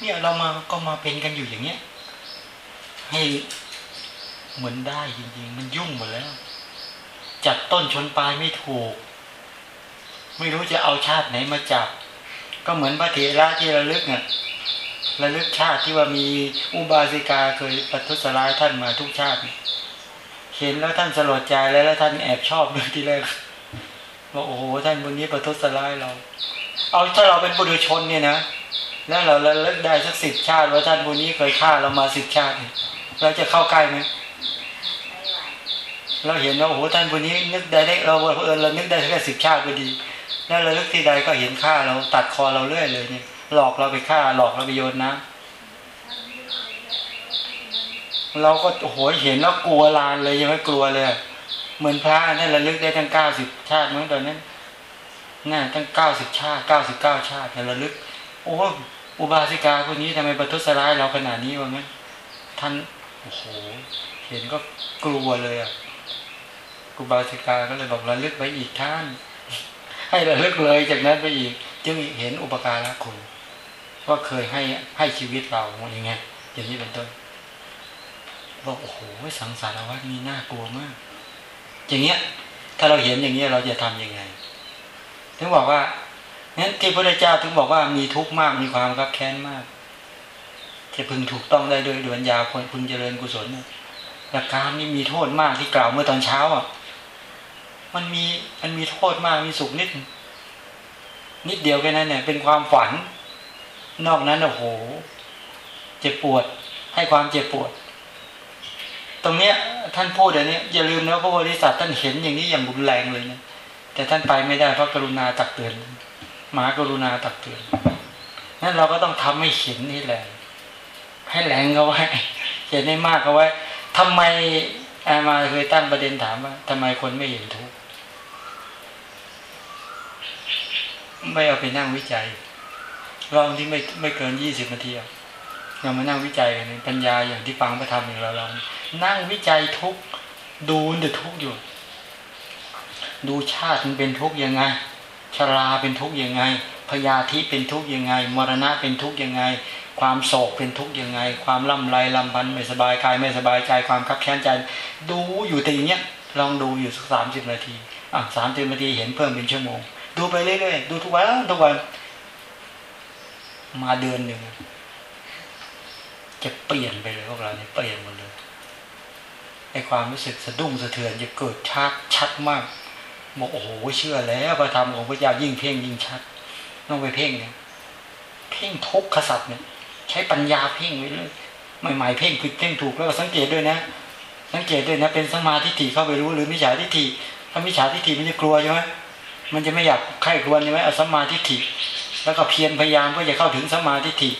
A: เนี่ยเรามาก็มาเป็นกันอยู่อย่างเนี้ยให้เหมือนได้จริงๆ มันยุ่งหมดแล้ว จับต้นชนปลายไม่ถูก ไม่รู้จะเอาชาติไหนมาจับ ก็เหมือนพระเถระที่ระลึกเนี่ยระลึกชาติที่ว่ามีอุบาสิกาเคยประทุษร้ายท่านมาทุกชาติ เห็นแล้วท่านสลดใจแล้วแล้วท่านแอบชอบด้วยที่แรกว่าโอ้โหท่านคนนี้ประทุษร้ายเรา เอาถ้าเราเป็นบุรุชนเนี่ยนะแล้วเราระลึกได้สักสิบชาติว่าท่านคนนี้เคยฆ่าเรามาสิบชาติเราจะเข้าใกล้ไหม
D: ไม่ไหว
A: เราเห็นว่าโอ้โหท่านคนนี้นึกได้ได้เราเออเรานึกได้แค่สิบชาติก็ดี แล้วราลึกที่ใดก็เห็นฆ่าเราตัดคอเราเรื่อยเลยเนี่ยหลอกเราไปฆ่า หลอกเราไปโยนนะ เราก็โอ้โหเห็นแล้วกลัวลานเลยยังไม่กลัวเลย เหมือนพระนั่นระลึกได้ตั้งเก้าสิบชาติมั้งตอนนั้นน่าตั้งเก้าสิบชาติเก้าสิบเก้าชาติเนี่ยระลึก โอ้อุบาสิกาคนนี้ทำไมประทุษร้ายเราขนาดนี้วะงั้นท่านโอ้โห เห็นก็กลัวเลยอะครูบาสิกาก็เลยบอกระลึกไปอีกท่าน ให้ระลึกเลยจากนั้นไปอีก จึงเห็นอุปการะคุณว่าเคยให้ให้ชีวิตเราอย่างเงี้ยอย่างนี้เป็นต้นบอกโอ้โหสังสารวัฏนี่น่ากลัวมาก อย่างเงี้ย ถ้าเราเห็นอย่างเงี้ยเราจะทํำยังไงถึงบอกว่านั้นที่พระเจ้าถึงบอกว่ามีทุกข์มากมีความรับแค้นมากจะพึงถูกต้องได้โดยดวญญาคนพึงเจริญกุศลหลักการนี่มีโทษมากที่กล่าวเมื่อตอนเช้าอะ มันมีมันมีโทษมากมีสุขนิด นิดเดียวแค่นั้นเนี่ย เป็นความฝัน นอกนั้นโอ้โห เจ็บปวด ให้ความเจ็บปวด ตรงเนี้ย ท่านพูดอย่างนี้อย่าลืมนะพระโพธิสัตว์ท่านเห็นอย่างนี้อย่างรุนแรงเลยนะแต่ท่านไปไม่ได้เพราะกรุณาตักเตือนหมากรุณาตักเตือนนั่นเราก็ต้องทำให้เห็นนี่แหละให้แรงเขาไว้เห็นให้มากเขาไว้ทำไมอามาเคยตั้งประเด็นถามว่าทำไมคนไม่เห็นทุกข์ ไม่เอาไปนั่งวิจัยลองที่ไม่ไม่เกินยี่สิบนาทีเรามานั่งวิจัยกันปัญญาอย่างที่ฟังพระธรรมอย่างเราลองนั่งวิจัยทุกดูแต่ทุกอยู่ ดูชาติมันเป็นทุกยังไงชราเป็นทุกยังไงพยาธิเป็นทุกยังไง มรณะเป็นทุกยังไง ความโศกเป็นทุกยังไง ความลำไรลำพันไม่สบายกายไม่สบายใจความคับแค้นใจ ดูอยู่แต่อย่างเงี้ยลองดูอยู่สักสามสิบนาทีอะสามสิบนาทีเห็นเพิ่มเป็นชั่วโมง ดูไปเรื่อยๆดูทุกวันทุกวัน มาเดือนหนึ่งจะเปลี่ยนไปเลยพวกเราเนี่ยเปลี่ยนหมดเลยไอความรู้สึกสะดุ้งสะเทือนจะเกิดชัดชัดมากบอกโอ้โหเชื่อแล้วพระธรรมของพระเจ้ายิ่งเพ่งยิ่งชัดต้องไปเพ่งเนี่ยเพ่งทุกขสัตว์เนี่ย ใช้ปัญญาเพ่งไว้เลยใหม่ๆเพ่งผิดเพ่งถูกแล้วสังเกตด้วยนะ สังเกตด้วยนะเป็นสมาธิถี่เข้าไปรู้หรือมิจฉาทิฏฐิถ้ามิจฉาทิฏฐิมันจะกลัวใช่ไหม มันจะไม่อยากใคร่ควญใช่ไหมเอาสมาธิถี่แล้วก็เพียรพยายามเพื่อจะเข้าถึงสมาธิถี่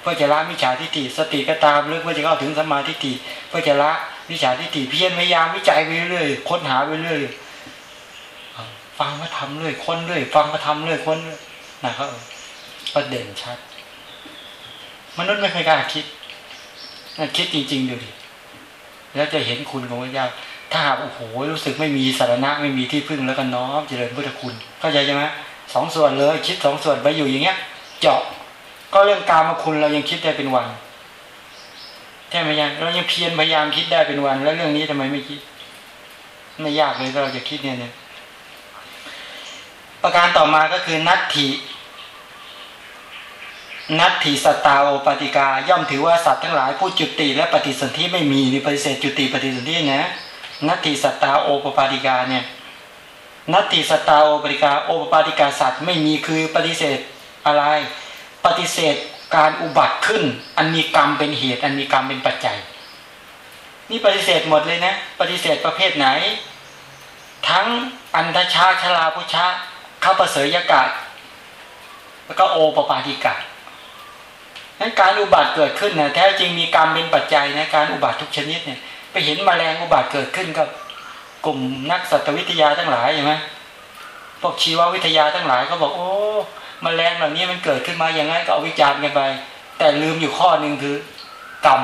A: เพื่อจะละมิจฉาทิฏฐิสติก็ตามเรื่องเพื่อจะเข้าถึงสมาธิถี่เพื่อจะละมิจฉาทิฏฐิเพียรพยายามวิจัยไปเรื่อยค้นหาไปเรื่อยฟังมาทำเรื่อยค้นเรื่อยฟังมาทำเรื่อยค้นนะครับก็เด่นชัด มนุษย์ไม่เคยกล้าคิดคิดจริง ๆ ดูดิแล้วจะเห็นคุณของพระเจ้า ถ้าหากโอ้โหรู้สึกไม่มีสาระไม่มีที่พึ่งแล้วก็น้อมเจริญพุทธคุณ เข้าใจใช่ไหมสองส่วนเลยคิดสองส่วนไปอยู่อย่างเงี้ย เจาะ ก็เรื่องการมาคุณเรายังคิดได้เป็นวันใช่ไหมยังเรายังเพียรพยายามคิดได้เป็นวัน แล้วเรื่องนี้ทำไมไม่คิด ไม่ยากเลยเราจะคิดเนี่ยเนี่ยประการต่อมาก็คือนัตถินัตถิสัตตาโอปปาติกา ย่อมถือว่าสัตว์ทั้งหลายผู้จุติและปฏิสนธิไม่มีนี่ปฏิเสธจุติปฏิสนธินะ นัตถิสัตตาโอปปาติกาเนี่ยนัตถิสัตตาโอปปาติกาโอปปาติกาสัตว์ไม่มีคือปฏิเสธอะไร ปฏิเสธการอุบัติขึ้น อันมีกรรมเป็นเหตุ อันมีกรรมเป็นปัจจัย นี่ปฏิเสธหมดเลยนะ ปฏิเสธประเภทไหน ทั้งอันทชาชลาพุชะข้าประเสยยกาศแล้วก็โอปปาติกานั้นการอุบัติเกิดขึ้นนะแท้จริงมีกรรมเป็นปัจจัยนะการอุบัติทุกชนิดเนี่ย ไปเห็นมแมลงอุบัติเกิดขึ้นกับกลุ่มนักสัตววิทยาทั้งหลายใช่ไหมพวกชีววิทยาทั้งหลายก็บอกโอ้มแมลงเหล่านี้มันเกิดขึ้นมาอย่างไงก็เอาวิจารณ์กันไป แต่ลืมอยู่ข้อหนึ่งคือกรรม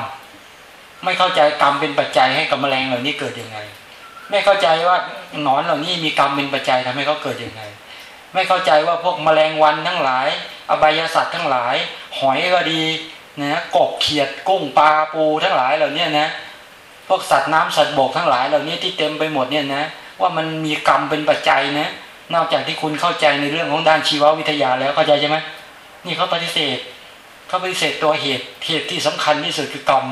A: ไม่เข้าใจกรรมเป็นปัจจัยให้กับแมลงเหล่านี้เกิดยังไง ไม่เข้าใจว่าหนอนเหล่านี้มีกรรมเป็นปัจจัยทำให้เขาเกิดยังไง ไม่เข้าใจว่าพวกแมลงวันทั้งหลาย อบายสัตว์ทั้งหลาย หอยก็ดีนะกบเขียดกุ้งปลาปูทั้งหลายเหล่านี้นะ พวกสัตว์น้ำสัตว์บกทั้งหลายเหล่านี้ที่เต็มไปหมดเนี่ยนะ ว่ามันมีกรรมเป็นปัจจัยนะ นอกจากที่คุณเข้าใจในเรื่องของด้านชีววิทยาแล้วเข้าใจใช่ไหมนี่เขาปฏิเสธเขาปฏิเสธตัวเหตุเหตุที่สำคัญที่สุดคือกรรม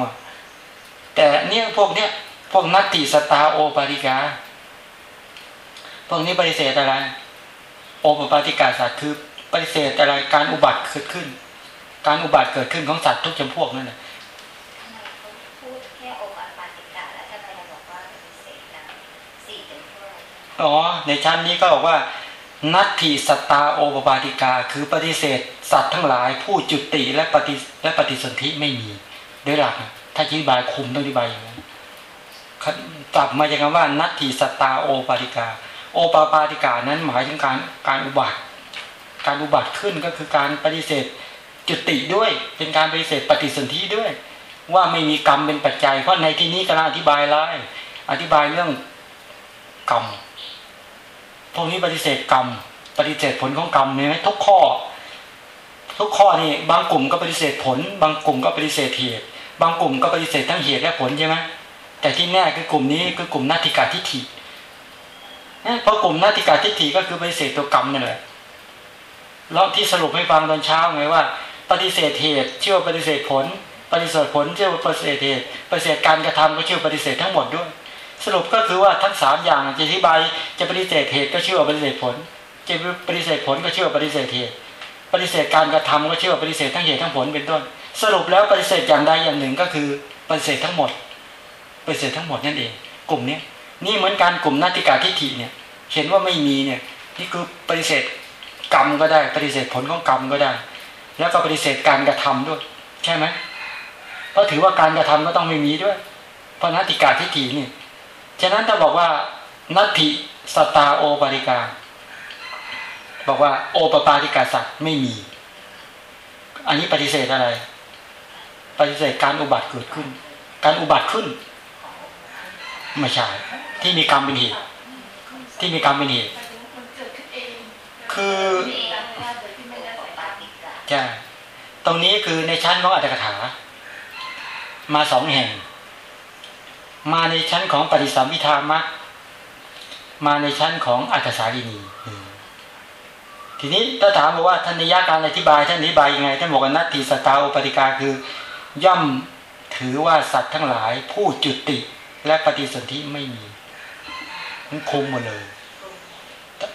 A: แต่เนี่ยพวกเนี้ยพวกนัตติสตาโอปาริกา พวกนี้ปฏิเสธอะไร โอปปาติกาสัตว์คือปฏิเสธอะไรการอุบัติเกิดขึ้น การอุบัติเกิดขึ้นของสัตว์ทุกจำพวกนั่นแหละ
D: ทำไมเขาพูดแค่โอปปาติกาแล้วทำไมเราบอกว่าปฏิเสธนะสี่เป็นเพื่ อ๋
A: อในชั้นนี้ก็บอกว่า นัตถิสตตาโอปปาติกา คือปฏิเสธ สัตว์ทั้งหลาย ผู้จุติและปฏิและปฏิสนธิไม่มีโดยหลัก ถ้าอธิบายคุมต้องอธิบายอย่างนั้นกลับมาจากคำว่า นัตถิสตตาโอปาติกา โอปปาติกานั้นหมายถึงการการอุบัติ การอุบัติขึ้นก็คือการปฏิเสธจุติด้วย เป็นการปฏิเสธปฏิสนธิด้วย ว่าไม่มีกรรมเป็นปัจจัย เพราะในที่นี้กำลังอธิบายไล่อธิบายเรื่องกรรม พวกนี้ปฏิเสธกรรม ปฏิเสธผลของกรรมเนี่ยทุกข้อ ทุกข้อนี่บางกลุ่มก็ปฏิเสธผล บางกลุ่มก็ปฏิเสธเหตุ บางกลุ่มก็ปฏิเสธทั้งเหตุและผลใช่ไหมแต่ที่แน่คือกลุ่มนี้คือกลุ่มนาฏกาทิฏฐิเพราะกลุ่มนาฏกาทิฏฐิก็คือปฏิเสธตัวกรรมนั่นแหละแล้วที่สรุปให้ฟังตอนเช้าไงว่า ปฏิเสธเหตุเชื่อปฏิเสธผล ปฏิเสธผลเชื่อปฏิเสธเหตุปฏิเสธการกระทำก็เชื่อปฏิเสธทั้งหมดด้วย สรุปก็คือว่าทั้งสามอย่างจะอธิบายจะปฏิเสธเหตุก็เชื่อปฏิเสธผล จะปฏิเสธผลก็เชื่อปฏิเสธเหตุปฏิเสธการกระทำก็เชื่อปฏิเสธทั้งเหตุทั้งผลเป็นต้น สรุปแล้วปฏิเสธอย่างใดอย่างหนึ่งก็คือปฏิเสธทั้งหมดปฏิเสธทั้งหมดนั่นเอง กลุ่มนี้นี่เหมือนการกลุ่มนาติกาทิฏฐิเนี่ยเห็นว่าไม่มีเนี่ยนี่คือปฏิเสธกรรมก็ได้ ปฏิเสธผลของกรรมก็ได้ แล้วก็ปฏิเสธการกระทำด้วย ใช่ไหมเพราะถือว่าการกระทำก็ต้องไม่มีด้วย เพราะนาติกาทิฏฐินี่ย ฉะนั้นถ้าบอกว่านัตถิสตาโอปาริกา บอกว่าโอปปาริกาสัตว์ไม่มี อันนี้ปฏิเสธอะไร ปฏิเสธการอุบัติเกิดขึ้น การอุบัติขึ้นไม่ใช่ที่มีกรรมเป็นเหตุที่มีกรรมเป็นเหตุ
B: มันเกิด
A: คือใช่ตรงนี้คือในชั้นของอัตถกถา มาสองแห่ง มาในชั้นของปฏิสัมพิธามะมาในชั้นของอัตสาลีนีทีนี้ถ้าถามบอกว่าท่านนิยาการอธิบายท่านอธิบายยังไงท่านบอกว่านัตติสตาอุปติกาคือย่อมถือว่าสัตว์ทั้งหลายผู้จุติและปฏิสนธิไม่มีมันคุมหมดเลย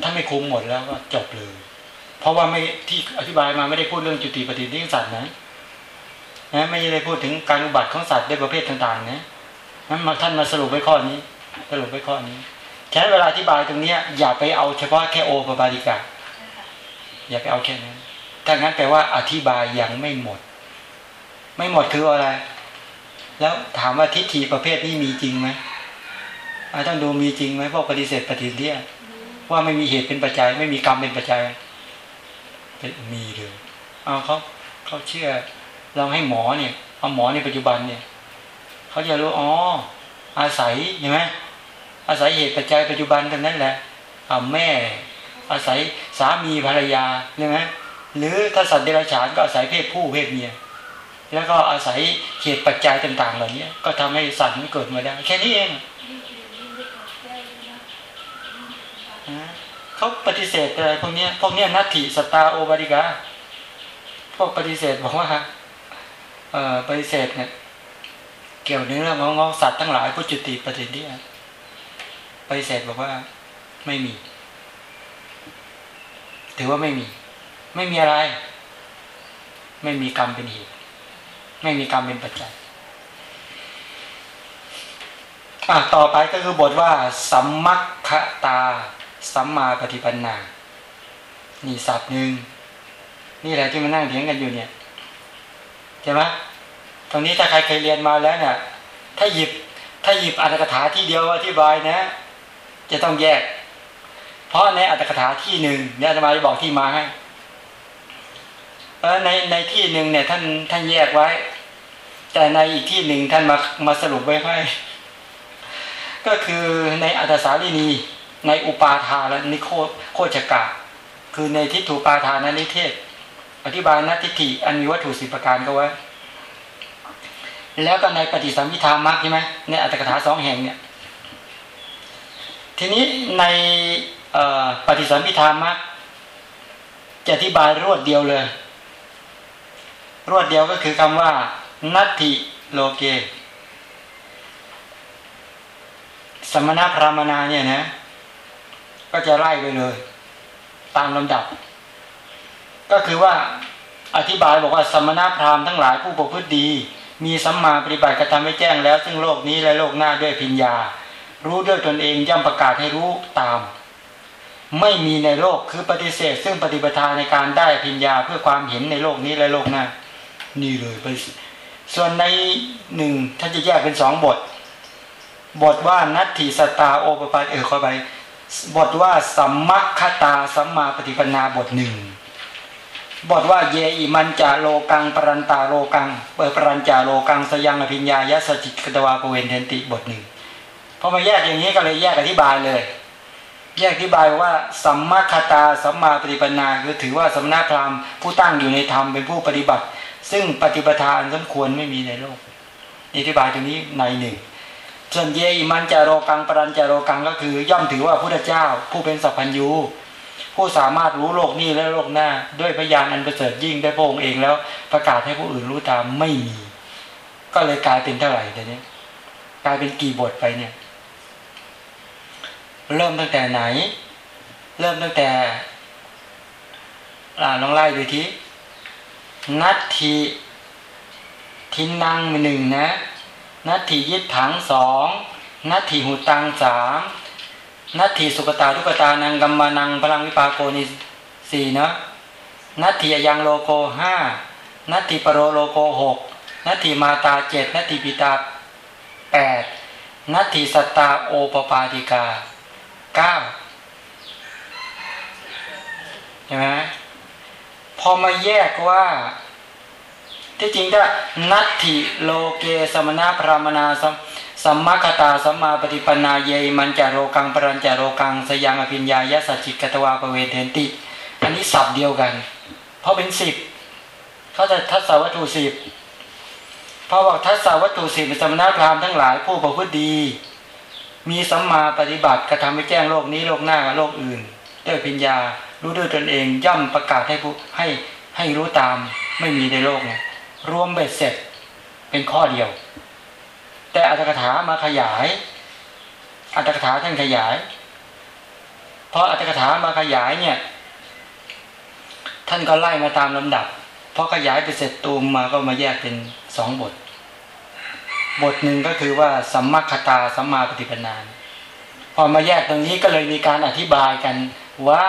A: ถ้าไม่คุมหมดแล้วก็จบเลย เพราะว่าไม่ที่อธิบายมาไม่ได้พูดเรื่องจุติปฏิสนธิของสัตว์นะนะไม่ได้พูดถึงการอุบัติของสัตว์ด้วยประเภทต่างๆนะ นั้นมาท่านมาสรุปไว้ข้อนี้ สรุปไว้ข้อนี้ฉะนั้เวลาอธิบายตรงเนี้ยอย่าไปเอาเฉพาะแค่โอปปาริกาอย่าไปเอาแค่นั้นถ้างั้นแปลว่าอธิบายยังไม่หมด ไม่หมดคืออะไร แล้วถามว่าทิฏฐิประเภทนี้มีจริงไหมอ่าต้องดูมีจริงไหมพวกปฏิเสธปฏิเสธว่าไม่มีเหตุเป็นปัจจัย ไม่มีกรรมเป็นปัจจัยเป็นมีเลยเอาเขาเขาเชื่อเราให้หมอเนี่ยเอาหมอในปัจจุบันเนี่ย เขาจะรู้อ๋ออาศัยใช่ไหมอาศัยเหตุปัจจัยปัจจุบันทั้งนั้นแหละเอาแม่ อาศัยสามีภรรยาใช่ไหมหรือถ้าสัตว์เดรัจฉานก็อาศัยเพศผู้เพศเมียแล้วก็อาศัยเหตุปัจจัยต่าง ๆ เหล่านี้ก็ทำให้สัตว์มันเกิดมาได้ แค่นี้เองนะเขาปฏิเสธอะไรพวกนี้พวกนี้นัตถิสตาโอบาริกาพวกปฏิเสธบอกว่าเอ่อปฏิเสธเนี่ย เกี่ยวในเรื่องของสัตว์ทั้งหลายผู้จุติปฏิทินปฏิเสธบอกว่าไม่มี ถือว่าไม่มี ไม่มีอะไร ไม่มีกรรมเป็นเหตุไม่มีกรรมเป็นปัจจัยอะต่อไปก็คือบทว่า สัมมัคคตา สัมมาปฏิปันนา นี่ศัพท์หนึ่งนี่แหละที่มานั่งเถียงกันอยู่เนี่ยใช่ไหม ตรงนี้ถ้าใครเคยเรียนมาแล้วเนี่ย ถ้าหยิบถ้าหยิบอัตถกถาที่เดียวอธิบายนะ จะต้องแยก เพราะในอัตถกถาที่หนึ่งเนี่ยจะมาจะบอกที่มาให้เออในในที่หนึ่งเนี่ย ท่านท่านแยกไว้ แต่ในอีกที่หนึ่งท่านมามาสรุปไว้ให้ ก็คือในอัตสาลีนีในอุปาทาและนิโคโคจกะ คือในทิฏฐุปาทานนิเทศ อธิบายนัตทิฏฐิอันมีวัตถุสิบประการก็ไว้ แล้วก็ในปฏิสัมพิธามรรคใช่ไหมในอัตถกถาสองแห่งเนี่ย ทีนี้ในปฏิสัมพิธามรรคจะอธิบายรวดเดียวเลย รวดเดียวก็คือคำว่า นัตถิโลเก สมณพราหมนาเนี่ยนะ ก็จะไล่ไปเลย ตามลำดับ ก็คือว่าอธิบายบอกว่าสมณพราหมณ์ทั้งหลายผู้ประพฤติดี มีสัมมาปฏิบัติกระทำให้แจ้งแล้ว ซึ่งโลกนี้และโลกหน้าด้วยพิญญา รู้ด้วยตนเองย่อมประกาศให้รู้ตาม ไม่มีในโลกคือปฏิเสธ ซึ่งปฏิปทาในการได้พิญญาเพื่อความเห็นในโลกนี้และโลกหน้า นี่เลยไปส่วนในหนึ่งท่านจะแยกเป็นสองบท บทว่านัตถิสตาโอปปาเออเข้าไปบทว่าสัมมัคคตาสัมมาปฏิปนาบทหนึ่ง บทว่าเยอิมันจาโลกังปรันตาโลกังเปิดปรันจาโลกังสยังอภิญญายสจิตกตวาปเวนเทนติบทหนึ่งพอมาแยกอย่างนี้ก็เลยแยกอธิบายเลย แยกอธิบายว่าสัมมาคตาสัมมาปฏิปนาคือถือว่าสมณพราหมณ์ผู้ตั้งอยู่ในธรรมเป็นผู้ปฏิบัติ ซึ่งปฏิปทานสมควรไม่มีในโลกอธิบายตรงนี้ในหนึ่งส่วนเยอิมันจาโรกังปรันจาโรกังก็คือย่อมถือว่าพระพุทธเจ้า ผู้เป็นสัพพัญญู ผู้สามารถรู้โลกนี้และโลกหน้า ด้วยพยานอันประเสริฐยิ่งได้พระองค์เองแล้วประกาศให้ผู้อื่นรู้ตามไม่มี ก็เลยกลายเป็นเท่าไหร่แต่นี้กลายเป็นกี่บทไปเนี่ย เริ่มตั้งแต่ไหน เริ่มตั้งแต่ลองไล่ดูทีนัตทีทินนังหนึ่งนะ นัตถียิดถังสองนัตถีหูตังสาม นัตถีสุกตาทุกตานังกัมมานังพลังวิปากโกนิสี่เนาะนัตถียังโลโกห้านัตถีปโรโลโกหกนัตถีมาตาเจ็ดนัตถีปิตาแปดนัตถีสตตาโอปปาติกาเก้าใช่ไหมพอมาแยกว่า ที่จริงถ้านัตถิโลเกสมณะพรามนาสัม สัมมาคตาสัมมาปฏิปนาเยมันจาโรกังปรัญจาโรกังสยังอภิญญายสัจจิกตวาปเวเทนติ อันนี้ศัพท์เดียวกัน เพราะเป็นสิบเขาจะทัศวัตถุสิบเพราะว่าทัศวัตถุสิบเป็นสมณะพราหมณ์ทั้งหลายผู้ประพฤติดี มีสัมมาปฏิบัติกระทำให้แจ้งโลกนี้โลกหน้าโลกอื่นด้วยปัญญารู้ด้วยตนเองย่อมประกาศให้ผู้ให้ให้รู้ตามไม่มีในโลกเนี่ยรวมเบ็ดเสร็จเป็นข้อเดียว แต่อัตถกถามาขยาย อัตถกถาท่านขยาย เพราะอัตถกถามาขยายเนี่ย ท่านก็ไล่มาตามลำดับพอขยายไปเสร็จตูมมาก็มาแยกเป็นสองบท บทหนึ่งก็คือว่าสัมมาคตาสัมมาปฏิปนานพอมาแยกตรงนี้ก็เลยมีการอธิบายกันว่า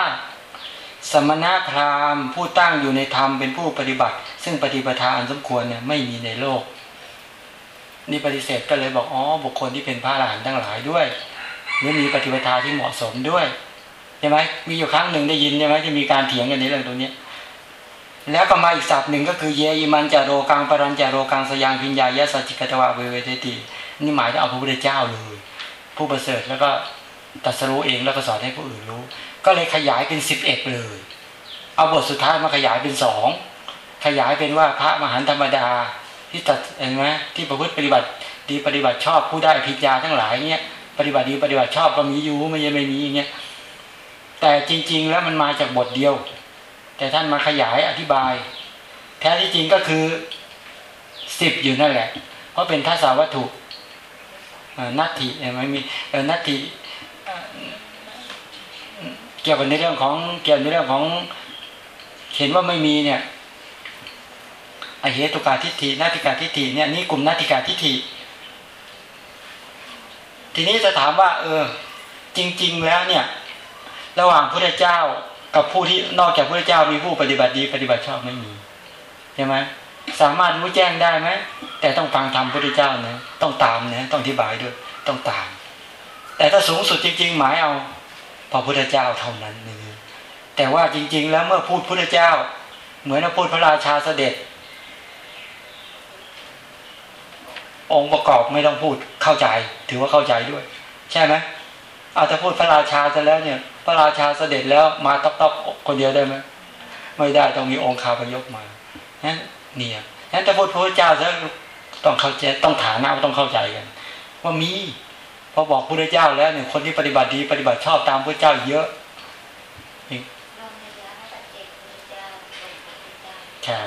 A: สมณพราหมณ์ผู้ตั้งอยู่ในธรรมเป็นผู้ปฏิบัติ ซึ่งปฏิปทาอันสมควรเนี่ยไม่มีในโลก นี่ปฏิเสธก็เลยบอกอ๋อบุคคลที่เป็นพระอรหันต์ทั้งหลายด้วยหรือมีปฏิปทาที่เหมาะสมด้วยใช่ไหมมีอยู่ครั้งหนึ่งได้ยินใช่ไหมที่มีการเถียงกันในเรื่องตรงนี้ แล้วก็มาอีกศัพท์หนึ่งก็คือเยอิมันจาโรกังปรัญจาโรกังสยางพิญญายะสัจจิกตวะเวเวเทตินี่หมายถึงเอาพระพุทธเจ้าเลยผู้ประเสริฐแล้วก็ตรัสรู้เองแล้วก็สอนให้ผู้อื่นรู้ ก็เลยขยายเป็นสิบเอ็ดเลย เอาบทสุดท้ายมาขยายเป็นสองขยายเป็นว่าพระมหันธรรมดา ที่ตัดเห็นไหมที่ประพฤติปฏิบัติดีปฏิบัติชอบผู้ได้พิจาทั้งหลายเนี้ยปฏิบัติดีปฏิบัติชอบก็มีอยู่ไม่ยังไม่มีอย่างเงี้ยแต่จริง ๆ แล้วมันมาจากบทเดียว แต่ท่านมาขยายอธิบาย แท้ที่จริงก็คือสิบอยู่นั่นแหละ เพราะเป็นทัศวัตถุนัตถิไม่มีนัตถิเกี่ยวกับในเรื่องของเกี่ยวในเรื่องของเห็นว่าไม่มีเนี่ย อเหตุกาทิฏฐินาติกาทิฏฐิเนี่ยนี่กลุ่มนาติกาทิฏฐิทีนี้จะถามว่า เออ จริง ๆ แล้วเนี่ย ระหว่างพระเจ้ากับผู้ที่นอกจากพระเจ้ามีผู้ปฏิบัติดีปฏิบัติชอบไม่มีใช่ไหมสามารถรู้แจ้งได้ไหมแต่ต้องฟังธรรมพระเจ้านะต้องตามนะต้องอธิบายด้วย ต้องตาม แต่ถ้าสูงสุดจริง ๆ หมายเอาพระพุทธเจ้าเท่านั้นนี่แต่ว่าจริง ๆ แล้วเมื่อพูดพุทธเจ้า เหมือนพูดพระราชาเสด็จ องค์ประกอบไม่ต้องพูดเข้าใจ ถือว่าเข้าใจด้วย ใช่ไหมอาจจะพูดพระราชาจะแล้วเนี่ย พระราชาเสด็จแล้วมาต๊อกๆคนเดียวได้ไหมไม่ได้ต้องมีองค์คาพยกมานั้นเนี่ยนั้นถ้าพูดพระเจ้าจะต้องเข้าใจต้องฐานะต้องเข้าใจกัน ว่ามีพอบอกพระเจ้าแล้วเนี่ยคนที่ปฏิบัติดีปฏิบัติชอบตามพระเจ้าเยอะใช่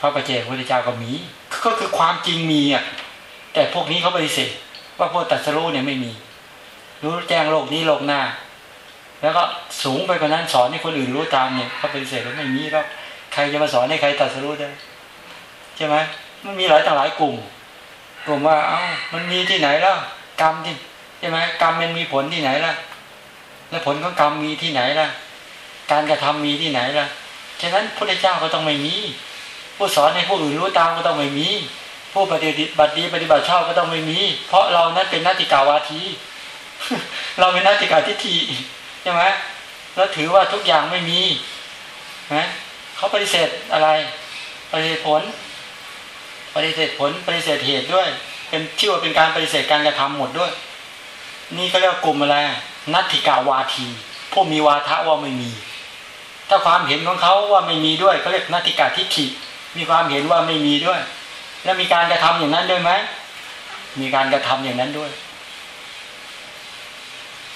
A: พระประเจกพระเจ้าก็มี ก็คือความจริงมีอะแต่พวกนี้เขาปฏิเสธว่าพวกตัดสรู้เนี่ยไม่มี รู้แจ้งโลกนี้โลกหน้า แล้วก็สูงไปกว่านั้นสอนให้คนอื่นรู้ตามเนี่ยเขาปฏิเสธว่าไม่มีก็ใครจะมาสอนให้ใครตัดสรู้ได้ใช่ไหมมันมีหลายต่างหลายกลุ่มกลุ่มว่าเอ้ามันมีที่ไหนแล้วกรรมที่ใช่ไหมกรรมมันมีผลที่ไหนล่ะ แล้วผลของกรรมมีที่ไหนล่ะ การกระทำมีที่ไหนล่ะฉะนั้นพระเจ้าก็ต้องไม่มี ผู้สอนให้ผู้อื่นรู้ตามก็ต้องไม่มี ผู้ปฏิบัติดีปฏิบัติชอบก็ต้องไม่มี เพราะเรานั้นเป็นนาติกาวาทีเราเป็นนาติกาทิฏฐิใช่ไหมแล้วถือว่าทุกอย่างไม่มีนะเขาปฏิเสธอะไร ปฏิเสธผล ปฏิเสธผลปฏิเสธเหตุด้วย เป็นชื่ว่าเป็นการปฏิเสธการกระทำหมดด้วย นี่เขาเรียกกลุ่มอะไรนัตถิกาวาทีผู้มีวาทะว่าไม่มี ถ้าความเห็นของเขาว่าไม่มีด้วยเขาเรียกนัตถิกาทิฏฐิ มีความเห็นว่าไม่มีด้วย แล้วมีการกระทำอย่างนั้นด้วยไหมมีการกระทำอย่างนั้นด้วย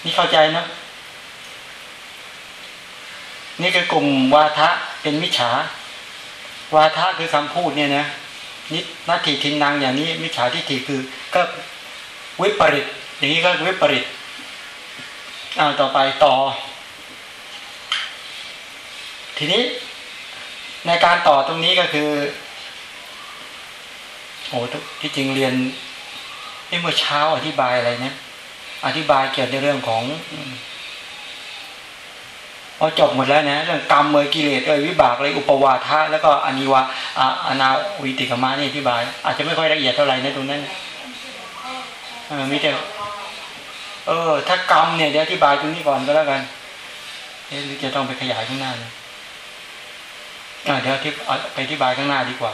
A: นี่เข้าใจนะนี่คือกลุ่มวาทะเป็นมิจฉาวาทะคือคำพูดเนี่ยนะนินัตถิทินนางอย่างนี้ มิจฉาทิฏฐิคือก็วิปริตอย่างนี้ก็วิปริตอ่าต่อไปต่อ ทีนี้ ในการต่อตรงนี้ก็คือโอ้ที่จริงเรียนเมื่อเช้าอธิบายอะไรเนี่ยอธิบายเกี่ยวกับเรื่องของพอจบหมดแล้วนะเรื่องกรรมเมยกิเลสเอยวิบากเลยอุปวาทะแล้วก็อนิวาอนาวิติกมานี่อธิบาย อาจจะไม่ค่อยละเอียดเท่าไหร่นะตรงนั้นเออมีแต่เออ ถ้ากรรมเนี่ยเดี๋ยวอธิบายตรงนี้ก่อนก็แล้วกันเอ๊ะหรือจะต้องไปขยายข้างหน้าเลยอ่า เดี๋ยวที่ไปอธิบายข้างหน้าดีกว่า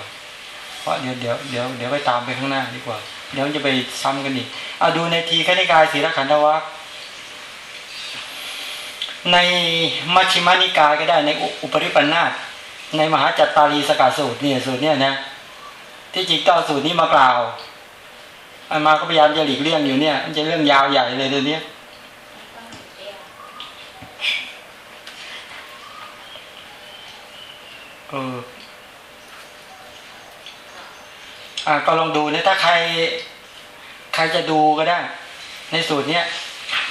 A: เพราะเดี๋ยวเดี๋ยวเดี๋ยวเดี๋ยวไปตามไปข้างหน้าดีกว่า เดี๋ยวจะไปซ้ำกันอีกเอาดูในทีขณิกายศีลขันธวัคในมัชฌิมานิกายก็ได้ในอุปริปันธาตในมหาจัตตารีสกาสูตรเนี่ยสูตรเนี่ยนะ ที่จริงก็สูตรนี้มากล่าวอามาก็พยายามจะหลีกเลี่ยงอยู่เนี่ยมันจะเรื่องยาวใหญ่เลยเดี๋ยวนี้ เอออ่าก็ลองดูนะถ้าใคร ใครจะดูก็ได้ ในสูตรเนี้ย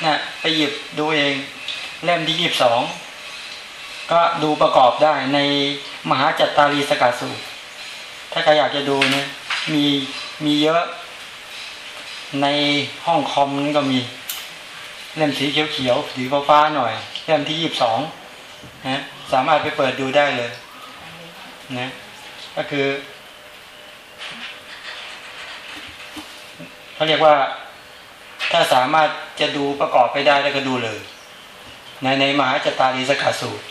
A: นะไปหยิบดูเอง เล่มที่ยี่สิบสองก็ดูประกอบได้ในมหาจัตตารีสกัดสูตร ถ้าใครอยากจะดูเนี่ยมีมีเยอะ ในห้องคอมนี่ก็มีเล่มสีเขียวๆสีฟ้าๆหน่อยเล่มที่ยี่สิบสองนะสามารถไปเปิดดูได้เลย นะก็คือเขาเรียกว่า ถ้าสามารถจะดูประกอบไปได้แล้วก็ดูเลยในในมหาจตารีสกัดสูตร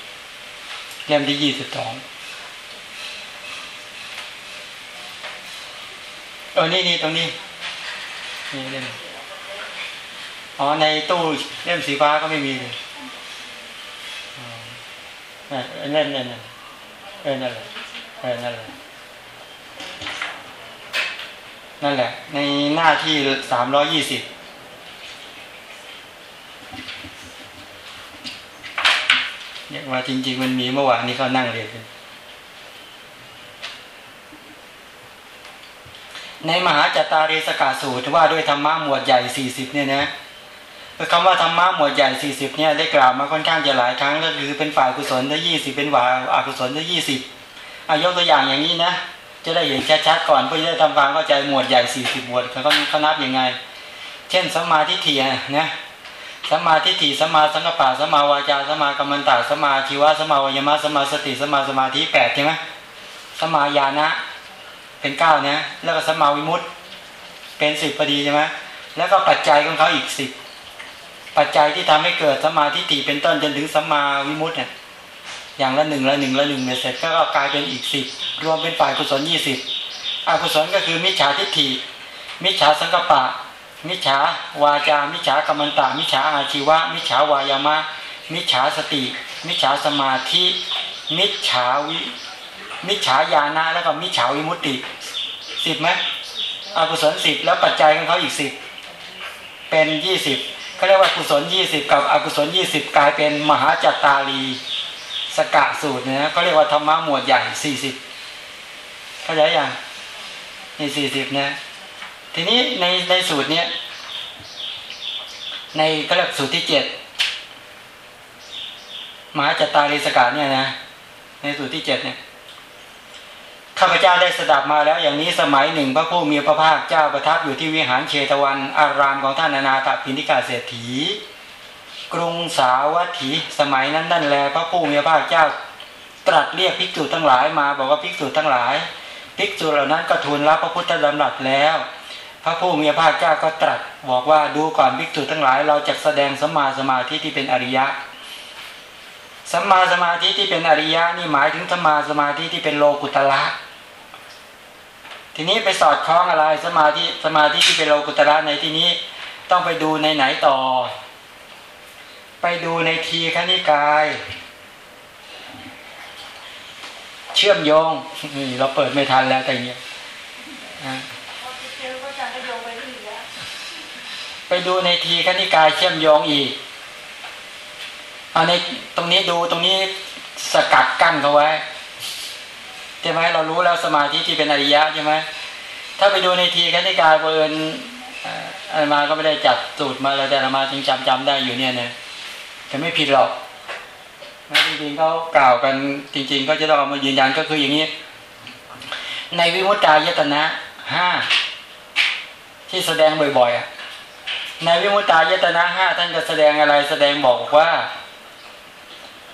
A: เล่มที่ยี่สิบสองเออนี่นี่ตรงนี้นี่เล่มอ๋อในตู้เล่มสีฟ้าก็ไม่มีเลยอ๋อเล่มนั่นเออนั่นแหละ ออนั่นแหละนั่นแหละ ในหน้าที่สามร้อยี่สิบเนี่ยว่าจริง ๆ มันมีเมื่อวานนี้เขานั่งเรียนกันในมหาจตารีสกาสูตรว่าด้วยธรรมะหมวดใหญ่สี่สิบเนี่ยนะคำว่าธรรมะหมวดใหญ่สี่สิบเนี่ยได้กล่าวมาค่อนข้างจะหลายครั้งก็คือเป็นฝ่ายกุศลได้ยี่สิบเป็นฝ่ายอกุศลได้ยี่สิบ อายกตัวอย่างอย่างนี้นะ จะได้เห็นชัดๆก่อนเพื่อจะได้ทำความเข้าใจหมวดใหญ่สี่สิบหมวดเขาเขานับยังไง เช่นสัมมาธิเทียนะสมาธิถี่สมาสังกปะสัมมาวาจาสมมากรรมตาสัมมาชีวะสมมาวิยมะสัมมาสติสัมมาสมาธิแปดใช่ไหมสัมมาญาณะเป็นเก้านะแล้วก็สัมมาวิมุตติเป็นสิบพอดีใช่ไหมแล้วก็ปัจจัยของเขาอีกสิบปัจจัยที่ทำให้เกิดสัมมาธิถี่เป็นต้นจนถึงสัมาวิมุตติเนี่ย อย่างละหนึ่งละหนึ่งละหนึ่งเสร็จก็กลายเป็นอีกสิบรวมเป็นฝ่ายกุศลยี่สิบอกุศลก็คือมิจฉาทิฏฐิ มิจฉาสังกปะ มิจฉาวาจา มิจฉากรรมตะมิจฉาอาชีวะ มิจฉาวายามะ มิจฉาสติ มิจฉาสมาธิ มิจฉาวิมิจฉาญาณะแล้วก็มิจฉาวิมุตติสิบไหมอกุศลสิบแล้วปัจจัยของเขาอีกสิบเป็นยี่สิบเขาเรียกว่ากุศลยี่สิบกับอกุศลยี่สิบกลายเป็นมหาจัตตารี สกะสูตรเนี่ยเขาเรียกว่าธรรมะหมวดใหญ่สี่สิบเข้าใจยังนี่สี่สิบเนะทีนี้ในในสูตรเนี้ยในก็เรียกสูตรที่เจ็ดมหาจัตตาริสกาเนี่ยนะในสูตรที่เจ็ดเนี่ยข้าพเจ้าได้สดับมาแล้ว อย่างนี้สมัยหนึ่ง พระผู้มีพระภาคเจ้าประทับอยู่ที่วิหารเชตวัน อารามของท่านนาถปิณิกาเศรษฐี กรุงสาวัตถีสมัยนั้นนั่นแลพระผู้มีพระเจ้าตรัสเรียกภิกษุทั้งหลายมา บอกว่าภิกษุทั้งหลาย ภิกษุเหล่านั้นก็ทูลรับพระพุทธดำรัสแล้ว พระผู้มีพระเจ้าก็ตรัสบอกว่าดูก่อนภิกษุทั้งหลาย เราจะแสดงสมาสมาธิที่เป็นอริยะสัมมาสมาธิที่เป็นอริยะนี่หมายถึงสัมมาสมาธิที่เป็นโลกุตละทีนี้ไปสอดคล้องอะไรสมาธิสมาธิที่เป็นโลกุตระในที่นี้ต้องไปดูในไหนต่อ ไปดูในทีขณิกาย เชื่อมโยงนี่เราเปิดไม่ทันแล้วแต่เนี้ย
B: ไป
A: ดูในทีขณิกายเชื่อมโยงอีกเอาในตรงนี้ดูตรงนี้สกัดกั้นเขาไว้ใช่ไหมเรารู้แล้วสมาธิที่เป็นอริยะใช่ไหมถ้าไปดูในทีขณิกายเอิญอาตมาก็ไม่ได้จัดสูตรมาแล้วแต่มาจึงจำจำได้อยู่เนี่ยเนะ แต่ไม่ผิดหรอกนะจริงๆเขากล่าวกันจริง ๆ ก็จะต้องเอามายืนยันก็คืออย่างนี้ ในวิมุตตายตนะห้าที่แสดงบ่อยๆในวิมุตตายตนะห้าท่านจะแสดงอะไรแสดงบอกว่า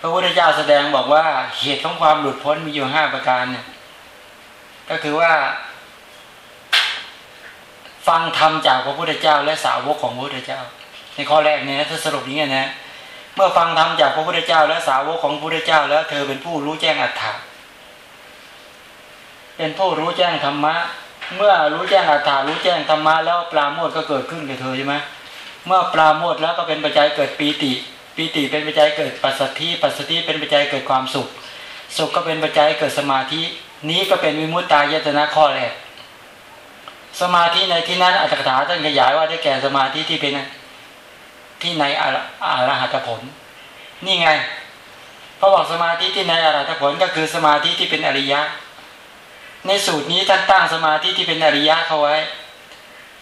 A: พระพุทธเจ้าแสดงบอกว่าเหตุของความหลุดพ้นมีอยู่ห้าประการเนี่ยก็คือว่า ฟังธรรมจากพระพุทธเจ้าและสาวกของพระพุทธเจ้า ในข้อแรกเนี่ยถ้าสรุปอย่างนี้นะ มื่อฟังธรรมจากพระพุทธเจ้า และสาวกของพระพุทธเจ้า แล้ว เธอเป็นผู้รู้แจ้งอัตถะเป็นผู้รู้แจ้งธรรมะ เมื่อรู้แจ้งอัตถารู้แจ้งธรรมะแล้วปราโมทก็เกิดขึ้นกับเธอใช่ไหมเมื่อปราโมทแล้วก็เป็นปัจจัยเกิดปีติปีติเป็นปัจจัยเกิดปัสสัทธิปัสสัทธิเป็นปัจจัยเกิดความสุข สุขก็เป็นปัจจัยเกิดสมาธิ นี้ก็เป็นวิมุตตายตนะข้อแรกสมาธิในที่นั้นอัตถกถาท่านขยายว่าได้แก่สมาธิที่เป็น ที่ในอรอรหัตผล นี่ไงเขาบอกสมาธิที่ในอรหัตผลก็คือสมาธิที่เป็นอริยะ ในสูตรนี้ท่านตั้งสมาธิที่เป็นอริยะเขาไว้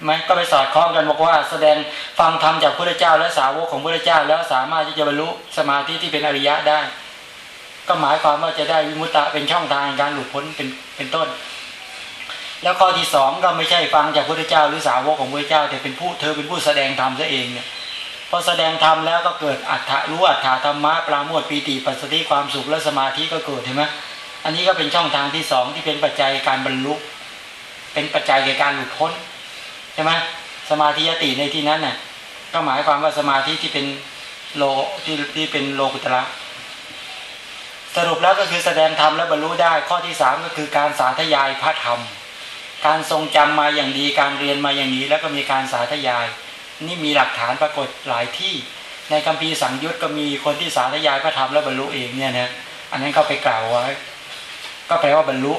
A: ไหมก็ไปสอดคล้องกันบอกว่า แสดงฟังธรรมจากพระเจ้าและสาวกของพระเจ้า แล้วสามารถที่จะบรรลุสมาธิที่เป็นอริยะได้ ก็หมายความว่าจะได้วิมุตตะเป็นช่องทางการหลุดพ้นเป็นเป็นต้น แล้วข้อที่สองก็ไม่ใช่ฟังจากพระเจ้าหรือสาวกของพระเจ้าแต่เป็นผู้เธอเป็นผู้แสดงธรรมซะเองเนี่ย พอแสดงธรรมแล้วก็เกิดอัฏฐรู้อัฏฐธรรมะปราโมทปีติปัสสติความสุขและสมาธิก็เกิดเห็นไหมอันนี้ก็เป็นช่องทางที่สองที่เป็นปัจจัยการบรรลุ เป็นปัจจัยในการหลุดพ้นใช่ไหมสมาธิยติในที่นั้นน่ะก็หมายความว่าสมาธิที่เป็นโลที่ที่เป็นโลกุตระสรุปแล้วก็คือแสดงธรรมและบรรลุได้ข้อที่สามก็คือการสาธยายพระธรรม การทรงจำมาอย่างดีการเรียนมาอย่างนี้แล้วก็มีการสาธยาย นี่มีหลักฐานปรากฏหลายที่ ในคัมภีร์สังยุตก็มีคนที่สาธยายพระธรรมและบรรลุเองเนี่ยนะอันนั้นเขาไปกล่าวไว้ก็แปลว่าบรรลุ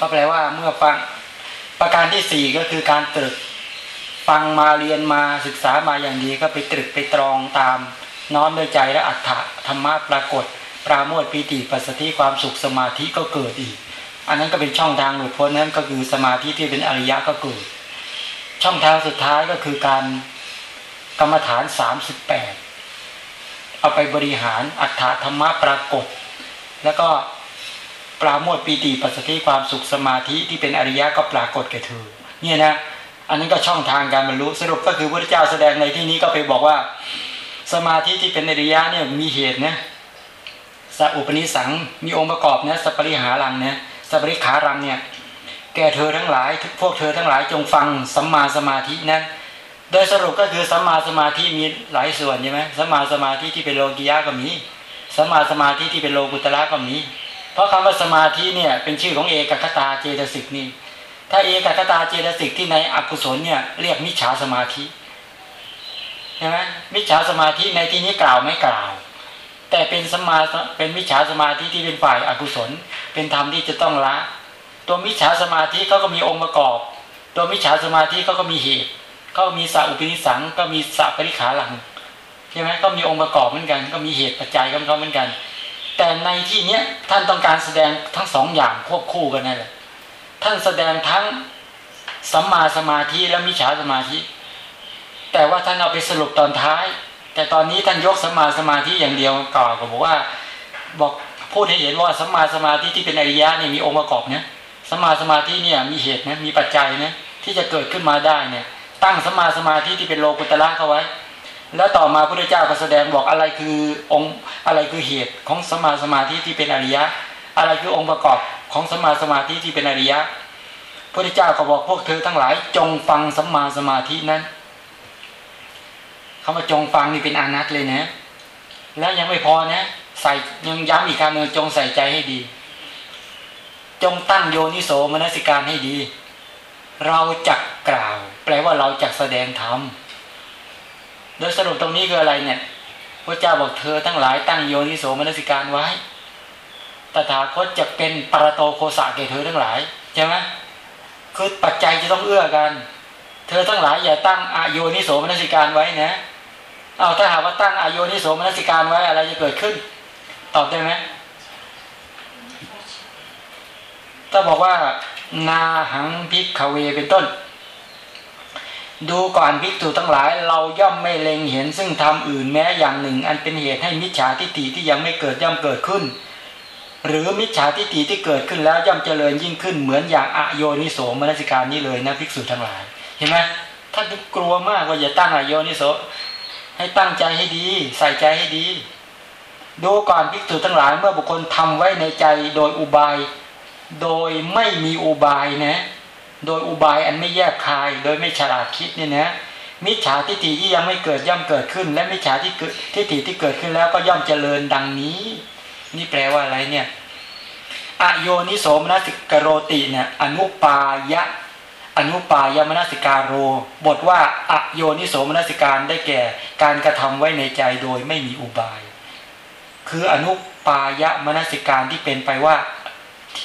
A: ก็แปลว่าเมื่อฟังประการที่สี่ก็คือการตรึกฟังมาเรียนมาศึกษามาอย่างดีก็ไปตรึกไปตรองตาม น้อมด้วยใจและอัตถะธรรมะปรากฏ ปราโมทปีติปัสสติความสุขสมาธิก็เกิดอีก อันนั้นก็เป็นช่องทางหลุดพ้นนั้นก็คือสมาธิที่เป็นอริยะก็เกิด ช่องทางสุดท้ายก็คือการกรรมฐานสามสิบแปดเอาไปบริหารอัตถะธรรมะปรากฏ แล้วก็ปราโมทปีติปัสสติความสุขสมาธิที่เป็นอริยะก็ปรากฏแก่เธอเนี่ยนะอันนี้ก็ช่องทางการบรรลุสรุปก็คือพระเจ้าแสดงในที่นี้ก็ไปบอกว่า สมาธิที่เป็นอริยะเนี่ยมีเหตุนะสัอุปนิสังมีองค์ประกอบนะสัปริหารังเนี่ยสัปริขารังเนี่ย แก่เธอทั้งหลายพวกเธอทั้งหลายจงฟังสัมมาสมาธินั้น โดยสรุปก็คือสัมมาสมาธิมีหลายส่วนใช่ไหมสัมมาสมาธิที่เป็นโลกิยะก็มีสัมมาสมาธิที่เป็นโลกุตระก็มี เพราะคำว่าสมาธิเนี่ยเป็นชื่อของเอกคตาเจตสิกนี่ถ้าเอกคตาเจตสิกที่ในอกุศลเนี่ยเรียกมิจฉาสมาธิใช่ไหมมิจฉาสมาธิในที่นี้กล่าวไม่กล่าว แต่เป็นสมาเป็นมิจฉาสมาธิที่เป็นฝ่ายอกุศล เป็นธรรมที่จะต้องละ ตัวมิจฉาสมาธิเขาก็มีองค์ประกอบ ตัวมิจฉาสมาธิเขาก็มีเหตุเขามีสัอุปนิสังก็มีสัพปริขาหลังใช่ไหมก็มีองค์ประกอบเหมือนกัน ก็มีเหตุปัจจัยของเขาเหมือนกัน แต่ในที่เนี้ยท่านต้องการแสดงทั้งสองอย่างควบคู่กันนั่นแหละท่านแสดงทั้งสัมมาสมาธิและมิจฉาสมาธิ แต่ว่าท่านเอาไปสรุปตอนท้าย แต่ตอนนี้ท่านยกสัมมาสมาธิอย่างเดียวก่อนก็บอกว่าบอกพูดให้เห็นว่าสัมมาสมาธิที่เป็นอริยะเนี่ยมีองค์ประกอบเนี่ย สมาสมาธิเนี่ยมีเหตุนะมีปัจจัยนะที่จะเกิดขึ้นมาได้เนี่ย ตั้งสมาสมาธิที่เป็นโลกุตละเข้าไว้ แล้วต่อมาพระเจ้าก็แสดงบอกอะไรคือองค์อะไรคือเหตุของสมาสมาธิที่เป็นอริยะ อะไรคือองค์ประกอบของสมาสมาธิที่เป็นอริยะพระเจ้าก็บอกพวกเธอทั้งหลาย จงฟังสมาสมาธินั้นคำว่าจงฟังนี่เป็นอานัตเลยนะ แล้วยังไม่พอนะใส่ยังย้ำอีกครั้งหนึ่งจงใส่ใจให้ดี จงตั้งโยนิโสมนสิการให้ดี เราจักกล่าว แปลว่าเราจักแสดงธรรมโดยสรุปตรงนี้คืออะไรเนี่ยพระเจ้าบอกเธอทั้งหลายตั้งโยนิโสมนสิการไว้ ตถาคตจะเป็นปรโตโคสะแก่เธอทั้งหลายใช่ไหมคือปัจจัยจะต้องเอื้อกัน เธอทั้งหลายอย่าตั้งอโยนิโสมนสิการไว้นะเอาถ้าหากว่าตั้งอโยนิโสมนสิการไว้อะไรจะเกิดขึ้น ตอบได้ไหม ถ้าบอกว่า นาหังพิกเวเป็นต้น ดูก่อนภิกษุทั้งหลายเราย่อมไม่เล็งเห็นซึ่งทำอื่นแม้อย่างหนึ่ง อันเป็นเหตุให้มิจฉาทิฏฐิที่ยังไม่เกิดย่อมเกิดขึ้น หรือมิจฉาทิฏฐิที่เกิดขึ้นแล้วย่อมเจริญยิ่งขึ้นเหมือนอย่างอโยนิโสมนสิการนี้เลยนะภิกษุทั้งหลายเห็นไหมท่านกลัวมากว่าอย่าตั้งอโยนิโสให้ตั้งใจให้ดี ใส่ใจให้ดี ดูก่อนภิกษุทั้งหลายเมื่อบุคคลทำไว้ในใจโดยอุบาย โดยไม่มีอุบายนะ โดยอุบายอันไม่แยกคาย โดยไม่ฉลาดคิดเนี่ยนะ มิจฉาทิฏฐิที่ยังไม่เกิดย่อมเกิดขึ้น และมิจฉาที่เกิดทิฏฐิที่เกิดขึ้นแล้วก็ย่อมเจริญดังนี้ นี่แปลว่าอะไรเนี่ยอโยนิโสมนสิกโรติเนี่ยอนุปายะ อนุปายมนสิการโร บทว่าอโยนิโสมนสิการได้แก่ การกระทำไว้ในใจโดยไม่มีอุบาย คืออนุปายมนสิการที่เป็นไปว่า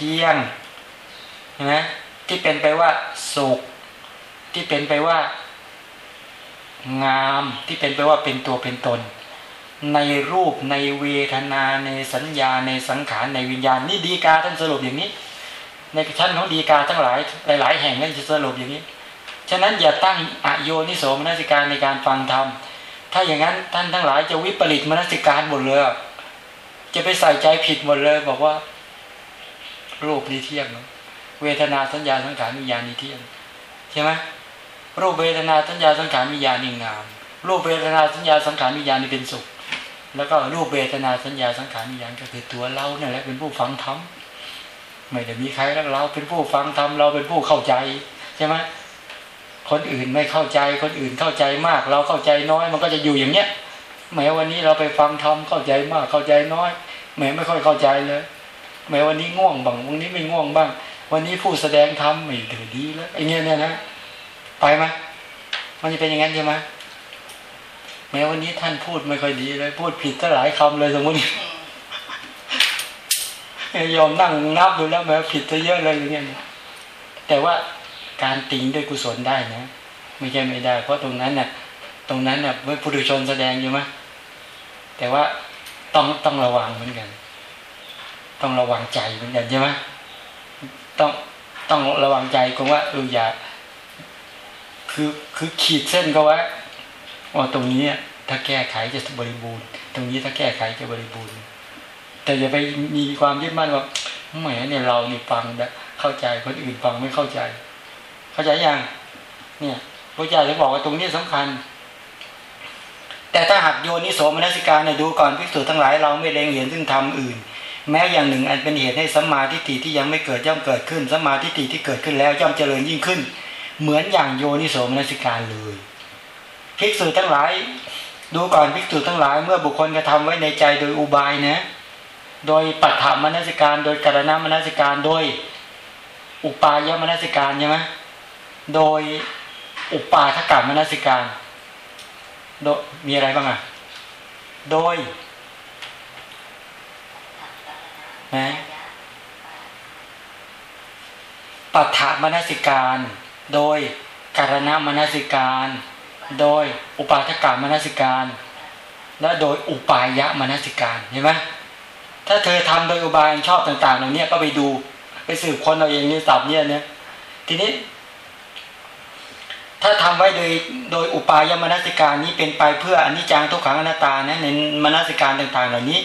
A: ที่ยงใช่ไหมที่เป็นไปว่าสุข ที่เป็นไปว่า งามที่เป็นไปว่าเป็นตัวเป็นตน ในรูปในเวทนาในสัญญาในสังขารในวิญญาณนี่ดีกาท่านสรุปอย่างนี้ ในชั้นของดีกาทั้งหลายหลายๆแห่งนั่นจะสรุปอย่างนี้ฉะนั้นอย่าตั้งอโยนิโสมนสิการในการฟังธรรมถ้าอย่างนั้นท่านทั้งหลายจะวิปริตมนสิการหมดเลยจะไปใส่ใจผิดหมดเลย บอกว่า รูปนี้เที่ยงเวทนาสัญญาสังขารวิญาณนี้เที่ยงใช่ไหมรูปเวทนาสัญญาสังขารวิญาณนี่งาม รูปเวทนาสัญญาสังขารวิญาณนี่เป็นสุข แล้วก็รูปเวทนาสัญญาสังขารวิญญาณก็คือตัวเราเนี่ยแหละเป็นผู้ฟังธรรมไม่ได้มีใครแล้วเราเป็นผู้ฟังธรรมเราเป็นผู้เข้าใจใช่ไหมคนอื่นไม่เข้าใจคนอื่นเข้าใจมาก เราเข้าใจน้อย มันก็จะอยู่อย่างเนี้ยแม้วันนี้เราไปฟังธรรมเข้าใจมากเข้าใจน้อยแม้ไม่ค่อยเข้าใจเลย แม้วันนี้ง่วงบ้างวันนี้ไม่ง่วงบ้าง วันนี้ผู้แสดงธรรมไม่ถือดีแล้วไอ้เงี้ยเนี่ยนะไปไหมมันจะเป็นอย่างนั้นใช่ไหมแม้วันนี้ท่านพูดไม่ค่อยดีเลย พูดผิดตั้งหลายคำเลยสมมติยอมนั่งนับดูแล้วแม้ผิดซะเยอะเลยอย่างเงี้ยแต่ว่าการติงด้วยกุศลได้นะไม่ใช่ไม่ได้ เพราะตรงนั้นเนี่ยตรงนั้นเนี่ยเมื่อผู้ดุชนแสดงอยู่ไหมแต่ว่าต้องต้องระวังเหมือนกัน ต้องระวังใจเหมือนกันใช่ไหมต้องต้องระวังใจคงว่าเอออย่าคือคือขีดเส้นก็ไว้ว่าตรงนี้ถ้าแก้ไขจะบริบูรณ์ ตรงนี้ถ้าแก้ไขจะบริบูรณ์ แต่อย่าไปมีความยึดมั่นว่าแหมเนี่ยเราเนี่ฟังเข้าใจคนอื่นฟังไม่เข้าใจ เข้าใจยังเนี่ยพระเจ้าจะบอกว่าตรงนี้สำคัญ แต่ถ้าหากโยนิโสมนสิการเนี่ยดูก่อนภิกษุทั้งหลายเราไม่เล็งเห็นซึ่งทำอื่น แม้อย่างหนึ่งอันเป็นเหตุให้สัมมาทิฏฐิที่ยังไม่เกิดย่อมเกิดขึ้นสัมมาทิฏฐิที่เกิดขึ้นแล้วย่อมเจริญยิ่งขึ้น เหมือนอย่างโยนิโสมนสิการเลยภิกษุทั้งหลาย ดูก่อนภิกษุทั้งหลาย เมื่อบุคคลกระทาไว้ในใจโดยอุบายนะ โดยปัฏฐามนสิการ โดยกรณามนสิการโดย อุปายมนสิการใช่ไหมโดยอุปาทกรรมมนสิการ โดมีอะไรบ้างอะโดย นะปัฏฐามนสิการ โดยการณามนสิการ โดยอุปาทกรรมมนสิการ และโดยอุปายะมนสิการเห็นไหมถ้าเธอทำโดยอุบายชอบต่างๆเหล่านี้ก็ไปดูไปสืบคนเราเองในศัพท์เนี่ยเนี่ยทีนี้ ถ้าทำไว้โดยโดยอุปายมนสิการนี้เป็นไปเพื่ออนิจจังทุกขังอนัตตานะในมนสิการต่างๆ เหล่านี้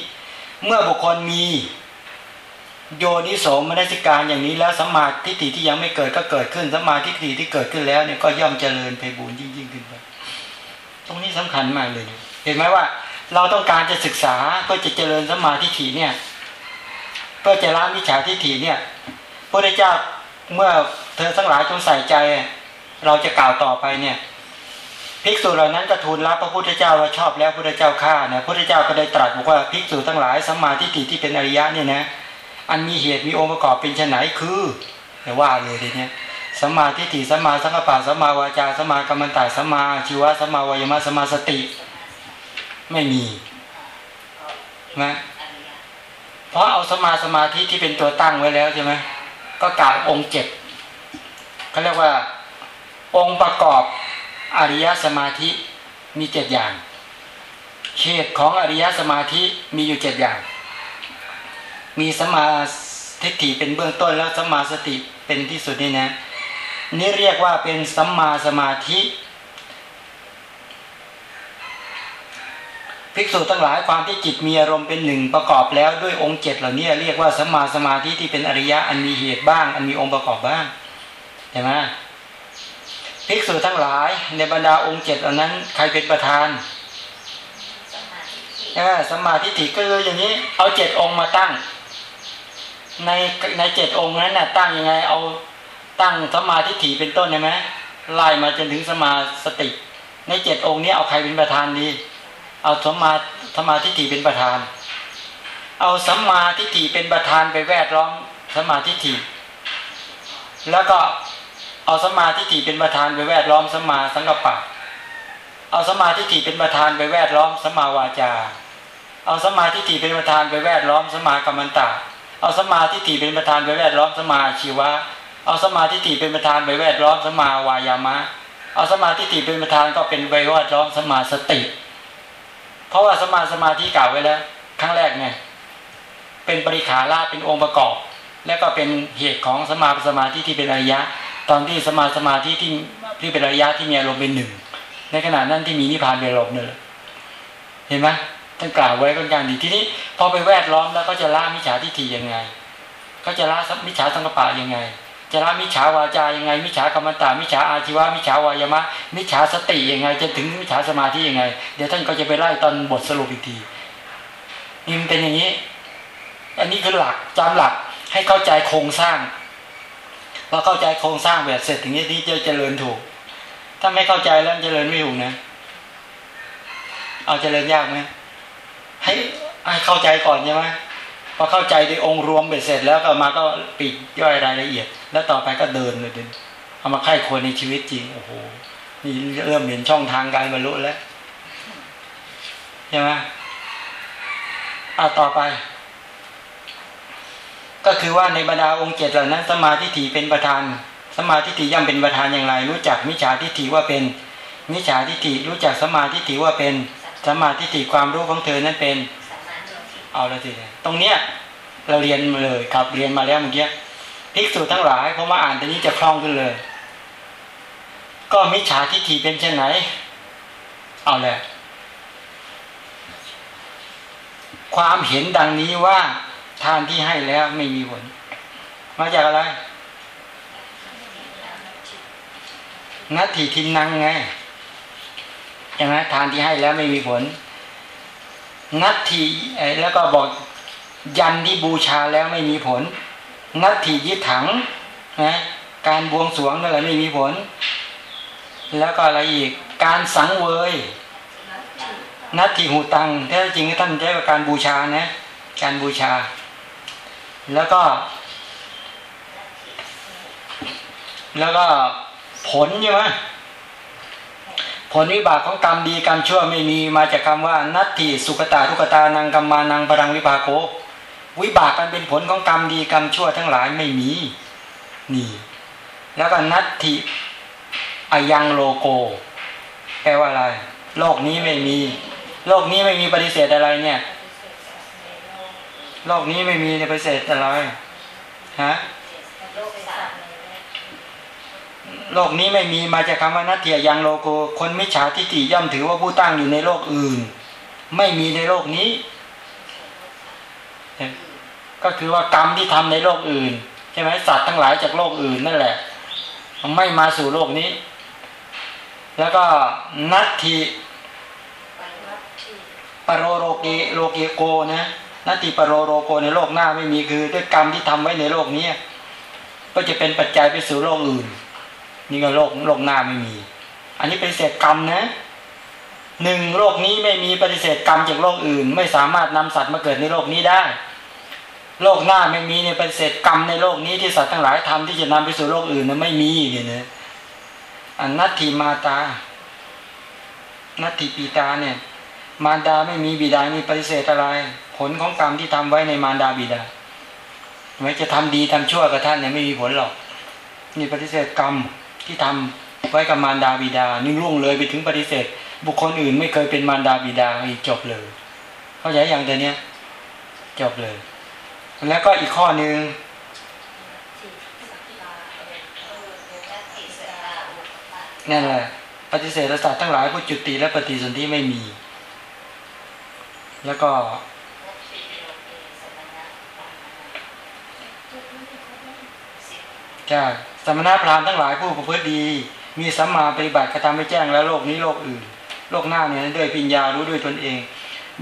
A: เมื่อบุคคลมี โยนิโสมนสิการอย่างนี้แล้วสมาธิฏฐิที่ยังไม่เกิดก็เกิดขึ้นสมาธิฏฐิที่เกิดขึ้นแล้วเนี่ยก็ย่อมเจริญไปบูรยิ่งยิ่งขึ้นไปตรงนี้สำคัญมากเลย เห็นไหมว่า เราต้องการจะศึกษาเพื่อจะเจริญสมาธิฏฐิเนี่ยเพื่อจะละมิจฉาทิฏฐิเนี่ยพระเจ้าเมื่อเธอทั้งหลายจงใส่ใจ เราจะกล่าวต่อไปเนี่ยภิกษุเหล่านั้นก็ทูลรับพระพุทธเจ้าว่าชอบแล้วพระพุทธเจ้าข้าเนะพระพุทธเจ้าก็ได้ตรัสบอกว่าภิกษุทั้งหลายสัมมาทิฏฐิที่เป็นอริยะเนี่ยนะ อันมีเหตุมีองค์ประกอบเป็นไฉนคือแต่ว่าเลยทีเนี้ยสัมมาทิฏฐิสัมมาสังกัปปะสัมมาวาจาสัมมากัมมันตะสัมมาชีวะสัมมาวายมะสัมมาสติ ไม่มีนะ
D: อริยะ
A: เพราะเอาสมาสมาธิที่เป็นตัวตั้งไว้แล้วใช่ไหมก็กล่าวองค์เจ็ดเขาเรียกว่า องค์ประกอบอริยสมาธิมีเจ็ดอย่างเขตของอริยสมาธิมีอยู่เจ็ดอย่าง มีสมาทิฏฐิเป็นเบื้องต้นแล้วสมมาสติเป็นที่สุดนี่นะนี่เรียกว่าเป็นสัมมาสมาธิ ภิกษุทั้งหลายความที่จิตมีอารมณ์เป็นหนึ่งประกอบแล้วด้วยองค์เจ็ดเหล่านี้เรียกว่าสัมมาสมาธิที่เป็นอริยะอันมีเหตุบ้าง อันมีองค์ประกอบบ้างเห็นไหมภิกษุทั้งหลายในบรรดาองค์เจ็ดเหล่านั้น ใครเป็นประธาน
D: สมาธิ
A: สมมาธิฐิก็คืออย่างนี้ เอาเจ็ดองค์มาตั้ง ในในเจ็ดองค์นั้นน่ะตั้งยังไงเอาตั้งสมมาธิฐิเป็นต้นใช่ไหมไล่มาจนถึงสมาสติ ในเจ็ดองค์นี้เอาใครเป็นประธานดี เอาสมมาสมาทิฏฐิเป็นประธาน เอาสัมมาทิฏฐิเป็นประธานไปแวดล้อมสมมาทิฏฐิแล้วก็เอาสมมาทิฏฐิเป็นประธานไปแวดล้อมสมมาสังกปะเอาสมมาทิฏฐิเป็นประธานไปแวดล้อมสมาวาจา เอาสมมาทิฏฐิเป็นประธานไปแวดล้อมสมากัมมันตะ เอาสมาทิฏฐิเป็นประธานไปแวดล้อมสมาชีวะ เอาสมาทิฏฐิเป็นประธานไปแวดล้อมสมาวายามะ เอาสมาทิฏฐิเป็นประธานก็เป็นไปแวดล้อมสมาสติ เพราะว่าสมาสมาธิกล่าวไว้แล้วครั้งแรกไงเป็นปริขาราเป็นองค์ประกอบ และก็เป็นเหตุของสมาสมาธิที่เป็นอริยะ ตอนที่สมาสมาธิที่ที่เป็นอริยะที่มีอารมณ์เป็นหนึ่งในขณะนั้นที่มีนิพพานเป็นอารมณ์เนี่ยเห็นไหม ท่านกล่าวไว้ก็อย่างดีทีนี้พอไปแวดล้อมแล้วก็จะละมิจฉาทิฏฐิยังไงเขาจะละมิจฉาสังกปะยังไง จะละมิจฉาวาจายังไง มิจฉากรรมตามิจฉาอาชีวะมิจฉาวายมะ มิจฉาสติยังไง จะถึงมิจฉาสมาธิยังไง เดี๋ยวท่านก็จะไปไล่ตอนบทสรุปอีกทีนี่มันเป็นอย่างนี้ อันนี้คือหลักจำหลักให้เข้าใจโครงสร้างพอเข้าใจโครงสร้างแบบเสร็จอย่างนี้ที่จะเจริญถูก ถ้าไม่เข้าใจแล้วเจริญไม่ถูกนะ เอาเจริญยากไหม ให้เข้าใจก่อนใช่ไหมพอเข้าใจในองค์รวมเบ็ดเสร็จแล้วก็มาก็ปิดย่อยรายละเอียด แล้วต่อไปก็เดินเลยเดินเอามาไข้ควรในชีวิตจริงโอ้โหนี่เริ่มเห็นช่องทางการบรรลุแล้วใช่ไหมเอาต่อไป ก็คือว่าในบรรดาองค์เจ็ดเหล่านั้น สมาธิถีเป็นประธาน สมาธิถีย่อมเป็นประธานอย่างไร รู้จักมิจฉาทิฏฐิว่าเป็นมิจฉาทิฏฐิรู้จักสมาธิถีว่าเป็น สมาธิถี่ความรู้ของเธอนั้นเป็นเอาละสิตรงเนี้ยเราเรียนมาเลยครับเรียนมาแล้วเมื่อกี้ภิกษุทั้งหลายพอมาอ่านตรงนี้จะคล่องขึ้นเลย ก็มิจฉาทิฏฐิเป็นเช่นไหน เอาเลยความเห็นดังนี้ว่าทานที่ให้แล้วไม่มีผล มาจากอะไร นัตถิทินนังไง ใช่ไหมทานที่ให้แล้วไม่มีผล นัตถีแล้วก็บอกยันที่บูชาแล้วไม่มีผล นัตถียึดถังนะการบวงสรวงนั่นแหละไม่มีผล แล้วก็อะไรอีกการสังเวย นัตถิหูตังแท้จริงท่านใช้กับการบูชานะการบูชา แล้วก็ แล้วก็ผลใช่ไหม ผลวิบากของกรรมดีกรรมชั่วไม่มีมาจากคำว่านัตถิสุขตาทุกตานังกรรมานังปรังวิภาโควิบากกันเป็นผลของกรรมดีกรรมชั่วทั้งหลายไม่มีนี่ แล้วก็นัตถิอายังโลโก แปลว่าอะไร โลกนี้ไม่มี โลกนี้ไม่มีปฏิเสธอะไรเนี่ย โลกนี้ไม่มีปฏิเสธอะไรฮะ
D: โลก
A: นี้ไม่มีมาจากคำว่านัตเถียยังโลโกคนมิจฉาทิฏฐิย่อมถือว่าผู้ตั้งอยู่ในโลกอื่น ไม่มีในโลกนี้ ก็คือว่ากรรมที่ทำในโลกอื่นใช่ไหมสัตว์ทั้งหลายจากโลกอื่นนั่นแหละ ไม่มาสู่โลกนี้ แล้วก็นัตถิ
D: ป
A: โรโรเกโลเกโกนะนัตถิปโรโรโกในโลกหน้าไม่มีคือ ด้วยกรรมที่ทำไว้ในโลกนี้ก็จะเป็นปัจจัยไปสู่โลกอื่น นี่ก็โลกโลกหน้าไม่มี อันนี้เปฏิเสธกรรมนะหนึ่งโลกนี้ไม่มีปฏิเสธกรรมจากโลกอื่น ไม่สามารถนำสัตว์มาเกิดในโลกนี้ได้ โลกหน้าไม่มีในปฏิเสธกรรมในโลกนี้ที่สัตว์ทั้งหลายทำที่จะนำไปสู่โลกอื่นนะไม่มีเนี่ยนะอันนัตถิมาตา นัตถิปีตาเนี่ย มารดาไม่มีบิดามีปฏิเสธอะไร ผลของกรรมที่ทำไว้ในมารดาบิดาไม่จะทำดีทำชั่วกับท่านเนี่ยไม่มีผลหรอกนี่ปฏิเสธกรรม ที่ทำไว้กับมารดาบิดานี่งล่วงเลยไปถึงปฏิเสธ บุคคลอื่นไม่เคยเป็นมารดาบิดาอีกจบเลย เข้าใจอย่างเดียวนี้จบเลย แล้วก็อีกข้อหนึ่ง
D: นั่
A: นแหละปฏิเสธศาสตว์ทั้งหลายผู้จุติและปฏิสนธิไม่มี แล้วก็
D: นัตติโลเก สมณะปานา
A: พราหมณ์ทั้งหลายผู้ประพฤติดี มีสัมมาปฏิบัติกระทำไม่แจ้งแล้วโลกนี้โลกอื่น โลกหน้าเนี่ยด้วยปัญญารู้ด้วยตนเอง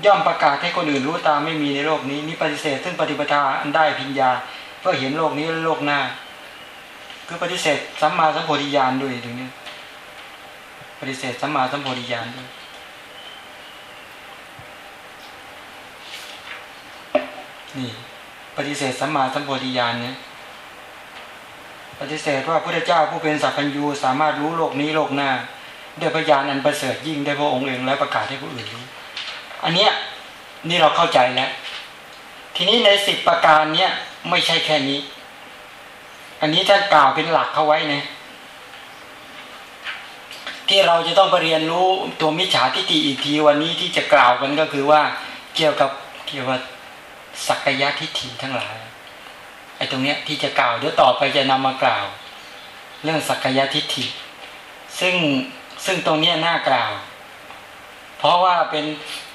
A: ย่อมประกาศให้คนอื่นรู้ตามไม่มีในโลกนี้นี่ปฏิเสธซึ่งปฏิปทาอันได้ปัญญา เพื่อเห็นโลกนี้และโลกหน้า คือปฏิเสธสัมมาสัมโพธิญาณด้วยตรงนี้ปฏิเสธสัมมาสัมโพธิญาณด้วยนี่ ปฏิเสธสัมมาสัมโพธิญาณเนี่ย ปฏิเสธว่าพระเจ้าผู้เป็นสัพพัญญูสามารถรู้โลกนี้โลกหน้าด้วยพยานอันประเสริฐยิ่งได้พระองค์เองและประกาศให้ผู้อื่นรู้ อันเนี้ยนี่เราเข้าใจแล้ว ทีนี้ในสิบประการเนี้ยไม่ใช่แค่นี้ อันนี้ท่านกล่าวเป็นหลักเข้าไว้นะที่เราจะต้องไปเรียนรู้ตัวมิจฉาทิฏฐิอีกทีวันนี้ที่จะกล่าวกันก็คือว่าเกี่ยวกับเกี่ยวกับสักยะทิฏฐิทั้งหลาย ไอ้ตรงเนี้ยที่จะกล่าวเดี๋ยวต่อไปจะนำมากล่าว เรื่องสักยทิฏฐิ ซึ่งซึ่งตรงเนี้ยน่ากล่าว เพราะว่าเป็น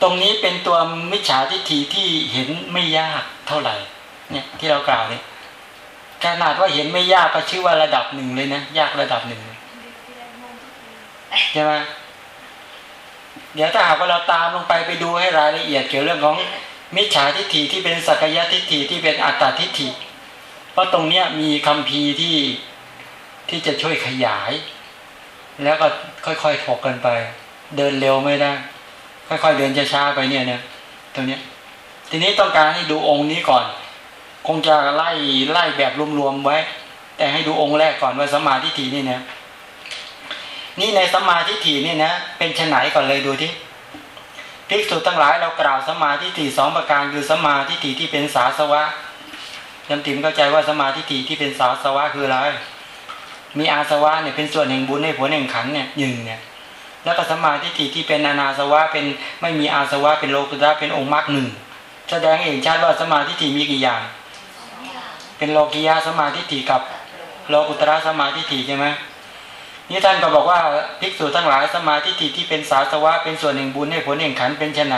A: ตรงนี้เป็นตัวมิจฉาทิฏฐิที่เห็นไม่ยากเท่าไหร่ เนี่ยที่เรากล่าวเนี่ยขนาดว่าเห็นไม่ยากก็ชื่อว่าระดับหนึ่งเลยนะยากระดับหนึ่งใช่ไหมเดี๋ยวถ้าหากว่าเราตามลงไปไปดูให้รายละเอียดเกี่ยวเรื่องของมิจฉาทิฏฐิที่เป็นสักยะทิฏฐิที่เป็นอัตตาทิฏฐิ เพราะตรงเนี้ยมีคำพีที่ที่จะช่วยขยาย แล้วก็ค่อยๆถกกันไป เดินเร็วไม่ได้ ค่อยๆเดินช้าๆไปเนี่ยเนี่ยตรงเนี้ยทีนี้ต้องการให้ดูองค์นี้ก่อน คงจะไล่ไล่แบบรวมๆไว้ แต่ให้ดูองค์แรกก่อนว่าสมาทิฏฐินี่นะนี่ในสมาทิฏฐินี่นะเป็นชนไหนก่อนเลยดูที่ภิกษุทั้งหลายเรากล่าวสมาทิฏฐิสองประการคือสมาทิฏฐิที่เป็นสาสวะ ยมติมเข้าใจว่าสมาธิที่เป็นสาสวะคืออะไร มีอาสวะเนี่ยเป็นส่วนแห่งบุญให้ผลแห่งขันเนี่ยหนึ่งเนี่ย แล้วก็สมาธิที่เป็นนานาสวะเป็นไม่มีอาสวะเป็นโลกุตระเป็นองค์มรรคหนึ่งแสดงเห็นชัดว่าสมาธิฏฐิมีกี่อย่าง เป็นโลกิยาสมาธิฏฐิกับ
D: โล
A: กุตระสมาธิฏฐิใช่ไหมนี่ท่านก็บอกว่าภิกษุทั้งหลายสมาธิที่เป็นสาสวะเป็นส่วนแห่งบุญให้ผลแห่งขันเป็นไฉน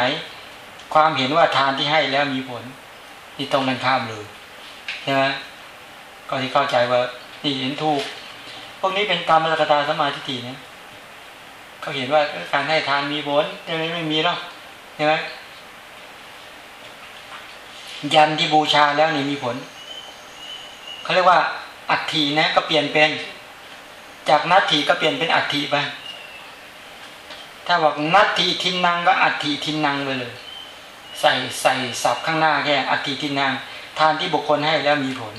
A: ความเห็นว่าทานที่ให้แล้วมีผลนี่ตรงกันข้ามเลย ใช่ไหมก็ที่เข้าใจว่านี่เห็นถูก พวกนี้เป็นตามมรรคตาสมาธิฏฐินะเขาเห็นว่าการให้ทานมีผลใช่ไหมไม่มีหรอกใช่ไหมยันที่บูชาแล้วนี่มีผลเขาเรียกว่า อัฐินะ ก็เปลี่ยนเป็น จากนัตถิก็เปลี่ยนเป็นอัฐิไปถ้าบอกนัตถิทินนังก็อัฐิทินนังไปเลย ใส่ใส่สับข้างหน้าแค่อัฐิทินนัง ทานที่บุคคลให้แล้วมีผล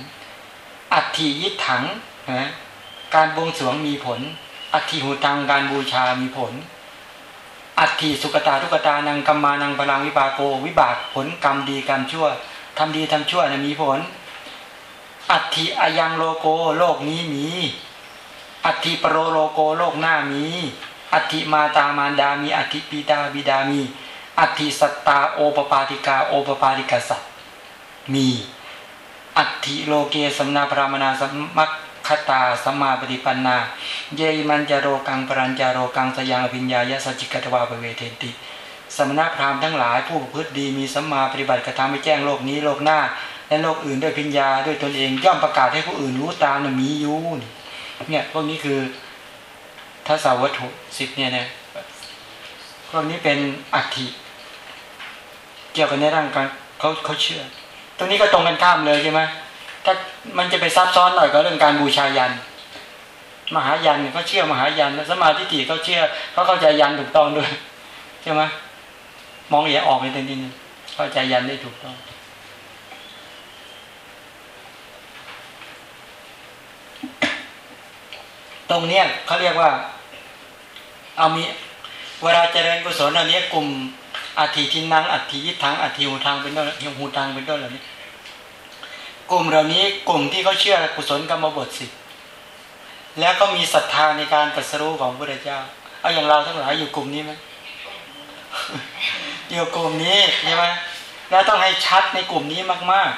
A: อัฐิยิถังนะการบวงสรวงมีผล อัฐิหูตังการบูชามีผล อัฐิสุกตาทุกตานังกัมมานังพลังวิบากโก วิบากผลกรรมดีกรรมชั่วทำดีทำชั่วนะมีผล อัฐิอายังโลโกโลกนี้มี อัฐิปโรโลโกโลกหน้ามี อัฐิมาตามารดามี อัฐิปีดาบิดามี อัตถิสัตตาโอปปาติกาโอปปาติกาสัตว์ มีอัตถิโลเกสมณพราหมณาสัมมัคคตาสัมมาปฏิปันนา เยอิมัญจโลกังปรัญจโลกังสยังอภิญญายะสัจฉิกัตวาปเวเทนติสมณพราหมณ์ทั้งหลายผู้ประพฤติดีมีสัมมาปฏิบัติกระทำให้แจ้งโลกนี้โลกหน้า และโลกอื่นด้วยอภิญญาด้วยตนเองย่อมประกาศให้ผู้อื่นรู้ตามนะมีอยู่นี่เนี่ยพวกนี้คือทัศวัตถุสิบเนี่ยนะพวกนี้เป็นอัฐิเกี่ยวกับในร่างกายเขาเขาเชื่อ รงนี้ก็ตรงกันข้ามเลยใช่ไหมถ้ามันจะไปซับซ้อนหน่อยก็เรื่องการบูชายัน มหายันเขาเชื่อมหายันสมาธิฏฐิเขาเชื่อเขาเข้าใจยันถูกต้องด้วยใช่ไหมมองเอะออกไปตรงนี้เข้าใจยันได้ถูกต้องตรงเนี้ยเขาเรียกว่าเอามีเวลาเจริญกุศลอันนี้กลุ่มอัติทินังอัติยิทังอัติหูทางเป็นต้นหูทางเป็นต้นเหล่านี้ กลุ่มเหล่านี้กลุ่มที่เขาเชื่อกุศลกรรมบทสิแล้วก็มีศรัทธาในการตรัสรู้ของพระเจ้า เอาอย่างเราทั้งหลายอยู่กลุ่มนี้ไหมอยู่กลุ่มนี้ใช่ไหมแล้วต้องให้ชัดในกลุ่มนี้มาก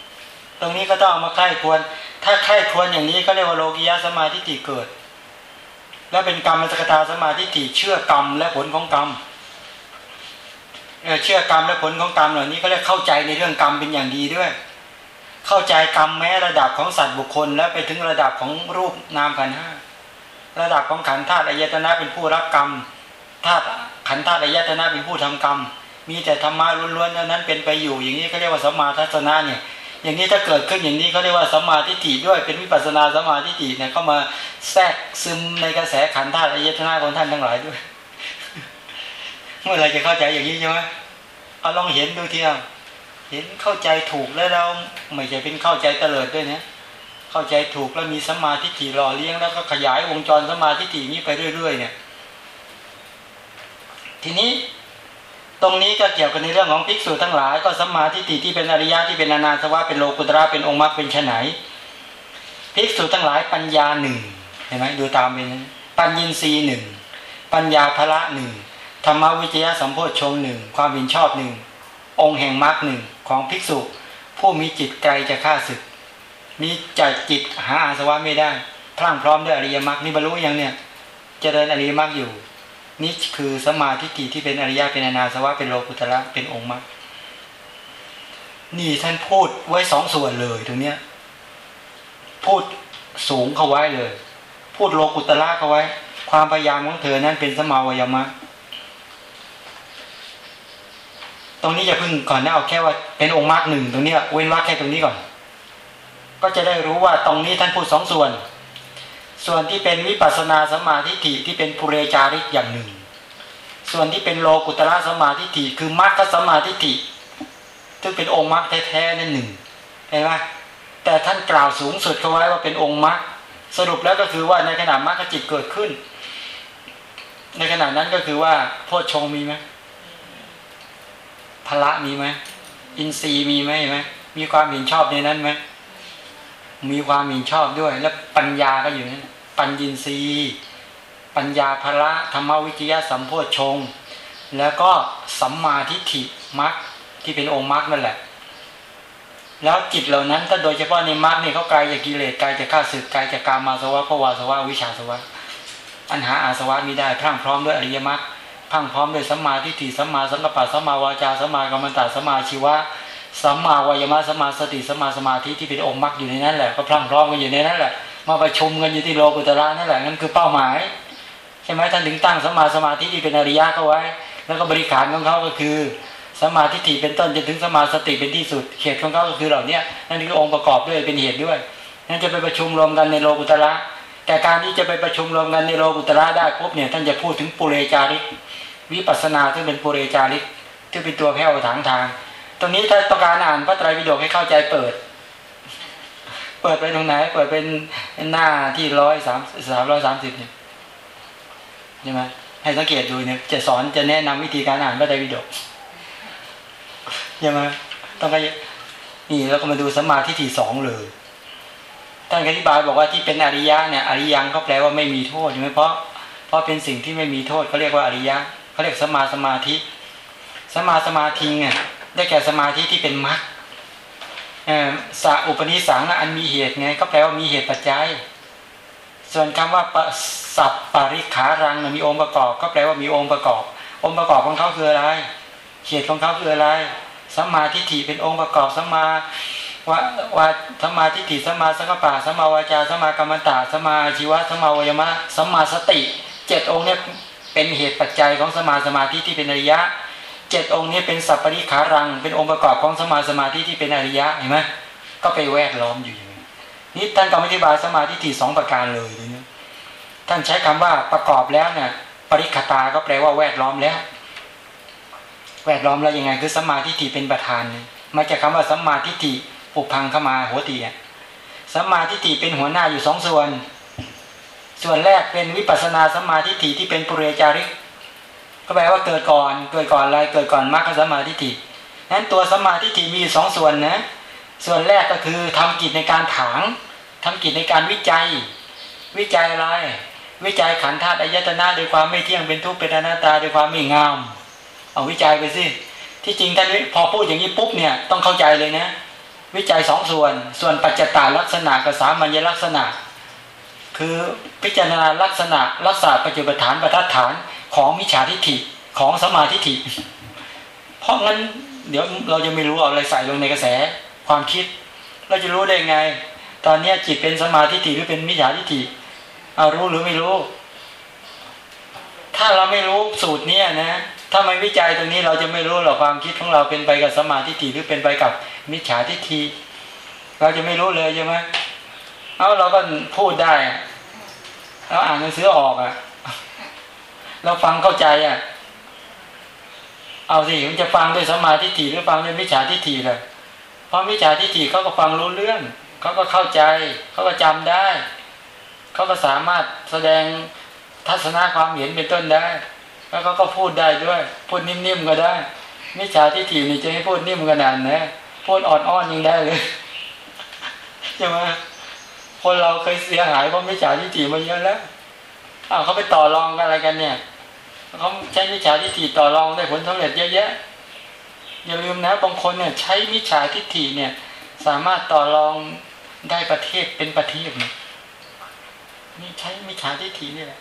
A: ๆ ตรงนี้ก็ต้องเอามาใกล้ควร ถ้าใกล้ควรอย่างนี้ก็เรียกว่าโลกิยะสมาธิติเกิด และเป็นกรรมสกตาสมาธิติเชื่อกรรมและผลของกรรมเชื่อกรรมและผลของกรรมเหล่านี้ก็เรียกเข้าใจในเรื่องกรรมเป็นอย่างดีด้วย เข้าใจกรรมแม้ระดับของสัตว์บุคคล แล้วไปถึงระดับของรูปนามขันห้าระดับของขันธ์ธาตุอายตนะเป็นผู้รับกรรมธาตุขันธ์ธาตุอายตนะเป็นผู้ทำกรรม มีแต่ธรรมะล้วนๆเท่านั้นเป็นไปอยู่ อย่างนี้เขาเรียกว่าสัมมาทัศนะเนี่ยอย่างนี้ถ้าเกิดขึ้นอย่างนี้เขาเรียกว่าสัมมาทิฏฐิด้วยเป็นวิปัสสนาสัมมาทิฏฐิเนี่ยเข้ามาแทรกซึมในกระแสขันธ์ธาตุอายตนะของท่านทั้งหลายด้วย เมื่อไรจะเข้าใจอย่างนี้ใช่ไหมเอาลองเห็นดูเทียว เห็นเข้าใจถูกแล้วเราไม่ใช่เป็นเข้าใจเตลิดด้วยเนี่ยเข้าใจถูกแล้วมีสมาธิถี่หล่อเลี้ยงแล้วก็ขยายวงจรสมาธิถี่นี้ไปเรื่อย ๆ เนี่ย ทีนี้ตรงนี้ก็เกี่ยวกับในเรื่องของภิกษุทั้งหลาย ก็สมาธิฏฐิที่เป็นอริยะที่เป็นอนาสวะเป็นโลกุตระเป็นองค์มรรคเป็นไฉนภิกษุทั้งหลายปัญญาหนึ่งเห็นไหมดูตามไปนะปัญญินทรีหนึ่งปัญญาภละหนึ่งธรรมวิจยะสัมโพชฌงหนึ่งความเห็นชอบหนึ่งองค์แห่งมรรคหนึ่ง ของภิกษุ ผู้มีจิตไกลจะฆ่าศึก มีใจจิตหาอาสวะไม่ได้พรั่งพร้อมด้วยอริยมรรคนี่บรรลุยังเนี่ย เจริญอริยมรรคอยู่ นี่คือสมาธิฏที่เป็นอริยะเป็นอนาสวะเป็นโลกุตระเป็นองค์มรรคนี่ท่านพูดไว้สองส่วนเลยตรงเนี้ย พูดสูงเข้าไว้เลย พูดโลกุตระเข้าไว้ ความพยายามของเธอนั้นเป็นสมาวยมรรค ตรงนี้จะพึ่งก่อนนะเอาแค่ว่าเป็นองค์มรรคหนึ่งตรงนี้เว้นวรรคแค่ตรงนี้ก่อน ก็จะได้รู้ว่าตรงนี้ท่านพูดสองส่วน ส่วนที่เป็นวิปัสนาสมาธิฐิที่เป็นปุเรจาริกอย่างหนึ่ง ส่วนที่เป็นโลกุตระสมาธิฐิคือมรรคสมาธิฐิซึ่งเป็นองค์มรรคแท้ๆนั่นหนึ่งเห็นไหมแต่ท่านกล่าวสูงสุดเขาไว้ว่าเป็นองค์มรรคสรุปแล้วก็คือว่าในขณะมรรคจิตเกิดขึ้น ในขณะนั้นก็คือว่าโพชฌงมีไหม ละมีไหมอินทรีย์มีไหมไหมมีความเห็นชอบในนั้นไหมมีความเห็นชอบด้วย แล้วปัญญาก็อยู่นั้นปัญญินทรีย์ ปัญญาพละธรรมวิจยะสัมโพชง แล้วก็สัมมาทิฏฐิมรรคที่เป็นองค์มรรคนั่นแหละ แล้วจิตเหล่านั้นถ้าโดยเฉพาะในมรรคนี่เขากายจากกิเลสกายจากข้าศึกกายจากกามาสวะภวาสวะวิชาสวะอันหาอาสวะมีได้พรั่งพร้อมด้วยอริยมรรค พังพร้อมด้วยสัมมาทิฏฐิสัมมาสังกัปปะสัมมาวาจาสัมมากรรมตะสัมมาชีวะสัมมาวายมะสัมมาสติสัมมาสมาธิที่เป็นองค์มรรคอยู่ในนั้นแหละก็พรั่งพร้อมกันอยู่ในนั้นแหละ มาประชุมกันอยู่ที่โลกุตระนั่นแหละนั่นคือเป้าหมายใช่ไหมท่านถึงตั้งสัมมาสมาธิที่เป็นอริยะเข้าไว้ แล้วก็บริขารของเขาก็คือสัมมาทิฏฐิเป็นต้นจนถึงสัมมาสติเป็นที่สุดเขตของเขาก็คือเหล่านี้นั่นคือองค์ประกอบด้วยเป็นเหตุด้วยนั่นจะไปประชุมรวมกันในโลกุตระแต่การที่จะไปประชุมรวมกันในโลกุตระได้ปุ๊บเนี่ยท่านจะพูดถึงปุเรจาริก วิปัสนาซึ่งเป็นปุเรจาริกที่เป็นตัวแผ่วถางทาง ตรงนี้ถ้าต้องการอ่านพระไตรปิฎกให้เข้าใจเปิด เปิดไปตรงไหน เปิดเป็นหน้าที่ร้อยสามสามร้อยสามสิบเนี่ยใช่ไหมให้สังเกตดูเนี่ยจะสอนจะแนะนำวิธีการอ่านพระไตรปิฎกใช่ไหมต้องไปนี่แล้วก็มาดูสมาธิที่สองเลยท่านอธิบายบอกว่าที่เป็นอริยะเนี่ยอริยังก็แปลว่าไม่มีโทษใช่ไหมเพราะเพราะเป็นสิ่งที่ไม่มีโทษเขาเรียกว่าอริยะ เขาเรียกสมาสมาธิสมาสมาธิเนี่ยได้แก่สมาธิที่เป็นมรรคสะอุปนิสังอันมีเหตุไงก็แปลว่ามีเหตุปัจจัย ส่วนคำว่าสัพปริขารังมีองค์ประกอบ ก็แปลว่ามีองค์ประกอบ องค์ประกอบของเขาคืออะไรเหตุของเขาคืออะไรสัมมาทิฏฐิเป็นองค์ประกอบสัมมาวาวาสัมมาทิฏฐิสัมมาสังกปะสัมมาวาจาสัมมากรรมตะสัมมาชีวะสัมมาวิยมะสัมมาสติเจ็ดองค์เนี่ย เป็นเหตุปัจจัยของสมาสมาธิที่เป็นอริยะเจ็ดองค์นี้เป็นสัพปริขารัง เป็นองค์ประกอบของสมาสมาธิที่เป็นอริยะเห็นไหมก็ไปแวดล้อมอยู่อย่างนี้นี่ท่านก็อธิบายสมาธิที่สองประการเลยทีนี้ท่านใช้คำว่าประกอบแล้วเนี่ยปริคตาก็แปลว่าแวดล้อมแล้ว แวดล้อมแล้วยังไง คือสมาทิฏฐิเป็นประธานมาจากคาว่าสมาทิฏฐิปุพังเข้ามาหัวตีสมมาทิฏฐิเป็นหัวหน้าอยู่สองส่วน ส่วนแรกเป็นวิปัสนาสมาทิฏฐิที่เป็นปุเรจาริก ก็แปลว่าเกิดก่อน เกิดก่อนอะไร เกิดก่อนมรรคสมาทิฏฐินั้นตัวสมาทิฏฐิมีสองส่วนนะ ส่วนแรกก็คือทำกิจในการถางทำกิจในการวิจัย วิจัยอะไร วิจัยขันธ์ธาตุอายตนะโดยความไม่เที่ยงเป็นทุกข์เป็นอนัตตาโดยความไม่งาม เอาวิจัยไปสิ ที่จริงท่านพอพูดอย่างนี้ปุ๊บเนี่ยต้องเข้าใจเลยนะ วิจัยสองส่วน ส่วนปัจจตาลักษณะกับสามัญลักษณะ คือพิจารณาลักษณะรักษาปัจจุบันฐานประทัดฐานของมิจฉาทิฏฐิของสมาธิฐิ เพราะงั้นเดี๋ยวเราจะไม่รู้เอาอะไรใส่ลงในกระแสความคิด เราจะรู้ได้ไง ตอนนี้จิตเป็นสมาธิฐิหรือเป็นมิจฉาทิฏฐิเอารู้หรือไม่รู้ ถ้าเราไม่รู้สูตรนี้นะ ถ้าไม่วิจัยตรงนี้เราจะไม่รู้หรอกความคิดของเราเป็นไปกับสมาธิฐิหรือเป็นไปกับมิจฉาทิฏฐิเราจะไม่รู้เลยใช่ไหม เอาเราก็พูดได้เราอ่านหนังสือออกอะ เราฟังเข้าใจอะ เอาสิมันจะฟังด้วยสมาธิฐิหรือฟังด้วยมิจฉาทิฏฐิเลยเพราะมิจฉาทิฏฐิเขาก็ฟังรู้เรื่องเขาก็เข้าใจเขาก็จำได้เขาก็สามารถแสดงทัศนะความเห็นเป็นต้นได้ แล้วเขาก็พูดได้ด้วย พูดนิ่มๆก็ได้มิจฉาทิฏฐินี่จะให้พูดนิ่มขนาดไหนพูดอ่อนๆยังได้เลยใช่ไหม คนเราเคยเสียหายเพราะมิจฉาทิฏฐิมาเยอะแล้วอ้าวเขาไปต่อรองกันอะไรกันเนี่ยเขาใช้มิจฉาทิฏฐิต่อรองได้ผลสำเร็จเยอะแยะ อย่าลืมนะบางคนเนี่ยใช้มิจฉาทิฏฐิเนี่ย สามารถต่อรองได้ประเทศเป็นประเทศเนี่ยนี่ใช้มิจฉาทิฏฐินี่แหละ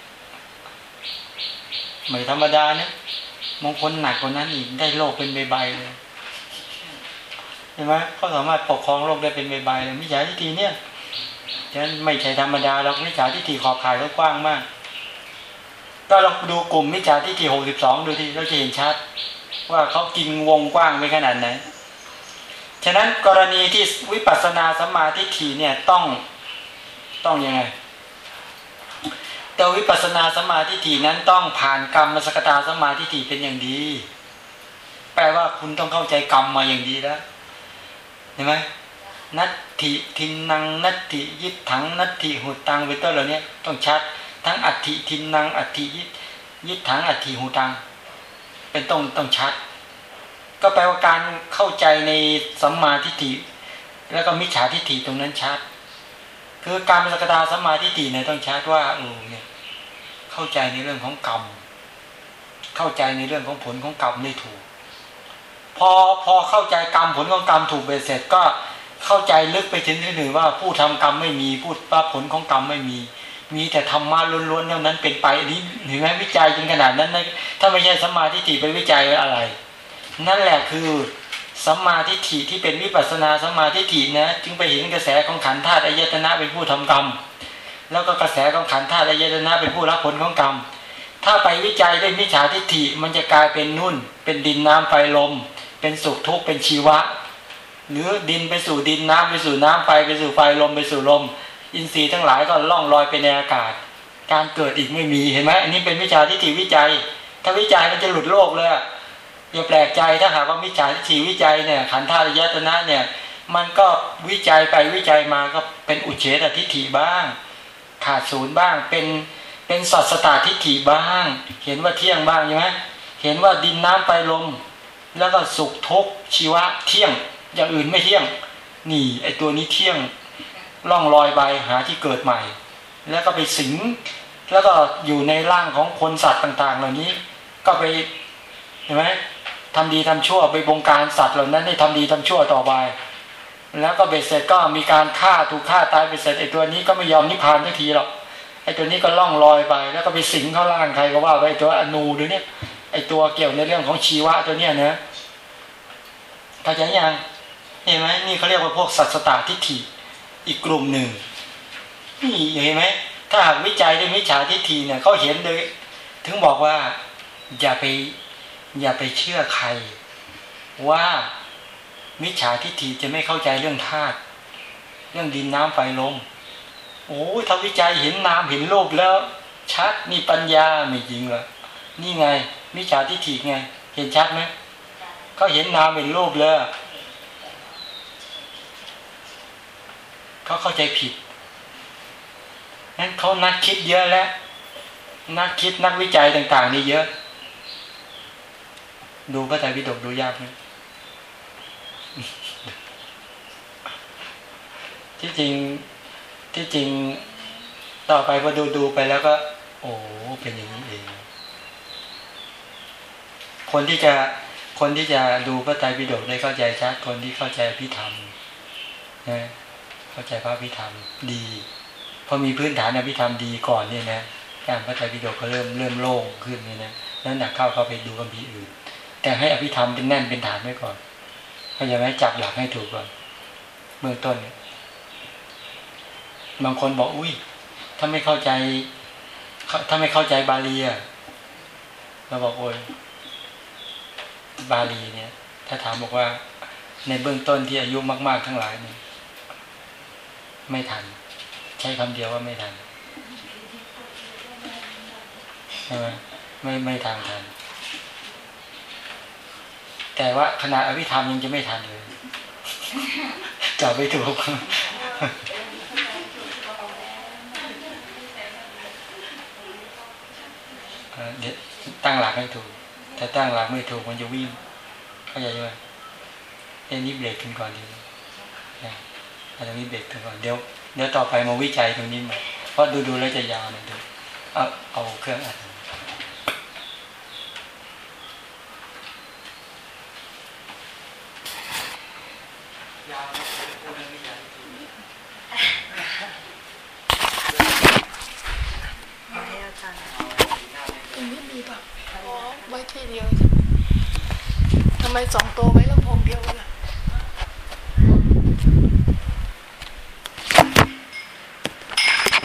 A: ไม่ธรรมดาเนี่ยมงคลหนักกว่านั้นอีกได้โลกเป็นใบๆเลยเห็นไหมเขาสามารถปกครองโลกได้เป็นใบๆเลยมิจฉาทิฏฐิเนี่ย ฉะนั้นไม่ใช่ธรรมดาเรามิจฉาทิฏฐิขอบข่ายก็กว้างมากก็เราดูกลุ่มมิจฉาทิฏฐิหกสิบสองดูที่เราจะเห็นชัด ว่าเขากินวงกว้างไปขนาดไหน ฉะนั้นกรณีที่วิปัสสนาสมาธิถีเนี่ยต้องต้องยังไงแต่วิปัสสนาสมาธิถีนั้นต้องผ่านกรรมมสกตาสมาธิถีเป็นอย่างดี แปลว่าคุณต้องเข้าใจกรรมมาอย่างดีแล้วเห็นไหม นัตถิทินนังนัตถิยิทถังนัตถิหุตังเป็นต้นเหล่านี้ต้องชัด ทั้งอัตถิทินนังอัตถิยิยิทถังอัตถิหุตัง เป็นต้องต้องชัด ก็แปลว่าการเข้าใจในสัมมาทิฏฐิแล้วก็มิจฉาทิฏฐิตรงนั้นชัด คือการเป็นสกตาสัมมาทิฏฐิเนี่ยต้องชัดว่าเออเนี่ยเข้าใจในเรื่องของกรรมเข้าใจในเรื่องของผลของกรรมได้ถูก พอพอเข้าใจกรรมผลของกรรมถูกเบ็ดเสร็จก็ เข้าใจลึกไปถึงที่หนึ่งว่าผู้ทำกรรมไม่มีผู้รับผลของกรรมไม่มี มีแต่ธรรมะล้วนๆเท่านั้นเป็นไปอันนี้เห็นไหมวิจัยจนขนาดนั้นนะถ้าไม่ใช่สัมมาทิฏฐิไปวิจัยอะไร นั่นแหละคือสัมมาทิฏฐิที่เป็นวิปัสสนาสัมมาทิฏฐินะจึงไปเห็นกระแสของขันธ์ธาตุอายตนะเป็นผู้ทำกรรม แล้วก็กระแสของขันธ์ธาตุอายตนะเป็นผู้รับผลของกรรม ถ้าไปวิจัยด้วยมิจฉาทิฏฐิมันจะกลายเป็นนุ่น เป็นดินน้ำไฟลม เป็นสุขทุกข์เป็นชีวะ หรือดินไปสู่ดินน้ำไปสู่น้ำไฟไปสู่ไฟลมไปสู่ลม อินทรีย์ทั้งหลายก็ล่องลอยไปในอากาศ การเกิดอีกไม่มีเห็นไหมอันนี้เป็นวิชาทิฏฐิวิจัย ถ้าวิจัยมันจะหลุดโลกเลยอย่าแปลกใจถ้าหากว่าวิชาทิฏฐิวิจัยเนี่ยขันธาตุยตนะเนี่ยมันก็วิจัยไปวิจัยมาก็เป็นอุเฉตทิฏฐิบ้าง ขาดศูนย์บ้างเป็นเป็นสัตสตาทิฏฐิบ้าง เห็นว่าเที่ยงบ้างใช่ไหมเห็นว่าดินน้ำไฟลม แล้วก็สุขทุกชีวะเที่ยง อย่างอื่นไม่เที่ยง นี่ไอตัวนี้เที่ยงล่องลอยไปหาที่เกิดใหม่ แล้วก็ไปสิง แล้วก็อยู่ในร่างของคนสัตว์ต่าง ๆ เหล่านี้ ก็ไปเห็นไหมทำดีทำชั่วไปบงการสัตว์เหล่านั้นให้ทำดีทำชั่วต่อไปแล้วก็เบ็ดเสร็จก็มีการฆ่าถูกฆ่าตายไปเสร็จไอตัวนี้ก็ไม่ยอมนิพพานทันทีหรอกไอตัวนี้ก็ล่องลอยไป แล้วก็ไปสิงเข้าร่างใครก็ว่าไปไอตัวอนูหรือเนี่ยไอตัวเกี่ยวในเรื่องของชีวะตัวเนี้ยนะเข้าใจยัง เห็นไหมนี่เขาเรียกว่าพวกสัตสตาทิฏฐิอีกกลุ่มหนึ่งนี่เห็นไหมถ้าหากวิจัยด้วยมิจฉาทิฏฐิเนี่ยเขาเห็นโดยถึงบอกว่า อย่าไปอย่าไปเชื่อใคร ว่ามิจฉาทิฏฐิจะไม่เข้าใจเรื่องธาตุเรื่องดินน้ำไฟลมโอ้ถ้าวิจัยเห็นน้ำเห็นโลกแล้ว ชัดนี่ปัญญาไม่จริงเหรอนี่ไงมิจฉาทิฏฐิไง เห็นชัดไหมเขาเห็นนามเป็นรูปเลย เขาเข้าใจผิดนั้นเขานักคิดเยอะแล้ว นักคิดนักวิจัยต่าง ๆ นี่เยอะ ดูพระไตรปิฎกดูยากไหมที่จริงที่จริงต่อไปพอดูดูไปแล้วก็ โอ้เป็นอย่างนี้เอง คนที่จะคนที่จะดูพระไตรปิฎกได้เข้าใจชัดคนที่เข้าใจพิธรรมนะ เข้าใจพระพิธรรมดีพอมีพื้นฐานอภิธรรมดีก่อนเนี่ยนะการพระไตรปิฎกก็เริ่มเริ่มโล่งขึ้นเนี่ยนะแล้วหนักเข้าเข้าไปดูคัมภีร์อื่น แต่ให้อภิธรรมเป็นแน่นเป็นฐานไว้ก่อนเข้าใจไหมจับหลักให้ถูกก่อนเบื้องต้นเนี่ยบางคนบอกอุ้ยถ้าไม่เข้าใจถ้าไม่เข้าใจบาลีอะเราบอกโอ้ยบาลีเนี่ย ถ้าถามบอกว่าในเบื้องต้นที่อายุมาก ๆ ทั้งหลายเนี่ย ไม่ทัน ใช้คำเดียวว่าไม่ทันใช่ไหมไม่ไม่ทางทัน แต่ว่าขณะอภิธรรมยังจะไม่ทันเลยจับไม่ถูกเดี๋ยวตั้งหลักให้ถูก ถ้าตั้งหลักไม่ถูกมันจะวิ่ง เข้าใจไหมเอ็นนี้เบรกกันก่อนดี เอาตรงนี้เบรกกันก่อนเดี๋ยวเดี๋ยวต่อไปมาวิจัยตรงนี้มาเพราะดูดูแล้วจะยาวหน่อยดูเอาเอาเครื่องอัดยาจารย์
B: ตรงนี้มีแบบว่าใบแค่เดียวทำไมสองตัวไว้ลำโพงเดียวล่ะ